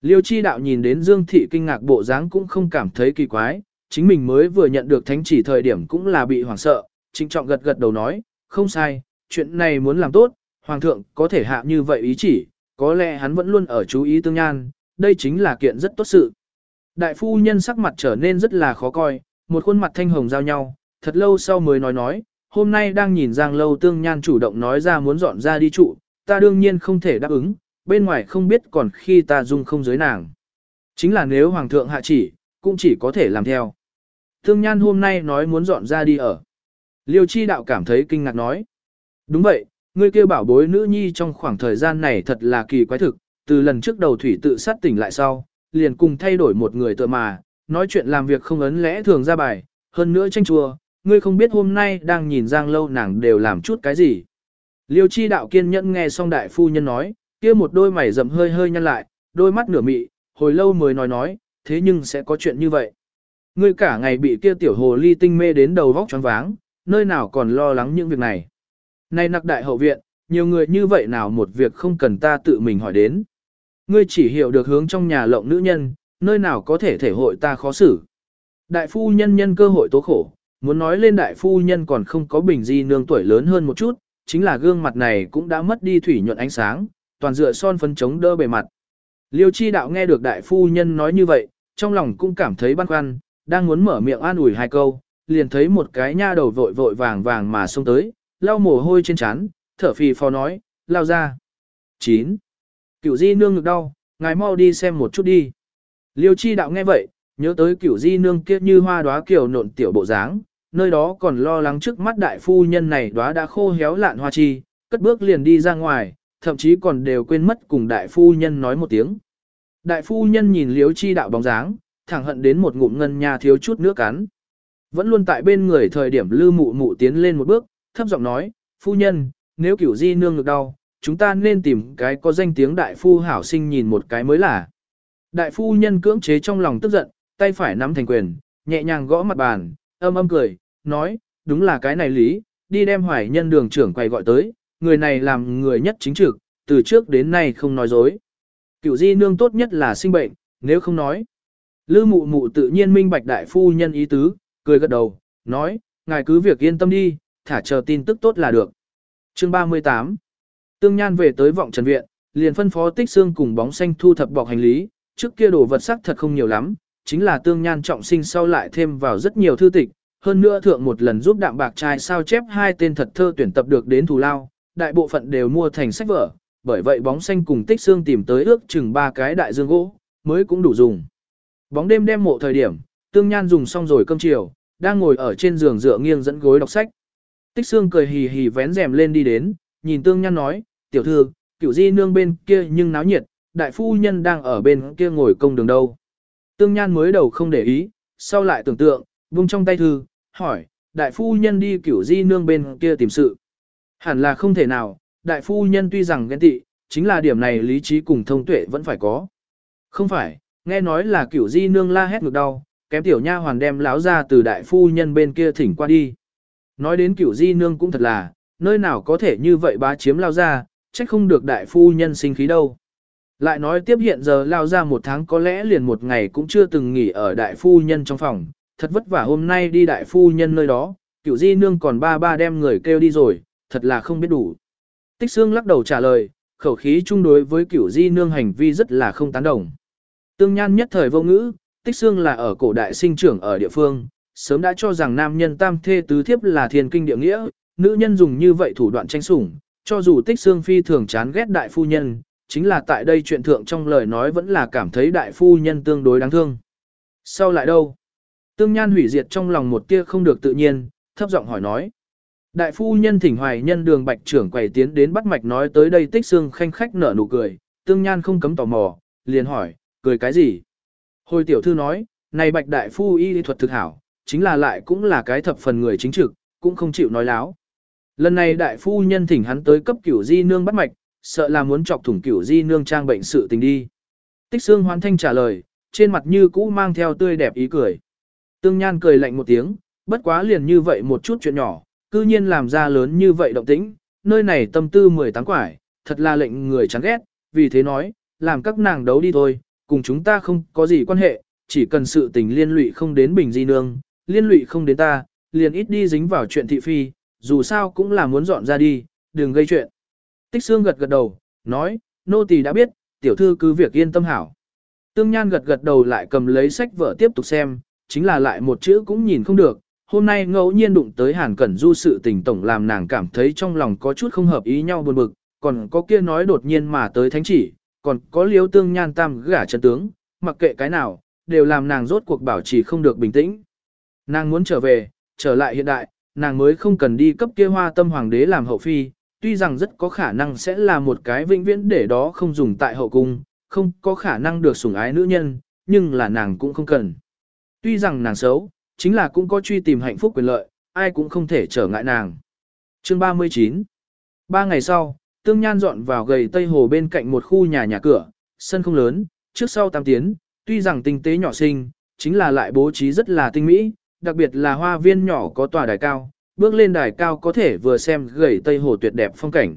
Liêu Chi Đạo nhìn đến Dương Thị kinh ngạc bộ dáng cũng không cảm thấy kỳ quái, chính mình mới vừa nhận được thánh chỉ thời điểm cũng là bị hoảng sợ, trịnh trọng gật gật đầu nói, không sai, chuyện này muốn làm tốt, Hoàng thượng có thể hạ như vậy ý chỉ, có lẽ hắn vẫn luôn ở chú ý tương nhan, đây chính là kiện rất tốt sự. Đại phu nhân sắc mặt trở nên rất là khó coi, một khuôn mặt thanh hồng giao nhau, thật lâu sau mới nói nói, hôm nay đang nhìn Giang Lâu Tương Nhan chủ động nói ra muốn dọn ra đi trụ, ta đương nhiên không thể đáp ứng, bên ngoài không biết còn khi ta dung không giới nàng. Chính là nếu Hoàng thượng hạ chỉ, cũng chỉ có thể làm theo. Tương Nhan hôm nay nói muốn dọn ra đi ở. Liêu chi đạo cảm thấy kinh ngạc nói. Đúng vậy, ngươi kêu bảo bối nữ nhi trong khoảng thời gian này thật là kỳ quái thực, từ lần trước đầu thủy tự sát tỉnh lại sau, liền cùng thay đổi một người tựa mà, nói chuyện làm việc không ấn lẽ thường ra bài, hơn nữa tranh chua, ngươi không biết hôm nay đang nhìn Giang Lâu nàng đều làm chút cái gì. Liêu chi đạo kiên nhẫn nghe xong đại phu nhân nói, kia một đôi mày rậm hơi hơi nhăn lại, đôi mắt nửa mị, hồi lâu mới nói nói, thế nhưng sẽ có chuyện như vậy. Ngươi cả ngày bị kia tiểu hồ ly tinh mê đến đầu vóc choáng váng, nơi nào còn lo lắng những việc này. Này nặc đại hậu viện, nhiều người như vậy nào một việc không cần ta tự mình hỏi đến. Ngươi chỉ hiểu được hướng trong nhà lộng nữ nhân, nơi nào có thể thể hội ta khó xử. Đại phu nhân nhân cơ hội tố khổ, muốn nói lên đại phu nhân còn không có bình di nương tuổi lớn hơn một chút, chính là gương mặt này cũng đã mất đi thủy nhuận ánh sáng, toàn dựa son phấn chống đỡ bề mặt. Liêu chi đạo nghe được đại phu nhân nói như vậy, trong lòng cũng cảm thấy băn khoăn, đang muốn mở miệng an ủi hai câu, liền thấy một cái nha đầu vội vội vàng vàng mà xông tới, lau mồ hôi trên trán, thở phì phò nói, lao ra. 9. Cửu di nương ngực đau, ngài mau đi xem một chút đi. Liêu chi đạo nghe vậy, nhớ tới cửu di nương kia như hoa đóa kiểu nộn tiểu bộ dáng, nơi đó còn lo lắng trước mắt đại phu nhân này đóa đã khô héo lạn hoa chi, cất bước liền đi ra ngoài, thậm chí còn đều quên mất cùng đại phu nhân nói một tiếng. Đại phu nhân nhìn liếu chi đạo bóng dáng, thẳng hận đến một ngụm ngân nhà thiếu chút nước cắn. Vẫn luôn tại bên người thời điểm lư mụ mụ tiến lên một bước, thấp giọng nói, phu nhân, nếu cửu di nương ngực đau, chúng ta nên tìm cái có danh tiếng đại phu hảo sinh nhìn một cái mới là. Đại phu nhân cưỡng chế trong lòng tức giận, tay phải nắm thành quyền, nhẹ nhàng gõ mặt bàn, âm âm cười, nói, đúng là cái này lý, đi đem hoài nhân đường trưởng quay gọi tới, người này làm người nhất chính trực, từ trước đến nay không nói dối. Cửu di nương tốt nhất là sinh bệnh, nếu không nói. Lư mụ mụ tự nhiên minh bạch đại phu nhân ý tứ, cười gật đầu, nói, ngài cứ việc yên tâm đi, thả chờ tin tức tốt là được. Chương 38 Tương Nhan về tới vọng trần viện, liền phân phó tích xương cùng bóng xanh thu thập bọc hành lý, trước kia đồ vật sắc thật không nhiều lắm, chính là Tương Nhan trọng sinh sau lại thêm vào rất nhiều thư tịch, hơn nữa thượng một lần giúp đạm bạc trai sao chép hai tên thật thơ tuyển tập được đến thù lao, đại bộ phận đều mua thành sách vở, bởi vậy bóng xanh cùng tích xương tìm tới ước chừng ba cái đại dương gỗ, mới cũng đủ dùng. Bóng đêm đem mộ thời điểm, Tương Nhan dùng xong rồi cơm chiều, đang ngồi ở trên giường dựa nghiêng dẫn gối đọc sách. Tích xương cười hì hì vén rèm lên đi đến, nhìn Tương Nhan nói, tiểu thư, kiểu di nương bên kia nhưng náo nhiệt, đại phu nhân đang ở bên kia ngồi công đường đâu. Tương Nhan mới đầu không để ý, sau lại tưởng tượng, vung trong tay thư, hỏi, đại phu nhân đi cửu di nương bên kia tìm sự. Hẳn là không thể nào, đại phu nhân tuy rằng ghen tị, chính là điểm này lý trí cùng thông tuệ vẫn phải có. Không phải, Nghe nói là cửu di nương la hét ngược đau, kém tiểu nha hoàn đem láo ra từ đại phu nhân bên kia thỉnh qua đi. Nói đến cửu di nương cũng thật là, nơi nào có thể như vậy bá chiếm lao ra, trách không được đại phu nhân sinh khí đâu. Lại nói tiếp hiện giờ lao ra một tháng có lẽ liền một ngày cũng chưa từng nghỉ ở đại phu nhân trong phòng, thật vất vả hôm nay đi đại phu nhân nơi đó, cửu di nương còn ba ba đem người kêu đi rồi, thật là không biết đủ. Tích xương lắc đầu trả lời, khẩu khí chung đối với cửu di nương hành vi rất là không tán đồng. Tương nhan nhất thời vô ngữ, tích xương là ở cổ đại sinh trưởng ở địa phương, sớm đã cho rằng nam nhân tam thê tứ thiếp là thiên kinh địa nghĩa, nữ nhân dùng như vậy thủ đoạn tranh sủng, cho dù tích xương phi thường chán ghét đại phu nhân, chính là tại đây chuyện thượng trong lời nói vẫn là cảm thấy đại phu nhân tương đối đáng thương. Sau lại đâu? Tương nhan hủy diệt trong lòng một tia không được tự nhiên, thấp giọng hỏi nói. Đại phu nhân thỉnh hoài nhân đường bạch trưởng quầy tiến đến bắt mạch nói tới đây tích xương khanh khách nở nụ cười, tương nhan không cấm tò mò, liền hỏi, cười cái gì? Hồi tiểu thư nói, này bạch đại phu y thuật thực hảo, chính là lại cũng là cái thập phần người chính trực, cũng không chịu nói láo. Lần này đại phu nhân thỉnh hắn tới cấp cửu di nương bắt mạch, sợ là muốn chọc thủng cửu di nương trang bệnh sự tình đi. Tích xương hoan thanh trả lời, trên mặt như cũ mang theo tươi đẹp ý cười. Tương Nhan cười lạnh một tiếng, bất quá liền như vậy một chút chuyện nhỏ, cư nhiên làm ra lớn như vậy động tĩnh, nơi này tâm tư 18 quải, thật là lệnh người chán ghét, vì thế nói, làm các nàng đấu đi thôi, cùng chúng ta không có gì quan hệ, chỉ cần sự tình liên lụy không đến bình di nương, liên lụy không đến ta, liền ít đi dính vào chuyện thị phi, dù sao cũng là muốn dọn ra đi, đừng gây chuyện. Tích xương gật gật đầu, nói, nô tỳ đã biết, tiểu thư cứ việc yên tâm hảo. Tương Nhan gật gật đầu lại cầm lấy sách vở tiếp tục xem, chính là lại một chữ cũng nhìn không được. Hôm nay ngẫu nhiên đụng tới Hàn Cẩn Du sự tình tổng làm nàng cảm thấy trong lòng có chút không hợp ý nhau buồn bực, còn có kia nói đột nhiên mà tới thánh chỉ, còn có liếu tương nhan tam gả chân tướng, mặc kệ cái nào, đều làm nàng rốt cuộc bảo trì không được bình tĩnh. Nàng muốn trở về, trở lại hiện đại, nàng mới không cần đi cấp kia hoa tâm hoàng đế làm hậu phi, tuy rằng rất có khả năng sẽ là một cái vĩnh viễn để đó không dùng tại hậu cung, không có khả năng được sủng ái nữ nhân, nhưng là nàng cũng không cần. Tuy rằng nàng xấu, chính là cũng có truy tìm hạnh phúc quyền lợi, ai cũng không thể trở ngại nàng. Chương 39 Ba ngày sau, Tương Nhan dọn vào gầy Tây Hồ bên cạnh một khu nhà nhà cửa, sân không lớn, trước sau tam tiến, tuy rằng tinh tế nhỏ xinh, chính là lại bố trí rất là tinh mỹ, đặc biệt là hoa viên nhỏ có tòa đài cao, bước lên đài cao có thể vừa xem gầy Tây Hồ tuyệt đẹp phong cảnh.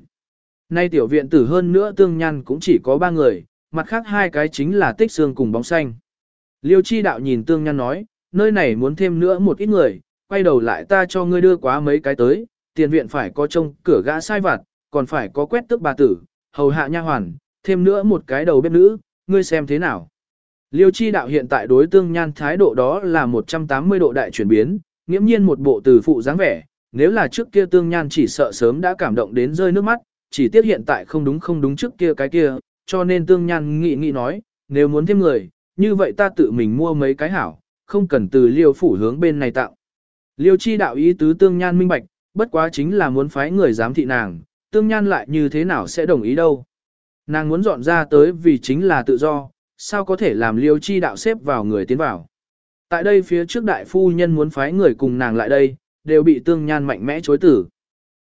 Nay tiểu viện tử hơn nữa Tương Nhan cũng chỉ có ba người, mặt khác hai cái chính là tích xương cùng bóng xanh. Liêu chi đạo nhìn tương nhăn nói, nơi này muốn thêm nữa một ít người, quay đầu lại ta cho ngươi đưa quá mấy cái tới, tiền viện phải có trông cửa gã sai vặt, còn phải có quét tước bà tử, hầu hạ nha hoàn, thêm nữa một cái đầu bếp nữ, ngươi xem thế nào. Liêu chi đạo hiện tại đối tương nhan thái độ đó là 180 độ đại chuyển biến, nghiễm nhiên một bộ từ phụ dáng vẻ, nếu là trước kia tương nhan chỉ sợ sớm đã cảm động đến rơi nước mắt, chỉ tiếc hiện tại không đúng không đúng trước kia cái kia, cho nên tương nhan nghĩ nghĩ nói, nếu muốn thêm người, như vậy ta tự mình mua mấy cái hảo, không cần từ liêu phủ hướng bên này tạo. Liêu chi đạo ý tứ tương nhan minh bạch, bất quá chính là muốn phái người giám thị nàng, tương nhan lại như thế nào sẽ đồng ý đâu. Nàng muốn dọn ra tới vì chính là tự do, sao có thể làm liêu chi đạo xếp vào người tiến vào. Tại đây phía trước đại phu nhân muốn phái người cùng nàng lại đây, đều bị tương nhan mạnh mẽ chối tử.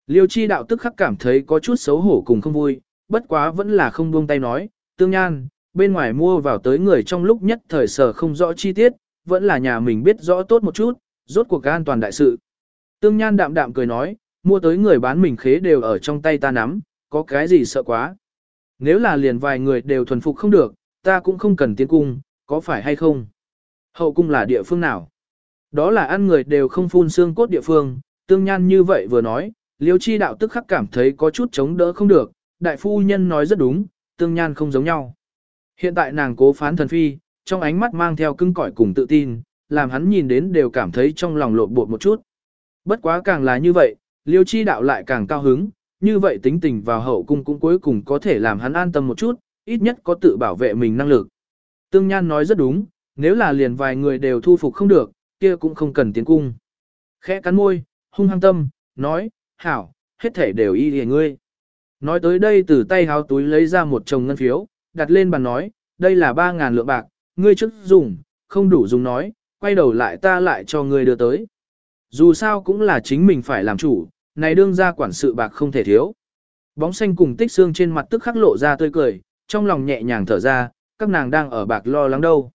Liêu chi đạo tức khắc cảm thấy có chút xấu hổ cùng không vui, bất quá vẫn là không buông tay nói, tương nhan, bên ngoài mua vào tới người trong lúc nhất thời sở không rõ chi tiết, vẫn là nhà mình biết rõ tốt một chút, rốt cuộc an toàn đại sự. Tương Nhan đạm đạm cười nói, mua tới người bán mình khế đều ở trong tay ta nắm, có cái gì sợ quá. Nếu là liền vài người đều thuần phục không được, ta cũng không cần tiến cung, có phải hay không? Hậu cung là địa phương nào? Đó là ăn người đều không phun xương cốt địa phương, tương nhan như vậy vừa nói, liêu chi đạo tức khắc cảm thấy có chút chống đỡ không được, đại phu nhân nói rất đúng, tương nhan không giống nhau. Hiện tại nàng cố phán thần phi, trong ánh mắt mang theo cưng cỏi cùng tự tin, làm hắn nhìn đến đều cảm thấy trong lòng lộn bột một chút. Bất quá càng là như vậy, liêu chi đạo lại càng cao hứng, như vậy tính tình vào hậu cung cũng cuối cùng có thể làm hắn an tâm một chút, ít nhất có tự bảo vệ mình năng lực. Tương Nhan nói rất đúng, nếu là liền vài người đều thu phục không được, kia cũng không cần tiến cung. Khẽ cắn môi, hung hăng tâm, nói, hảo, hết thể đều y hề ngươi. Nói tới đây từ tay háo túi lấy ra một chồng ngân phiếu, đặt lên bàn nói, đây là 3.000 lượng bạc, ngươi trước dùng, không đủ dùng nói, quay đầu lại ta lại cho ngươi đưa tới. Dù sao cũng là chính mình phải làm chủ, này đương ra quản sự bạc không thể thiếu. Bóng xanh cùng tích xương trên mặt tức khắc lộ ra tươi cười, trong lòng nhẹ nhàng thở ra, các nàng đang ở bạc lo lắng đâu.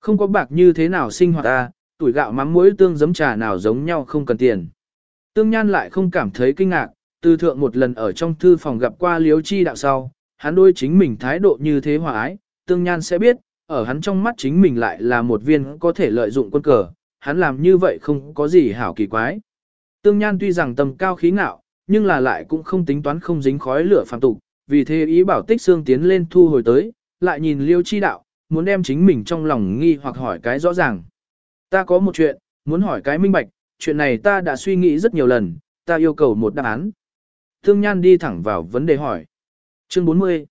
Không có bạc như thế nào sinh hoạt ta, tuổi gạo mắm muối tương giấm trà nào giống nhau không cần tiền. Tương Nhan lại không cảm thấy kinh ngạc, từ thượng một lần ở trong thư phòng gặp qua Liếu Chi đạo sau, hắn đôi chính mình thái độ như thế hòa ái, Tương Nhan sẽ biết, ở hắn trong mắt chính mình lại là một viên có thể lợi dụng quân cờ, hắn làm như vậy không có gì hảo kỳ quái. Tương Nhan tuy rằng tầm cao khí ngạo, nhưng là lại cũng không tính toán không dính khói lửa phàm tục, vì thế ý bảo tích xương tiến lên thu hồi tới, lại nhìn Liêu Chi đạo, muốn đem chính mình trong lòng nghi hoặc hỏi cái rõ ràng. Ta có một chuyện, muốn hỏi cái minh bạch, chuyện này ta đã suy nghĩ rất nhiều lần, ta yêu cầu một đáp án. Tương Nhan đi thẳng vào vấn đề hỏi. Chương 40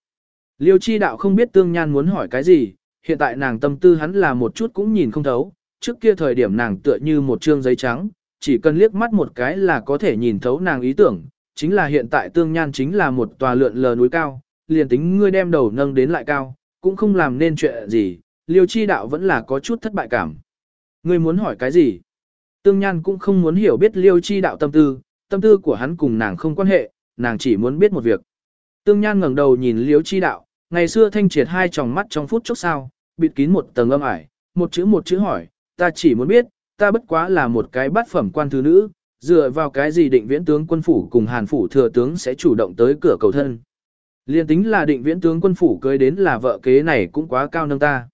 Liêu Chi đạo không biết Tương Nhan muốn hỏi cái gì, hiện tại nàng tâm tư hắn là một chút cũng nhìn không thấu, trước kia thời điểm nàng tựa như một trương giấy trắng, chỉ cần liếc mắt một cái là có thể nhìn thấu nàng ý tưởng, chính là hiện tại Tương Nhan chính là một tòa lượn lờ núi cao, liền tính ngươi đem đầu nâng đến lại cao, cũng không làm nên chuyện gì, Liêu Chi đạo vẫn là có chút thất bại cảm. Ngươi muốn hỏi cái gì? Tương Nhan cũng không muốn hiểu biết Liêu Chi đạo tâm tư, tâm tư của hắn cùng nàng không quan hệ, nàng chỉ muốn biết một việc. Tương Nhan ngẩng đầu nhìn Liễu Chi đạo, ngày xưa thanh triệt hai tròng mắt trong phút chốc sao, bịt kín một tầng âm ải, một chữ một chữ hỏi, ta chỉ muốn biết, ta bất quá là một cái bát phẩm quan thứ nữ, dựa vào cái gì định viễn tướng quân phủ cùng hàn phủ thừa tướng sẽ chủ động tới cửa cầu thân. Liên tính là định viễn tướng quân phủ cưới đến là vợ kế này cũng quá cao nâng ta.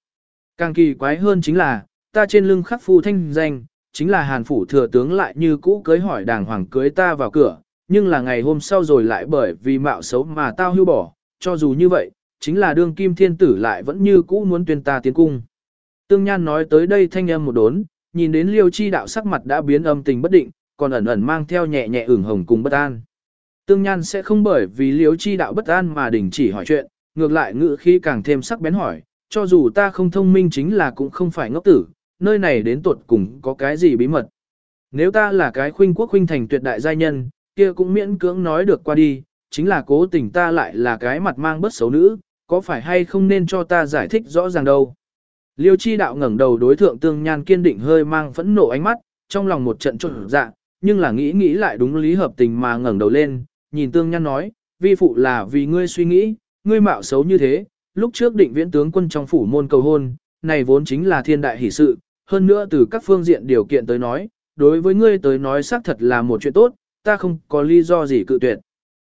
Càng kỳ quái hơn chính là, ta trên lưng khắc phu thanh danh, chính là hàn phủ thừa tướng lại như cũ cưới hỏi đàng hoàng cưới ta vào cửa, nhưng là ngày hôm sau rồi lại bởi vì mạo xấu mà tao hưu bỏ, cho dù như vậy, chính là đương kim thiên tử lại vẫn như cũ muốn tuyên ta tiến cung. Tương Nhan nói tới đây thanh âm một đốn, nhìn đến liêu chi đạo sắc mặt đã biến âm tình bất định, còn ẩn ẩn mang theo nhẹ nhẹ ửng hồng cùng bất an. Tương Nhan sẽ không bởi vì liêu chi đạo bất an mà đình chỉ hỏi chuyện, ngược lại ngữ khi càng thêm sắc bén hỏi, cho dù ta không thông minh chính là cũng không phải ngốc tử, nơi này đến tuột cùng có cái gì bí mật. Nếu ta là cái khuynh quốc khuynh thành tuyệt đại giai nhân, kia cũng miễn cưỡng nói được qua đi, chính là cố tình ta lại là cái mặt mang bất xấu nữ, có phải hay không nên cho ta giải thích rõ ràng đâu. Liêu chi đạo ngẩng đầu đối thượng tương nhan kiên định hơi mang phẫn nộ ánh mắt, trong lòng một trận trộn dạ, nhưng là nghĩ nghĩ lại đúng lý hợp tình mà ngẩng đầu lên, nhìn tương nhan nói, vi phụ là vì ngươi suy nghĩ, ngươi mạo xấu như thế, lúc trước định viễn tướng quân trong phủ môn cầu hôn, này vốn chính là thiên đại hỷ sự, hơn nữa từ các phương diện điều kiện tới nói, đối với ngươi tới nói xác thật là một chuyện tốt, ta không có lý do gì cự tuyệt.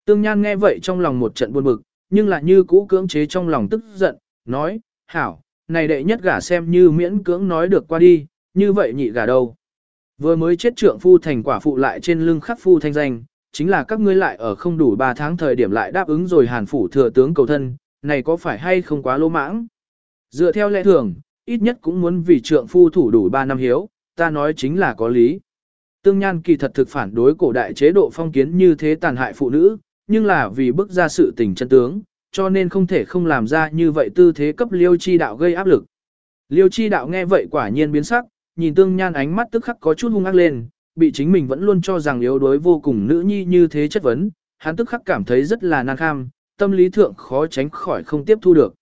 Tương Nhan nghe vậy trong lòng một trận buồn bực, nhưng lại như cũ cưỡng chế trong lòng tức giận, nói, hảo, này đệ nhất gả xem như miễn cưỡng nói được qua đi, như vậy nhị gả đâu. Vừa mới chết trượng phu thành quả phụ lại trên lưng khắc phu thanh danh, chính là các ngươi lại ở không đủ 3 tháng thời điểm lại đáp ứng rồi hàn phủ thừa tướng cầu thân, này có phải hay không quá lỗ mãng? Dựa theo lẽ thường, ít nhất cũng muốn vì trượng phu thủ đủ 3 năm hiếu, ta nói chính là có lý. Tương Nhan kỳ thật thực phản đối cổ đại chế độ phong kiến như thế tàn hại phụ nữ, nhưng là vì bức ra sự tình chân tướng, cho nên không thể không làm ra như vậy tư thế cấp liêu chi đạo gây áp lực. Liêu chi đạo nghe vậy quả nhiên biến sắc, nhìn tương nhan ánh mắt tức khắc có chút hung ác lên, bị chính mình vẫn luôn cho rằng yếu đuối vô cùng nữ nhi như thế chất vấn, hắn tức khắc cảm thấy rất là nan kham, tâm lý thượng khó tránh khỏi không tiếp thu được.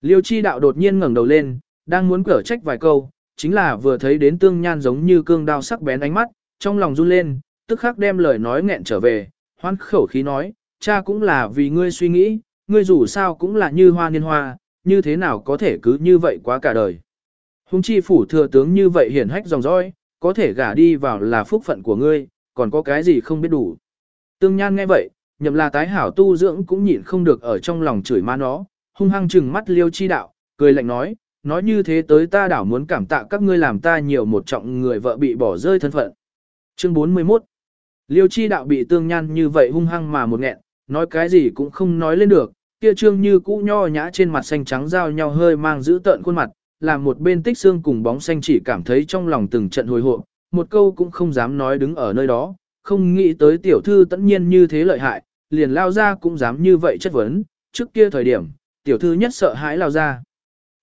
Liêu chi đạo đột nhiên ngẩng đầu lên, đang muốn cở trách vài câu, chính là vừa thấy đến tương nhan giống như cương đao sắc bén ánh mắt, trong lòng run lên, tức khắc đem lời nói nghẹn trở về, hoan khẩu khí nói, cha cũng là vì ngươi suy nghĩ, ngươi dù sao cũng là như hoa niên hoa, như thế nào có thể cứ như vậy quá cả đời. Hùng chi phủ thừa tướng như vậy hiển hách dòng dõi, có thể gả đi vào là phúc phận của ngươi, còn có cái gì không biết đủ. Tương Nhan nghe vậy, nhậm là tái hảo tu dưỡng cũng nhịn không được ở trong lòng chửi ma nó, hung hăng trừng mắt liêu chi đạo, cười lạnh nói, nói như thế tới ta đảo muốn cảm tạ các ngươi làm ta nhiều một trọng người vợ bị bỏ rơi thân phận. Chương 41 Liêu chi đạo bị tương nhan như vậy hung hăng mà một nghẹn, nói cái gì cũng không nói lên được, kia trương như cũ nho nhã trên mặt xanh trắng giao nhau hơi mang giữ tợn khuôn mặt, làm một bên tích xương cùng bóng xanh chỉ cảm thấy trong lòng từng trận hồi hộp, một câu cũng không dám nói đứng ở nơi đó, không nghĩ tới tiểu thư tất nhiên như thế lợi hại, liền lao ra cũng dám như vậy chất vấn, trước kia thời điểm, tiểu thư nhất sợ hãi lao ra.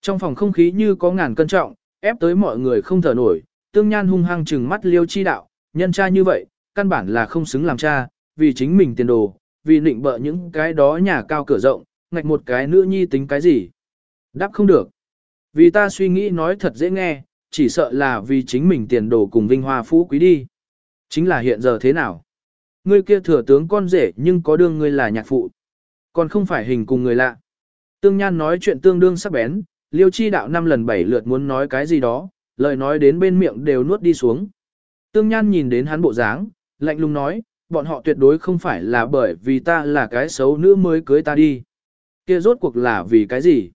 Trong phòng không khí như có ngàn cân trọng, ép tới mọi người không thở nổi, tương nhan hung hăng trừng mắt liêu chi đạo, nhân cha như vậy, căn bản là không xứng làm cha, vì chính mình tiền đồ, vì nịnh bợ những cái đó nhà cao cửa rộng, ngạch một cái nữ nhi tính cái gì. Đáp không được. Vì ta suy nghĩ nói thật dễ nghe, chỉ sợ là vì chính mình tiền đồ cùng vinh hoa phú quý đi. Chính là hiện giờ thế nào? Ngươi kia thừa tướng con rể nhưng có đương ngươi là nhạc phụ. Còn không phải hình cùng người lạ. Tương Nhan nói chuyện tương đương sắc bén, liêu chi đạo năm lần bảy lượt muốn nói cái gì đó, lời nói đến bên miệng đều nuốt đi xuống. Tương Nhan nhìn đến hắn bộ dáng, lạnh lùng nói, bọn họ tuyệt đối không phải là bởi vì ta là cái xấu nữ mới cưới ta đi. Kia rốt cuộc là vì cái gì?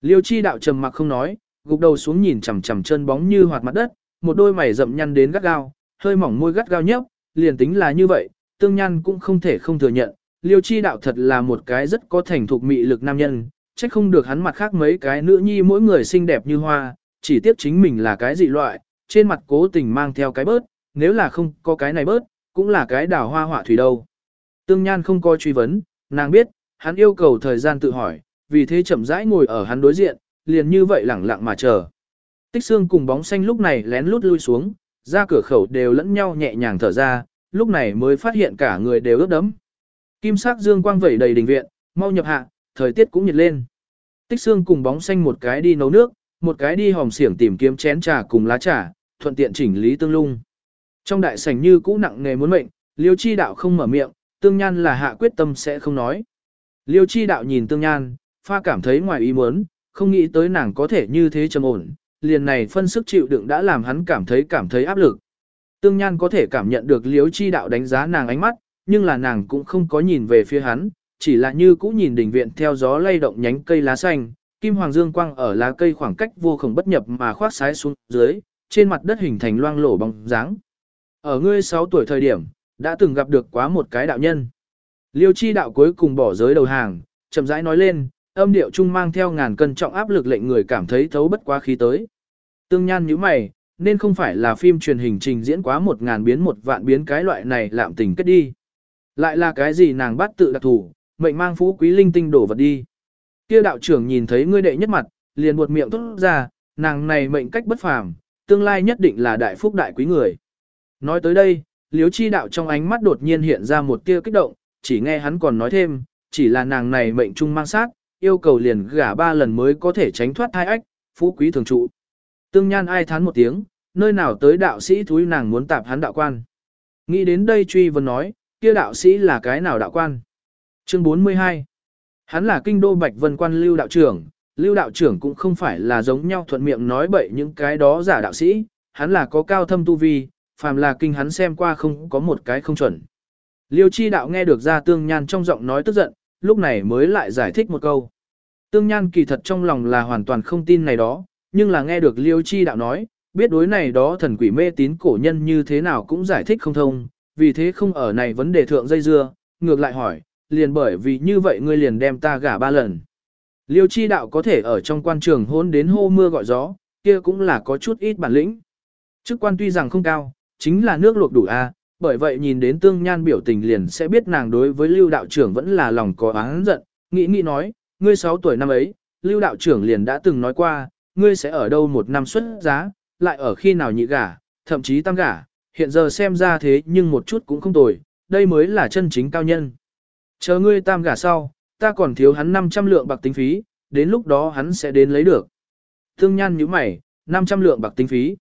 Liêu chi đạo trầm mặc không nói, gục đầu xuống nhìn chằm chằm chân bóng như hoạt mặt đất, một đôi mày rậm nhăn đến gắt gao, hơi mỏng môi gắt gao nhấp, liền tính là như vậy, tương nhan cũng không thể không thừa nhận, liêu chi đạo thật là một cái rất có thành thục mị lực nam nhân, trách không được hắn mặt khác mấy cái nữ nhi mỗi người xinh đẹp như hoa, chỉ tiếc chính mình là cái dị loại, trên mặt cố tình mang theo cái bớt, nếu là không có cái này bớt, cũng là cái đào hoa họa thủy đâu. Tương Nhan không coi truy vấn, nàng biết, hắn yêu cầu thời gian tự hỏi, vì thế chậm rãi ngồi ở hắn đối diện, liền như vậy lẳng lặng mà chờ. Tích xương cùng bóng xanh lúc này lén lút lui xuống, ra cửa khẩu đều lẫn nhau nhẹ nhàng thở ra, lúc này mới phát hiện cả người đều ướt đẫm. Kim sắc dương quang vẩy đầy đình viện, mau nhập hạ, thời tiết cũng nhiệt lên. Tích xương cùng bóng xanh một cái đi nấu nước, một cái đi hòm xiển tìm kiếm chén trà cùng lá trà, thuận tiện chỉnh lý tương lung. Trong đại sảnh như cũ nặng nghề muốn mệnh, liêu chi đạo không mở miệng, tương nhan là hạ quyết tâm sẽ không nói. Liêu chi đạo nhìn tương nhan, pha cảm thấy ngoài ý muốn, không nghĩ tới nàng có thể như thế trầm ổn, liền này phân sức chịu đựng đã làm hắn cảm thấy cảm thấy áp lực. Tương Nhan có thể cảm nhận được Liêu chi đạo đánh giá nàng ánh mắt, nhưng là nàng cũng không có nhìn về phía hắn, chỉ là như cũ nhìn đỉnh viện theo gió lay động nhánh cây lá xanh, kim hoàng dương quang ở lá cây khoảng cách vô cùng bất nhập mà khoác sái xuống dưới, trên mặt đất hình thành loang lổ bóng dáng. Ở ngươi 6 tuổi thời điểm, đã từng gặp được quá một cái đạo nhân. Liêu chi đạo cuối cùng bỏ giới đầu hàng, chậm rãi nói lên, âm điệu trung mang theo ngàn cân trọng áp lực lệnh người cảm thấy thấu bất quá khí tới. Tương nhan như mày, nên không phải là phim truyền hình trình diễn quá một ngàn biến một vạn biến cái loại này lạm tình kết đi. Lại là cái gì nàng bắt tự đặc thủ, mệnh mang phú quý linh tinh đổ vật đi. Kia đạo trưởng nhìn thấy ngươi đệ nhất mặt, liền buột miệng tốt ra, nàng này mệnh cách bất phàm, tương lai nhất định là đại phúc đại quý người. Nói tới đây, liếu chi đạo trong ánh mắt đột nhiên hiện ra một tia kích động, chỉ nghe hắn còn nói thêm, chỉ là nàng này mệnh trung mang sát, yêu cầu liền gả ba lần mới có thể tránh thoát thai ách, phú quý thường trụ. Tương Nhan ai thán một tiếng, nơi nào tới đạo sĩ thúi nàng muốn tạp hắn đạo quan. Nghĩ đến đây truy vấn nói, kia đạo sĩ là cái nào đạo quan? Chương 42 Hắn là kinh đô Bạch Vân quan lưu đạo trưởng, lưu đạo trưởng cũng không phải là giống nhau thuận miệng nói bậy những cái đó giả đạo sĩ, hắn là có cao thâm tu vi, phàm là kinh hắn xem qua không có một cái không chuẩn. Liêu chi đạo nghe được ra tương nhan trong giọng nói tức giận, lúc này mới lại giải thích một câu. Tương Nhan kỳ thật trong lòng là hoàn toàn không tin này đó, nhưng là nghe được Liêu Chi đạo nói, biết đối này đó thần quỷ mê tín cổ nhân như thế nào cũng giải thích không thông, vì thế không ở này vấn đề thượng dây dưa, ngược lại hỏi, liền bởi vì như vậy ngươi liền đem ta gả ba lần. Liêu Chi đạo có thể ở trong quan trường hôn đến hô mưa gọi gió, kia cũng là có chút ít bản lĩnh. Chức quan tuy rằng không cao, chính là nước luộc đủ a, bởi vậy nhìn đến tương nhan biểu tình liền sẽ biết nàng đối với lưu đạo trưởng vẫn là lòng có oán giận, nghĩ nghĩ nói, ngươi 6 tuổi năm ấy, lưu đạo trưởng liền đã từng nói qua, ngươi sẽ ở đâu một năm xuất giá, lại ở khi nào nhị gả, thậm chí tam gả, hiện giờ xem ra thế nhưng một chút cũng không tồi, đây mới là chân chính cao nhân. Chờ ngươi tam gả sau, ta còn thiếu hắn 500 lượng bạc tính phí, đến lúc đó hắn sẽ đến lấy được. Thương nhan như mày, 500 lượng bạc tính phí.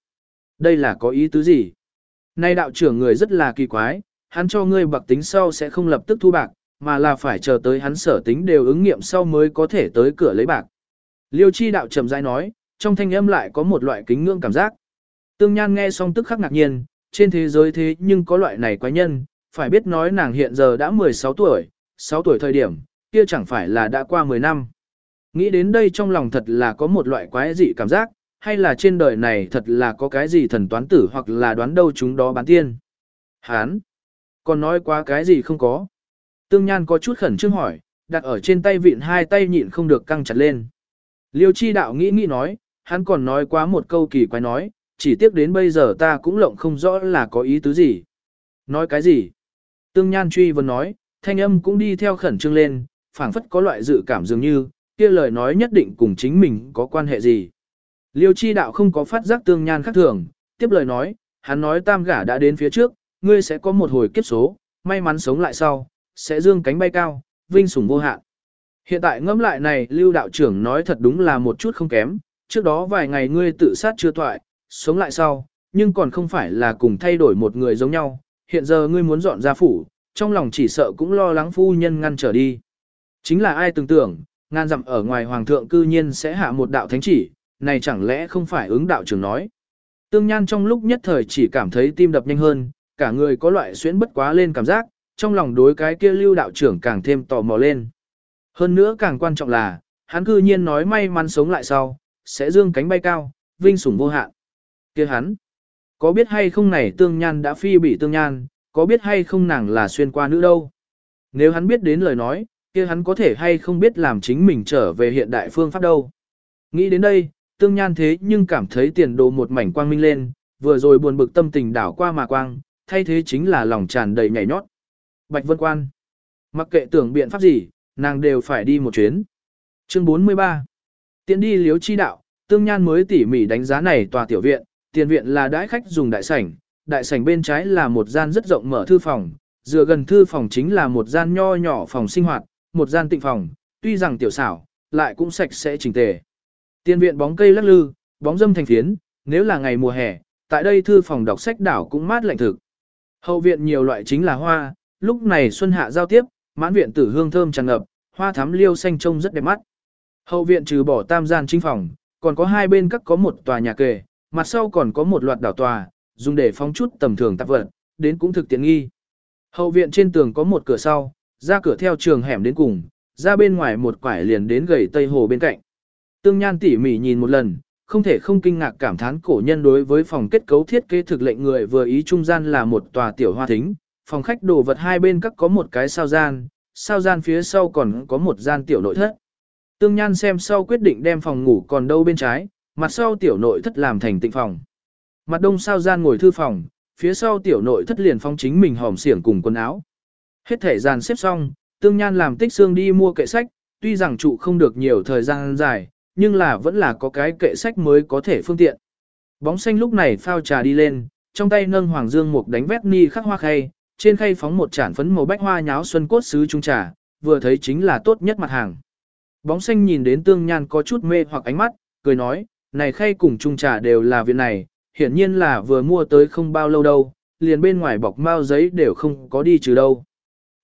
Đây là có ý tứ gì? Nay đạo trưởng người rất là kỳ quái, hắn cho ngươi bạc tính sau sẽ không lập tức thu bạc, mà là phải chờ tới hắn sở tính đều ứng nghiệm sau mới có thể tới cửa lấy bạc. Liêu chi đạo trầm rãi nói, trong thanh âm lại có một loại kính ngưỡng cảm giác. Tương Nhan nghe xong tức khắc ngạc nhiên, trên thế giới thế nhưng có loại này quái nhân, phải biết nói nàng hiện giờ đã 16 tuổi, 6 tuổi thời điểm, kia chẳng phải là đã qua 10 năm. Nghĩ đến đây trong lòng thật là có một loại quái dị cảm giác, hay là trên đời này thật là có cái gì thần toán tử hoặc là đoán đâu chúng đó bán tiên. Hán! Còn nói quá cái gì không có. Tương Nhan có chút khẩn trương hỏi, đặt ở trên tay vịn hai tay nhịn không được căng chặt lên. Liêu chi đạo nghĩ nghĩ nói, hắn còn nói quá một câu kỳ quái nói, chỉ tiếc đến bây giờ ta cũng lộng không rõ là có ý tứ gì. Nói cái gì? Tương Nhan truy vấn nói, thanh âm cũng đi theo khẩn trương lên, phảng phất có loại dự cảm dường như, kia lời nói nhất định cùng chính mình có quan hệ gì. Liêu chi đạo không có phát giác Tương Nhan khác thường, tiếp lời nói, hắn nói tam gả đã đến phía trước, ngươi sẽ có một hồi kiếp số, may mắn sống lại sau, sẽ dương cánh bay cao, vinh sủng vô hạn. Hiện tại ngẫm lại này lưu đạo trưởng nói thật đúng là một chút không kém, trước đó vài ngày ngươi tự sát chưa thoại, sống lại sau, nhưng còn không phải là cùng thay đổi một người giống nhau, hiện giờ ngươi muốn dọn ra phủ, trong lòng chỉ sợ cũng lo lắng phu nhân ngăn trở đi. Chính là ai tưởng tưởng, Ngàn dặm ở ngoài hoàng thượng cư nhiên sẽ hạ một đạo thánh chỉ, này chẳng lẽ không phải ứng đạo trưởng nói. Tương Nhan trong lúc nhất thời chỉ cảm thấy tim đập nhanh hơn, cả người có loại xuyến bất quá lên cảm giác, trong lòng đối cái kia lưu đạo trưởng càng thêm tò mò lên. Hơn nữa càng quan trọng là, hắn cư nhiên nói may mắn sống lại sau, sẽ dương cánh bay cao, vinh sủng vô hạn. kia hắn, có biết hay không này tương nhan đã phi bị tương nhan, có biết hay không nàng là xuyên qua nữ đâu. Nếu hắn biết đến lời nói, kia hắn có thể hay không biết làm chính mình trở về hiện đại phương pháp đâu. Nghĩ đến đây, tương nhan thế nhưng cảm thấy tiền đồ một mảnh quang minh lên, vừa rồi buồn bực tâm tình đảo qua mà quang, thay thế chính là lòng tràn đầy nhảy nhót. Bạch Vân Quan. Mặc kệ tưởng biện pháp gì, nàng đều phải đi một chuyến. Chương 43. Tiến đi liếu chi đạo, tương nhan mới tỉ mỉ đánh giá này tòa tiểu viện, tiền viện là đãi khách dùng đại sảnh, đại sảnh bên trái là một gian rất rộng mở thư phòng, dựa gần thư phòng chính là một gian nho nhỏ phòng sinh hoạt, một gian tịnh phòng, tuy rằng tiểu xảo, lại cũng sạch sẽ chỉnh tề. Tiền viện bóng cây lắc lư, bóng dâm thành phiến, nếu là ngày mùa hè, tại đây thư phòng đọc sách đảo cũng mát lạnh thực. Hậu viện nhiều loại chính là hoa, lúc này xuân hạ giao tiếp, mãn viện tử hương thơm tràn ngập, hoa thắm liêu xanh trông rất đẹp mắt. Hậu viện trừ bỏ tam gian chính phòng, còn có hai bên các có một tòa nhà kề, mặt sau còn có một loạt đảo tòa, dùng để phóng chút tầm thường tạp vật, đến cũng thực tiện nghi. Hậu viện trên tường có một cửa sau, ra cửa theo trường hẻm đến cùng, ra bên ngoài một quải liền đến gầy tây hồ bên cạnh. Tương Nhan tỉ mỉ nhìn một lần, không thể không kinh ngạc cảm thán cổ nhân đối với phòng kết cấu thiết kế thực lệnh người vừa ý trung gian là một tòa tiểu hoa thính, phòng khách đồ vật hai bên các có một cái sao gian, sao gian phía sau còn có một gian tiểu nội thất. Tương Nhan xem sau quyết định đem phòng ngủ còn đâu bên trái, mặt sau tiểu nội thất làm thành tịnh phòng. Mặt đông sao gian ngồi thư phòng, phía sau tiểu nội thất liền phong chính mình hòm xiển cùng quần áo. Hết thể dàn xếp xong, Tương Nhan làm tích xương đi mua kệ sách, tuy rằng trụ không được nhiều thời gian dài, nhưng là vẫn là có cái kệ sách mới có thể phương tiện. Bóng xanh lúc này phao trà đi lên, trong tay nâng hoàng dương mục đánh vét ni khắc hoa khay, trên khay phóng một chản phấn màu bách hoa nháo xuân cốt sứ trung trà, vừa thấy chính là tốt nhất mặt hàng. Bóng xanh nhìn đến tương nhan có chút mê hoặc ánh mắt, cười nói, này khay cùng trung trà đều là viện này, hiển nhiên là vừa mua tới không bao lâu đâu, liền bên ngoài bọc mao giấy đều không có đi trừ đâu.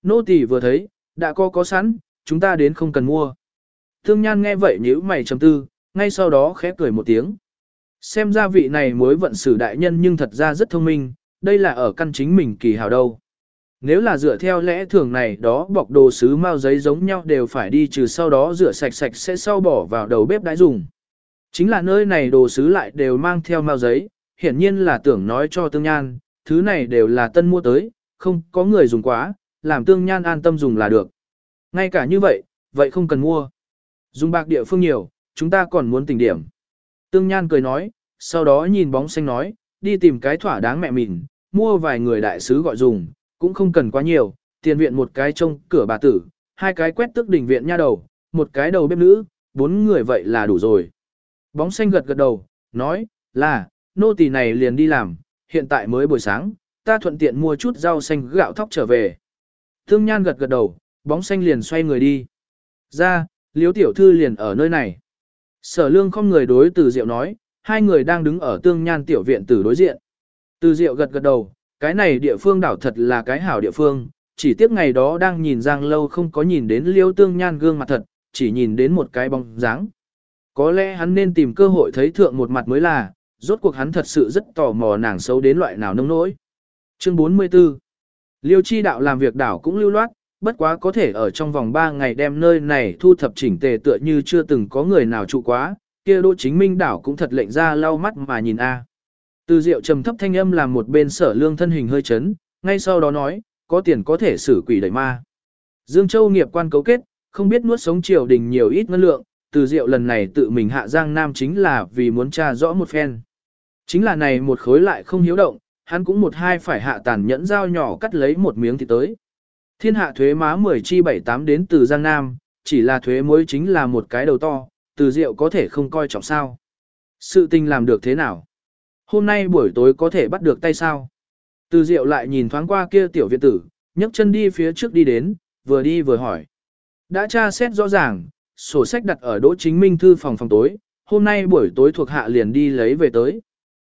Nô tỳ vừa thấy, đã có có sẵn, chúng ta đến không cần mua. Thương Nhan nghe vậy nhíu mày trầm tư, ngay sau đó khẽ cười một tiếng. Xem ra vị này mối vận xử đại nhân nhưng thật ra rất thông minh, đây là ở căn chính mình kỳ hào đâu. Nếu là dựa theo lẽ thường này đó bọc đồ sứ mao giấy giống nhau đều phải đi trừ sau đó rửa sạch sạch sẽ sau bỏ vào đầu bếp đãi dùng. Chính là nơi này đồ sứ lại đều mang theo mao giấy, hiển nhiên là tưởng nói cho tương nhan, thứ này đều là tân mua tới, không có người dùng quá, làm tương nhan an tâm dùng là được. Ngay cả như vậy, vậy không cần mua. Dùng bạc địa phương nhiều, chúng ta còn muốn tỉnh điểm. Tương Nhan cười nói, sau đó nhìn bóng xanh nói, đi tìm cái thỏa đáng mẹ mình, mua vài người đại sứ gọi dùng, cũng không cần quá nhiều, tiền viện một cái trông cửa bà tử, hai cái quét tức đỉnh viện nha đầu, một cái đầu bếp nữ, bốn người vậy là đủ rồi. Bóng xanh gật gật đầu, nói, là, nô tỳ này liền đi làm, hiện tại mới buổi sáng, ta thuận tiện mua chút rau xanh gạo thóc trở về. Tương Nhan gật gật đầu, bóng xanh liền xoay người đi. Ra, liếu tiểu thư liền ở nơi này. Sở lương không người đối từ diệu nói, hai người đang đứng ở tương nhan tiểu viện từ đối diện. Từ diệu gật gật đầu, cái này địa phương đảo thật là cái hảo địa phương, chỉ tiếc ngày đó đang nhìn giang lâu không có nhìn đến liêu tương nhan gương mặt thật, chỉ nhìn đến một cái bóng dáng. Có lẽ hắn nên tìm cơ hội thấy thượng một mặt mới là, rốt cuộc hắn thật sự rất tò mò nàng xấu đến loại nào nông nỗi. Chương 44 Liêu chi đạo làm việc đảo cũng lưu loát, bất quá có thể ở trong vòng 3 ngày đem nơi này thu thập chỉnh tề tựa như chưa từng có người nào trụ quá, kia đỗ chính minh đảo cũng thật lệnh ra lau mắt mà nhìn a. Từ diệu trầm thấp thanh âm làm một bên sở lương thân hình hơi chấn, ngay sau đó nói, có tiền có thể xử quỷ đẩy ma. Dương Châu nghiệp quan cấu kết, không biết nuốt sống triều đình nhiều ít ngân lượng, từ diệu lần này tự mình hạ giang nam chính là vì muốn tra rõ một phen. Chính là này một khối lại không hiếu động, hắn cũng một hai phải hạ tàn nhẫn dao nhỏ cắt lấy một miếng thì tới. Thiên hạ thuế má 10 chi 78 đến từ Giang Nam, chỉ là thuế muối chính là một cái đầu to, từ rượu có thể không coi trọng sao. Sự tình làm được thế nào? Hôm nay buổi tối có thể bắt được tay sao? Từ rượu lại nhìn thoáng qua kia tiểu viện tử, nhấc chân đi phía trước đi đến, vừa đi vừa hỏi. Đã tra xét rõ ràng, sổ sách đặt ở đỗ chính minh thư phòng phòng tối, hôm nay buổi tối thuộc hạ liền đi lấy về tới.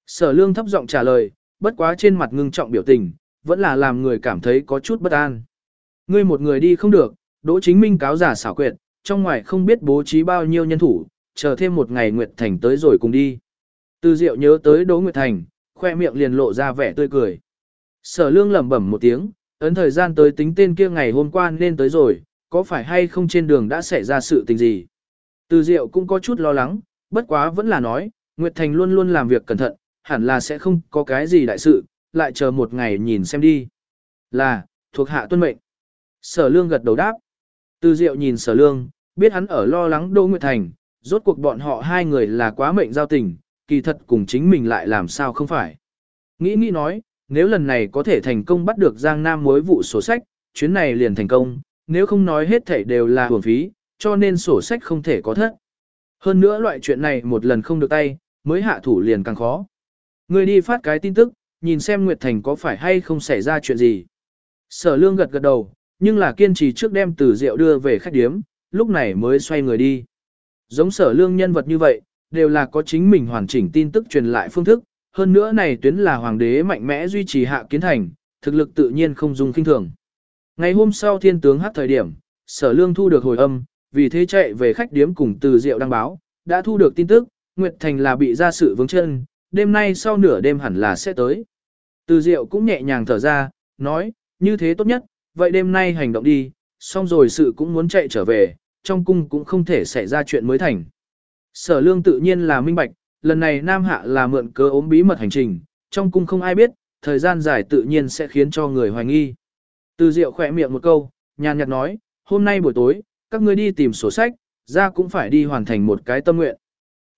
Sở lương thấp giọng trả lời, bất quá trên mặt ngưng trọng biểu tình, vẫn là làm người cảm thấy có chút bất an. Ngươi một người đi không được, Đỗ Chính Minh cáo giả xảo quyệt, trong ngoài không biết bố trí bao nhiêu nhân thủ, chờ thêm một ngày Nguyệt Thành tới rồi cùng đi. Từ Diệu nhớ tới Đỗ Nguyệt Thành, khoe miệng liền lộ ra vẻ tươi cười. Sở lương lẩm bẩm một tiếng, ấn thời gian tới tính tên kia ngày hôm qua nên tới rồi, có phải hay không trên đường đã xảy ra sự tình gì. Từ Diệu cũng có chút lo lắng, bất quá vẫn là nói, Nguyệt Thành luôn luôn làm việc cẩn thận, hẳn là sẽ không có cái gì đại sự, lại chờ một ngày nhìn xem đi. Là, thuộc hạ tuân mệnh. Sở lương gật đầu đáp. Từ Diệu nhìn sở lương, biết hắn ở lo lắng Đỗ Nguyệt Thành, rốt cuộc bọn họ hai người là quá mệnh giao tình, kỳ thật cùng chính mình lại làm sao không phải. Nghĩ nghĩ nói, nếu lần này có thể thành công bắt được Giang Nam mối vụ sổ sách, chuyến này liền thành công, nếu không nói hết thảy đều là hưởng phí, cho nên sổ sách không thể có thất. Hơn nữa loại chuyện này một lần không được tay, mới hạ thủ liền càng khó. Người đi phát cái tin tức, nhìn xem Nguyệt Thành có phải hay không xảy ra chuyện gì. Sở lương gật gật đầu, nhưng là kiên trì trước đem từ rượu đưa về khách điếm, lúc này mới xoay người đi. Giống sở lương nhân vật như vậy, đều là có chính mình hoàn chỉnh tin tức truyền lại phương thức, hơn nữa này tuyến là hoàng đế mạnh mẽ duy trì hạ kiến thành, thực lực tự nhiên không dùng kinh thường. Ngày hôm sau thiên tướng hát thời điểm, sở lương thu được hồi âm, vì thế chạy về khách điếm cùng từ diệu đăng báo, đã thu được tin tức, Nguyệt Thành là bị ra sự vướng chân, đêm nay sau nửa đêm hẳn là sẽ tới. Từ diệu cũng nhẹ nhàng thở ra, nói, như thế tốt nhất, vậy đêm nay hành động đi, xong rồi sự cũng muốn chạy trở về, trong cung cũng không thể xảy ra chuyện mới thành. Sở lương tự nhiên là minh bạch, lần này Nam Hạ là mượn cớ ốm bí mật hành trình, trong cung không ai biết, thời gian dài tự nhiên sẽ khiến cho người hoài nghi. Từ Diệu khỏe miệng một câu, nhàn nhạt nói, hôm nay buổi tối, các ngươi đi tìm sổ sách, ra cũng phải đi hoàn thành một cái tâm nguyện.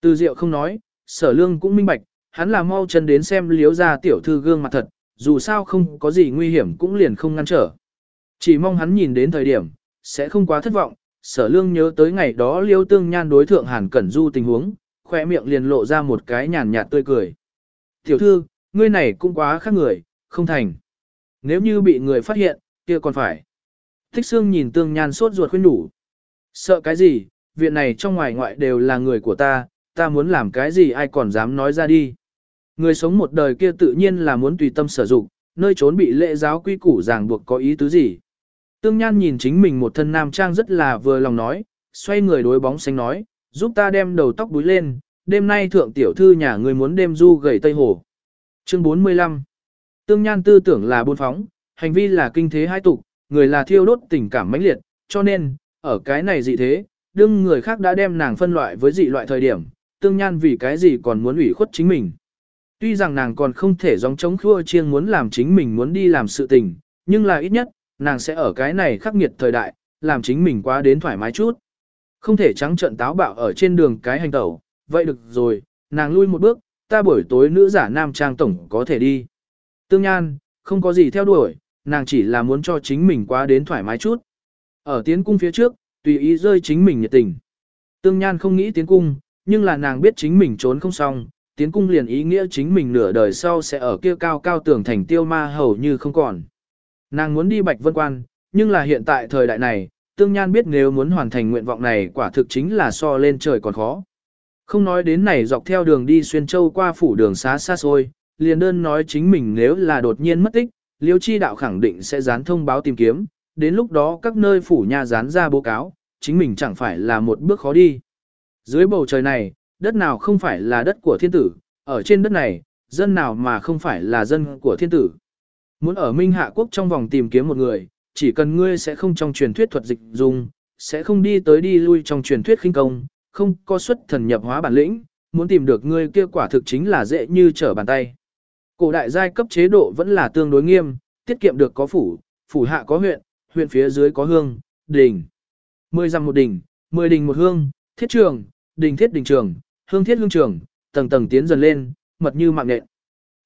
Từ Diệu không nói, sở lương cũng minh bạch, hắn là mau chân đến xem liếu ra tiểu thư gương mặt thật, dù sao không có gì nguy hiểm cũng liền không ngăn trở. Chỉ mong hắn nhìn đến thời điểm, sẽ không quá thất vọng, sở lương nhớ tới ngày đó liêu tương nhan đối thượng hàn cẩn du tình huống, khoe miệng liền lộ ra một cái nhàn nhạt tươi cười. Tiểu thư, ngươi này cũng quá khác người, không thành. Nếu như bị người phát hiện, kia còn phải. Thích xương nhìn tương nhan sốt ruột khuyên đủ. Sợ cái gì, viện này trong ngoài ngoại đều là người của ta, ta muốn làm cái gì ai còn dám nói ra đi. Người sống một đời kia tự nhiên là muốn tùy tâm sử dụng, nơi trốn bị lễ giáo quy củ ràng buộc có ý tứ gì. Tương Nhan nhìn chính mình một thân nam trang rất là vừa lòng nói, xoay người đối bóng xanh nói, giúp ta đem đầu tóc búi lên, đêm nay thượng tiểu thư nhà người muốn đêm du gầy Tây Hồ. Chương 45 Tương Nhan tư tưởng là buôn phóng, hành vi là kinh thế hai tục, người là thiêu đốt tình cảm mãnh liệt, cho nên, ở cái này dị thế, đương người khác đã đem nàng phân loại với dị loại thời điểm, Tương Nhan vì cái gì còn muốn ủy khuất chính mình. Tuy rằng nàng còn không thể giống chống khua chiêng muốn làm chính mình muốn đi làm sự tình, nhưng là ít nhất, nàng sẽ ở cái này khắc nghiệt thời đại, làm chính mình quá đến thoải mái chút. Không thể trắng trận táo bạo ở trên đường cái hành tẩu, vậy được rồi, nàng lui một bước, ta buổi tối nữ giả nam trang tổng có thể đi. Tương Nhan, không có gì theo đuổi, nàng chỉ là muốn cho chính mình quá đến thoải mái chút. Ở tiến cung phía trước, tùy ý rơi chính mình nhiệt tình. Tương Nhan không nghĩ tiến cung, nhưng là nàng biết chính mình trốn không xong, tiến cung liền ý nghĩa chính mình nửa đời sau sẽ ở kia cao cao tưởng thành tiêu ma hầu như không còn. Nàng muốn đi Bạch Vân Quan, nhưng là hiện tại thời đại này, Tương Nhan biết nếu muốn hoàn thành nguyện vọng này quả thực chính là so lên trời còn khó. Không nói đến này dọc theo đường đi xuyên châu qua phủ đường xá xa xôi, liền đơn nói chính mình nếu là đột nhiên mất tích, Liêu Chi đạo khẳng định sẽ dán thông báo tìm kiếm, đến lúc đó các nơi phủ nhà dán ra báo cáo, chính mình chẳng phải là một bước khó đi. Dưới bầu trời này, đất nào không phải là đất của thiên tử, ở trên đất này, dân nào mà không phải là dân của thiên tử. Muốn ở Minh Hạ Quốc trong vòng tìm kiếm một người, chỉ cần ngươi sẽ không trong truyền thuyết thuật dịch dùng, sẽ không đi tới đi lui trong truyền thuyết khinh công, không có xuất thần nhập hóa bản lĩnh, muốn tìm được ngươi kia quả thực chính là dễ như trở bàn tay. Cổ đại giai cấp chế độ vẫn là tương đối nghiêm, tiết kiệm được có phủ, phủ hạ có huyện, huyện phía dưới có hương, đình. Mười dặm một đình, mười đình một hương, thiết trường, đình thiết đình trường, hương thiết hương trường, tầng tầng tiến dần lên, mật như mạng nện.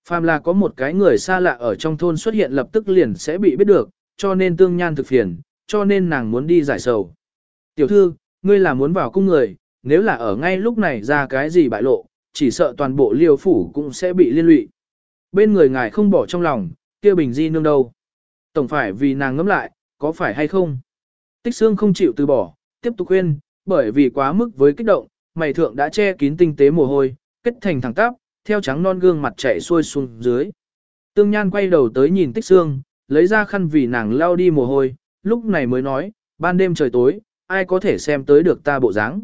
Phàm là có một cái người xa lạ ở trong thôn xuất hiện lập tức liền sẽ bị biết được, cho nên tương nhan thực phiền, cho nên nàng muốn đi giải sầu. Tiểu thư, ngươi là muốn vào cung người, nếu là ở ngay lúc này ra cái gì bại lộ, chỉ sợ toàn bộ liêu phủ cũng sẽ bị liên lụy. Bên người ngài không bỏ trong lòng, kia bình di nương đâu. Tổng phải vì nàng ngẫm lại, có phải hay không? Tích xương không chịu từ bỏ, tiếp tục khuyên, bởi vì quá mức với kích động, mày thượng đã che kín tinh tế mồ hôi, kết thành thẳng tắp, theo trắng non gương mặt chảy xuôi xuống dưới. Tương Nhan quay đầu tới nhìn Tích Xương, lấy ra khăn vì nàng lau đi mồ hôi, lúc này mới nói, ban đêm trời tối, ai có thể xem tới được ta bộ dáng.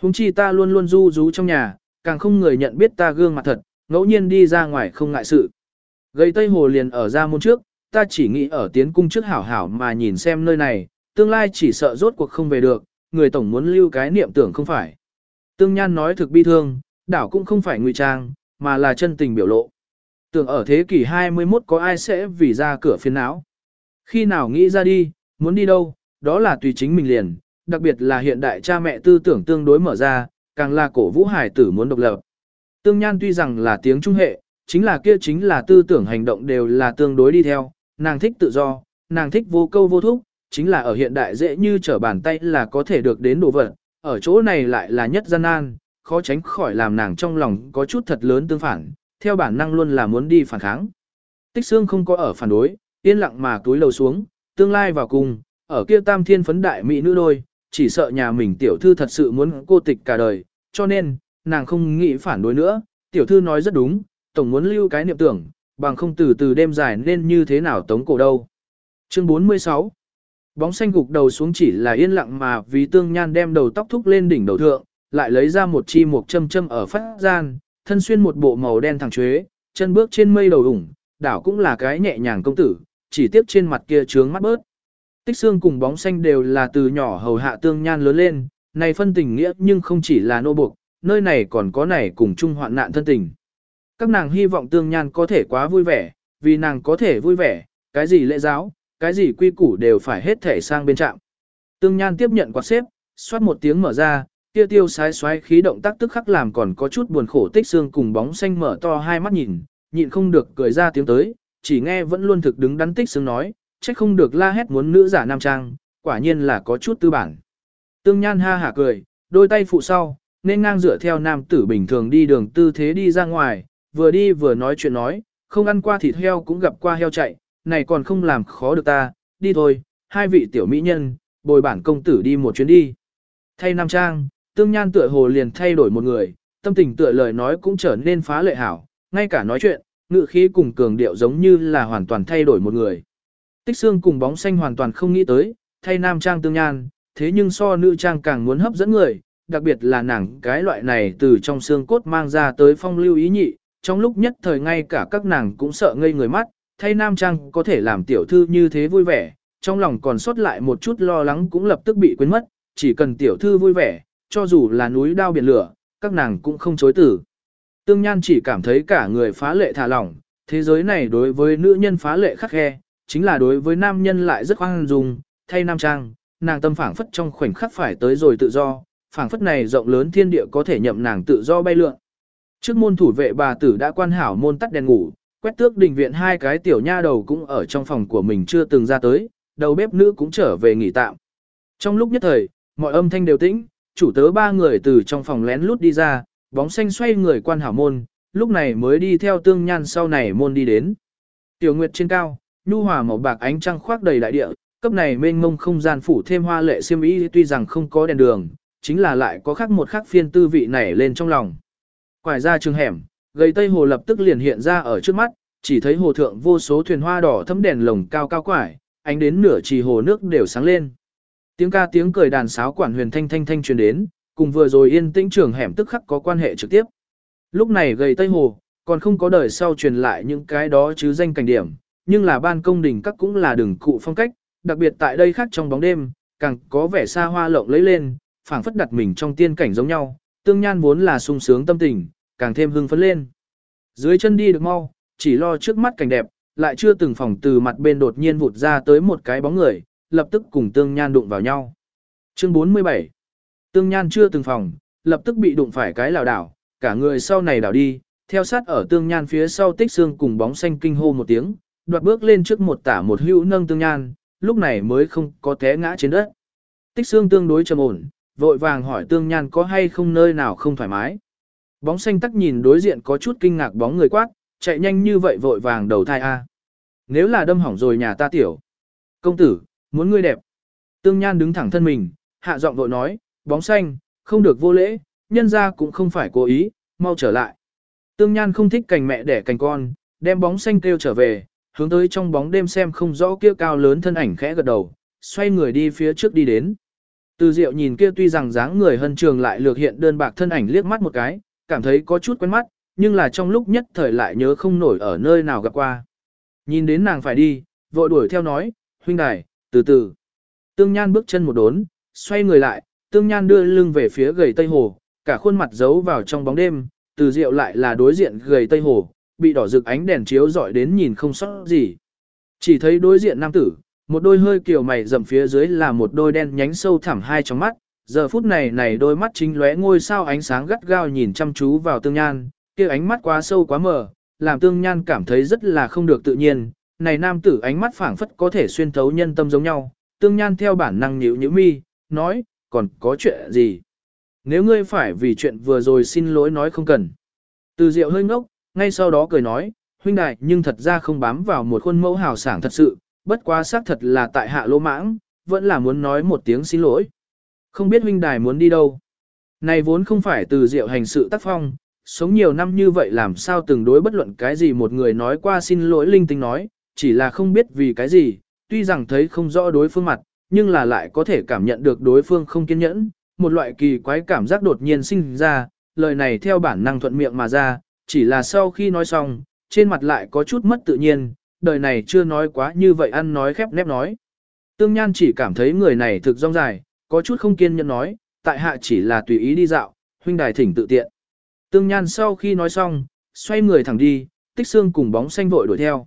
Hùng chi ta luôn luôn du rú trong nhà, càng không người nhận biết ta gương mặt thật, ngẫu nhiên đi ra ngoài không ngại sự. gây Tây Hồ liền ở ra môn trước, ta chỉ nghĩ ở tiến cung trước hảo hảo mà nhìn xem nơi này, tương lai chỉ sợ rốt cuộc không về được, người tổng muốn lưu cái niệm tưởng không phải. Tương Nhan nói thực bi thương, đảo cũng không phải ngụy trang, mà là chân tình biểu lộ. Tưởng ở thế kỷ 21 có ai sẽ vì ra cửa phiền não. Khi nào nghĩ ra đi, muốn đi đâu, đó là tùy chính mình liền, đặc biệt là hiện đại cha mẹ tư tưởng tương đối mở ra, càng là cổ vũ hải tử muốn độc lập. Tương Nhan tuy rằng là tiếng trung hệ, chính là kia chính là tư tưởng hành động đều là tương đối đi theo, nàng thích tự do, nàng thích vô câu vô thúc, chính là ở hiện đại dễ như trở bàn tay là có thể được đến đồ vật, ở chỗ này lại là nhất gian nan, khó tránh khỏi làm nàng trong lòng có chút thật lớn tương phản, theo bản năng luôn là muốn đi phản kháng. Tích xương không có ở phản đối, yên lặng mà túi lầu xuống, tương lai vào cùng, ở kia tam thiên phấn đại mỹ nữ đôi, chỉ sợ nhà mình tiểu thư thật sự muốn cô tịch cả đời, cho nên, nàng không nghĩ phản đối nữa, tiểu thư nói rất đúng, tổng muốn lưu cái niệm tưởng, bằng không từ từ đêm dài nên như thế nào tống cổ đâu. Chương 46 Bóng xanh gục đầu xuống chỉ là yên lặng mà vì tương nhan đem đầu tóc thúc lên đỉnh đầu thượng, lại lấy ra một chi một châm châm ở phát gian, thân xuyên một bộ màu đen thẳng chuế, chân bước trên mây đầu ủng, đảo cũng là cái nhẹ nhàng công tử, chỉ tiếp trên mặt kia trướng mắt bớt. Tích xương cùng bóng xanh đều là từ nhỏ hầu hạ tương nhan lớn lên, này phân tình nghĩa nhưng không chỉ là nô buộc, nơi này còn có này cùng chung hoạn nạn thân tình. Các nàng hy vọng tương nhan có thể quá vui vẻ, vì nàng có thể vui vẻ, cái gì lễ giáo, cái gì quy củ đều phải hết thể sang bên trạm. Tương nhan tiếp nhận quạt xếp, xoát một tiếng mở ra, Tiêu tiêu sái xoáy khí động tác tức khắc làm còn có chút buồn khổ tích xương cùng bóng xanh mở to hai mắt nhìn, nhịn không được cười ra tiếng tới, chỉ nghe vẫn luôn thực đứng đắn tích xương nói, trách không được la hét muốn nữ giả nam trang, quả nhiên là có chút tư bản. Tương Nhan ha hả cười, đôi tay phụ sau, nên ngang dựa theo nam tử bình thường đi đường tư thế đi ra ngoài, vừa đi vừa nói chuyện nói, không ăn qua thịt heo cũng gặp qua heo chạy, này còn không làm khó được ta, đi thôi, hai vị tiểu mỹ nhân, bồi bản công tử đi một chuyến đi. Thay nam trang, tương nhan tựa hồ liền thay đổi một người, tâm tình tựa lời nói cũng trở nên phá lệ hảo, ngay cả nói chuyện, ngự khí cùng cường điệu giống như là hoàn toàn thay đổi một người. Tích xương cùng bóng xanh hoàn toàn không nghĩ tới, thay nam trang tương nhan, thế nhưng so nữ trang càng muốn hấp dẫn người, đặc biệt là nàng cái loại này từ trong xương cốt mang ra tới phong lưu ý nhị, trong lúc nhất thời ngay cả các nàng cũng sợ ngây người mắt, thay nam trang có thể làm tiểu thư như thế vui vẻ, trong lòng còn sót lại một chút lo lắng cũng lập tức bị quên mất, chỉ cần tiểu thư vui vẻ, cho dù là núi đao biển lửa, các nàng cũng không chối từ. Tương Nhan chỉ cảm thấy cả người phá lệ thả lỏng, thế giới này đối với nữ nhân phá lệ khắc khe, chính là đối với nam nhân lại rất khoan dung, thay nam trang, nàng tâm phảng phất trong khoảnh khắc phải tới rồi tự do, phảng phất này rộng lớn thiên địa có thể nhậm nàng tự do bay lượn. Trước môn thủ vệ bà tử đã quan hảo môn tắt đèn ngủ, quét tước đình viện hai cái tiểu nha đầu cũng ở trong phòng của mình chưa từng ra tới, đầu bếp nữ cũng trở về nghỉ tạm. Trong lúc nhất thời, mọi âm thanh đều tĩnh, chủ tớ ba người từ trong phòng lén lút đi ra, bóng xanh xoay người quan hảo môn, lúc này mới đi theo tương nhan sau này môn đi đến. Tiểu Nguyệt trên cao, nhu hòa màu bạc ánh trăng khoác đầy đại địa, cấp này mênh mông không gian phủ thêm hoa lệ xiêm y tuy rằng không có đèn đường, chính là lại có khác một khác phiên tư vị nảy lên trong lòng. Quải ra trường hẻm, gầy tây hồ lập tức liền hiện ra ở trước mắt, chỉ thấy hồ thượng vô số thuyền hoa đỏ thấm đèn lồng cao cao quải, ánh đến nửa trì hồ nước đều sáng lên. Tiếng ca tiếng cười đàn sáo quản huyền thanh thanh thanh truyền đến, cùng vừa rồi yên tĩnh trường hẻm tức khắc có quan hệ trực tiếp. Lúc này gầy tây hồ, còn không có đời sau truyền lại những cái đó chứ danh cảnh điểm, nhưng là ban công đỉnh các cũng là đường cụ phong cách, đặc biệt tại đây khác trong bóng đêm, càng có vẻ xa hoa lộng lấy lên, phảng phất đặt mình trong tiên cảnh giống nhau, tương nhan vốn là sung sướng tâm tình, càng thêm hưng phấn lên. Dưới chân đi được mau, chỉ lo trước mắt cảnh đẹp, lại chưa từng phòng từ mặt bên đột nhiên vụt ra tới một cái bóng người, lập tức cùng tương nhan đụng vào nhau. Chương 47 Tương nhan chưa từng phòng, lập tức bị đụng phải cái lào đảo, cả người sau này đảo đi, theo sát ở tương nhan phía sau tích xương cùng bóng xanh kinh hô một tiếng, đoạt bước lên trước một tả một hữu nâng tương nhan, lúc này mới không có té ngã trên đất. Tích xương tương đối trầm ổn, vội vàng hỏi tương nhan có hay không nơi nào không thoải mái. Bóng xanh tắc nhìn đối diện có chút kinh ngạc bóng người quát, chạy nhanh như vậy vội vàng đầu thai A. Nếu là đâm hỏng rồi nhà ta tiểu. Công tử, muốn ngươi đẹp. Tương Nhan đứng thẳng thân mình, hạ giọng vội nói, bóng xanh, không được vô lễ, nhân ra cũng không phải cố ý, mau trở lại. Tương Nhan không thích cành mẹ đẻ cành con, đem bóng xanh kêu trở về, hướng tới trong bóng đêm xem không rõ kia cao lớn thân ảnh khẽ gật đầu, xoay người đi phía trước đi đến. Từ Diệu nhìn kia tuy rằng dáng người hân trường lại lược hiện đơn bạc thân ảnh liếc mắt một cái, cảm thấy có chút quen mắt, nhưng là trong lúc nhất thời lại nhớ không nổi ở nơi nào gặp qua. Nhìn đến nàng phải đi, vội đuổi theo nói, huynh đài, từ từ. Tương Nhan bước chân một đốn, xoay người lại, Tương Nhan đưa lưng về phía gầy Tây Hồ, cả khuôn mặt giấu vào trong bóng đêm, từ Diệu lại là đối diện gầy Tây Hồ, bị đỏ rực ánh đèn chiếu dọi đến nhìn không sót gì. Chỉ thấy đối diện nam tử, một đôi hơi kiều mày rậm phía dưới là một đôi đen nhánh sâu thẳm hai trong mắt, giờ phút này này đôi mắt chính lóe ngôi sao ánh sáng gắt gao nhìn chăm chú vào tương nhan, kia ánh mắt quá sâu quá mờ, làm tương nhan cảm thấy rất là không được tự nhiên, này nam tử ánh mắt phảng phất có thể xuyên thấu nhân tâm giống nhau, tương nhan theo bản năng nhíu nhíu mi, nói, còn có chuyện gì? Nếu ngươi phải vì chuyện vừa rồi xin lỗi nói không cần. Từ diệu hơi ngốc, ngay sau đó cười nói, huynh đại nhưng thật ra không bám vào một khuôn mẫu hào sảng thật sự, bất quá xác thật là tại hạ lỗ mãng, vẫn là muốn nói một tiếng xin lỗi. Không biết huynh đài muốn đi đâu. Này vốn không phải từ diệu hành sự tác phong, sống nhiều năm như vậy làm sao từng đối bất luận cái gì một người nói qua xin lỗi linh tinh nói, chỉ là không biết vì cái gì, tuy rằng thấy không rõ đối phương mặt, nhưng là lại có thể cảm nhận được đối phương không kiên nhẫn, một loại kỳ quái cảm giác đột nhiên sinh ra, lời này theo bản năng thuận miệng mà ra, chỉ là sau khi nói xong, trên mặt lại có chút mất tự nhiên, đời này chưa nói quá như vậy ăn nói khép nép nói. Tương Nhan chỉ cảm thấy người này thực rong dài, có chút không kiên nhẫn nói, tại hạ chỉ là tùy ý đi dạo, huynh đài thỉnh tự tiện. Tương Nhan sau khi nói xong, xoay người thẳng đi, tích xương cùng bóng xanh vội đuổi theo.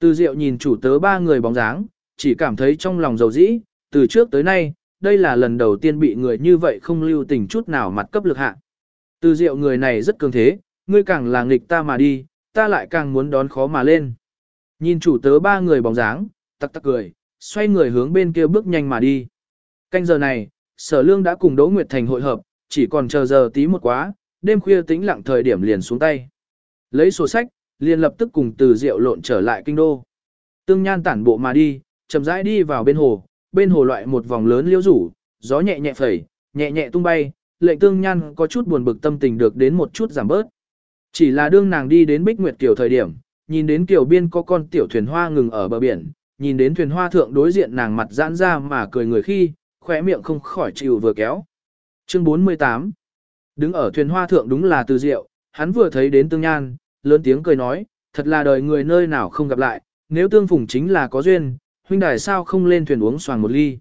Từ Diệu nhìn chủ tớ ba người bóng dáng, chỉ cảm thấy trong lòng dầu dĩ, từ trước tới nay, đây là lần đầu tiên bị người như vậy không lưu tình chút nào mặt cấp lực hạ. Từ Diệu người này rất cường thế, ngươi càng là nghịch ta mà đi, ta lại càng muốn đón khó mà lên. Nhìn chủ tớ ba người bóng dáng, tắc tắc cười, xoay người hướng bên kia bước nhanh mà đi. Canh giờ này, sở lương đã cùng Đỗ Nguyệt Thành hội hợp, chỉ còn chờ giờ tí một quá, đêm khuya tĩnh lặng thời điểm liền xuống tay. Lấy sổ sách, liền lập tức cùng từ rượu lộn trở lại kinh đô. Tương Nhan tản bộ mà đi, chậm rãi đi vào bên hồ, bên hồ loại một vòng lớn liễu rủ, gió nhẹ nhẹ phẩy, nhẹ nhẹ tung bay, lệnh Tương Nhan có chút buồn bực tâm tình được đến một chút giảm bớt. Chỉ là đương nàng đi đến Bích Nguyệt Kiều thời điểm, nhìn đến kiều biên có con tiểu thuyền hoa ngừng ở bờ biển, nhìn đến thuyền hoa thượng đối diện nàng mặt giãn ra mà cười người khi, khóe miệng không khỏi chịu vừa kéo. Chương 48 Đứng ở thuyền hoa thượng đúng là từ diệu, hắn vừa thấy đến tương nhan, lớn tiếng cười nói, thật là đời người nơi nào không gặp lại, nếu tương phùng chính là có duyên, huynh đài sao không lên thuyền uống xoàng một ly.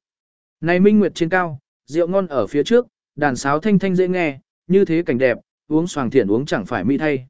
Này minh nguyệt trên cao, rượu ngon ở phía trước, đàn sáo thanh thanh dễ nghe, như thế cảnh đẹp, uống xoàng thiện uống chẳng phải mỹ thay.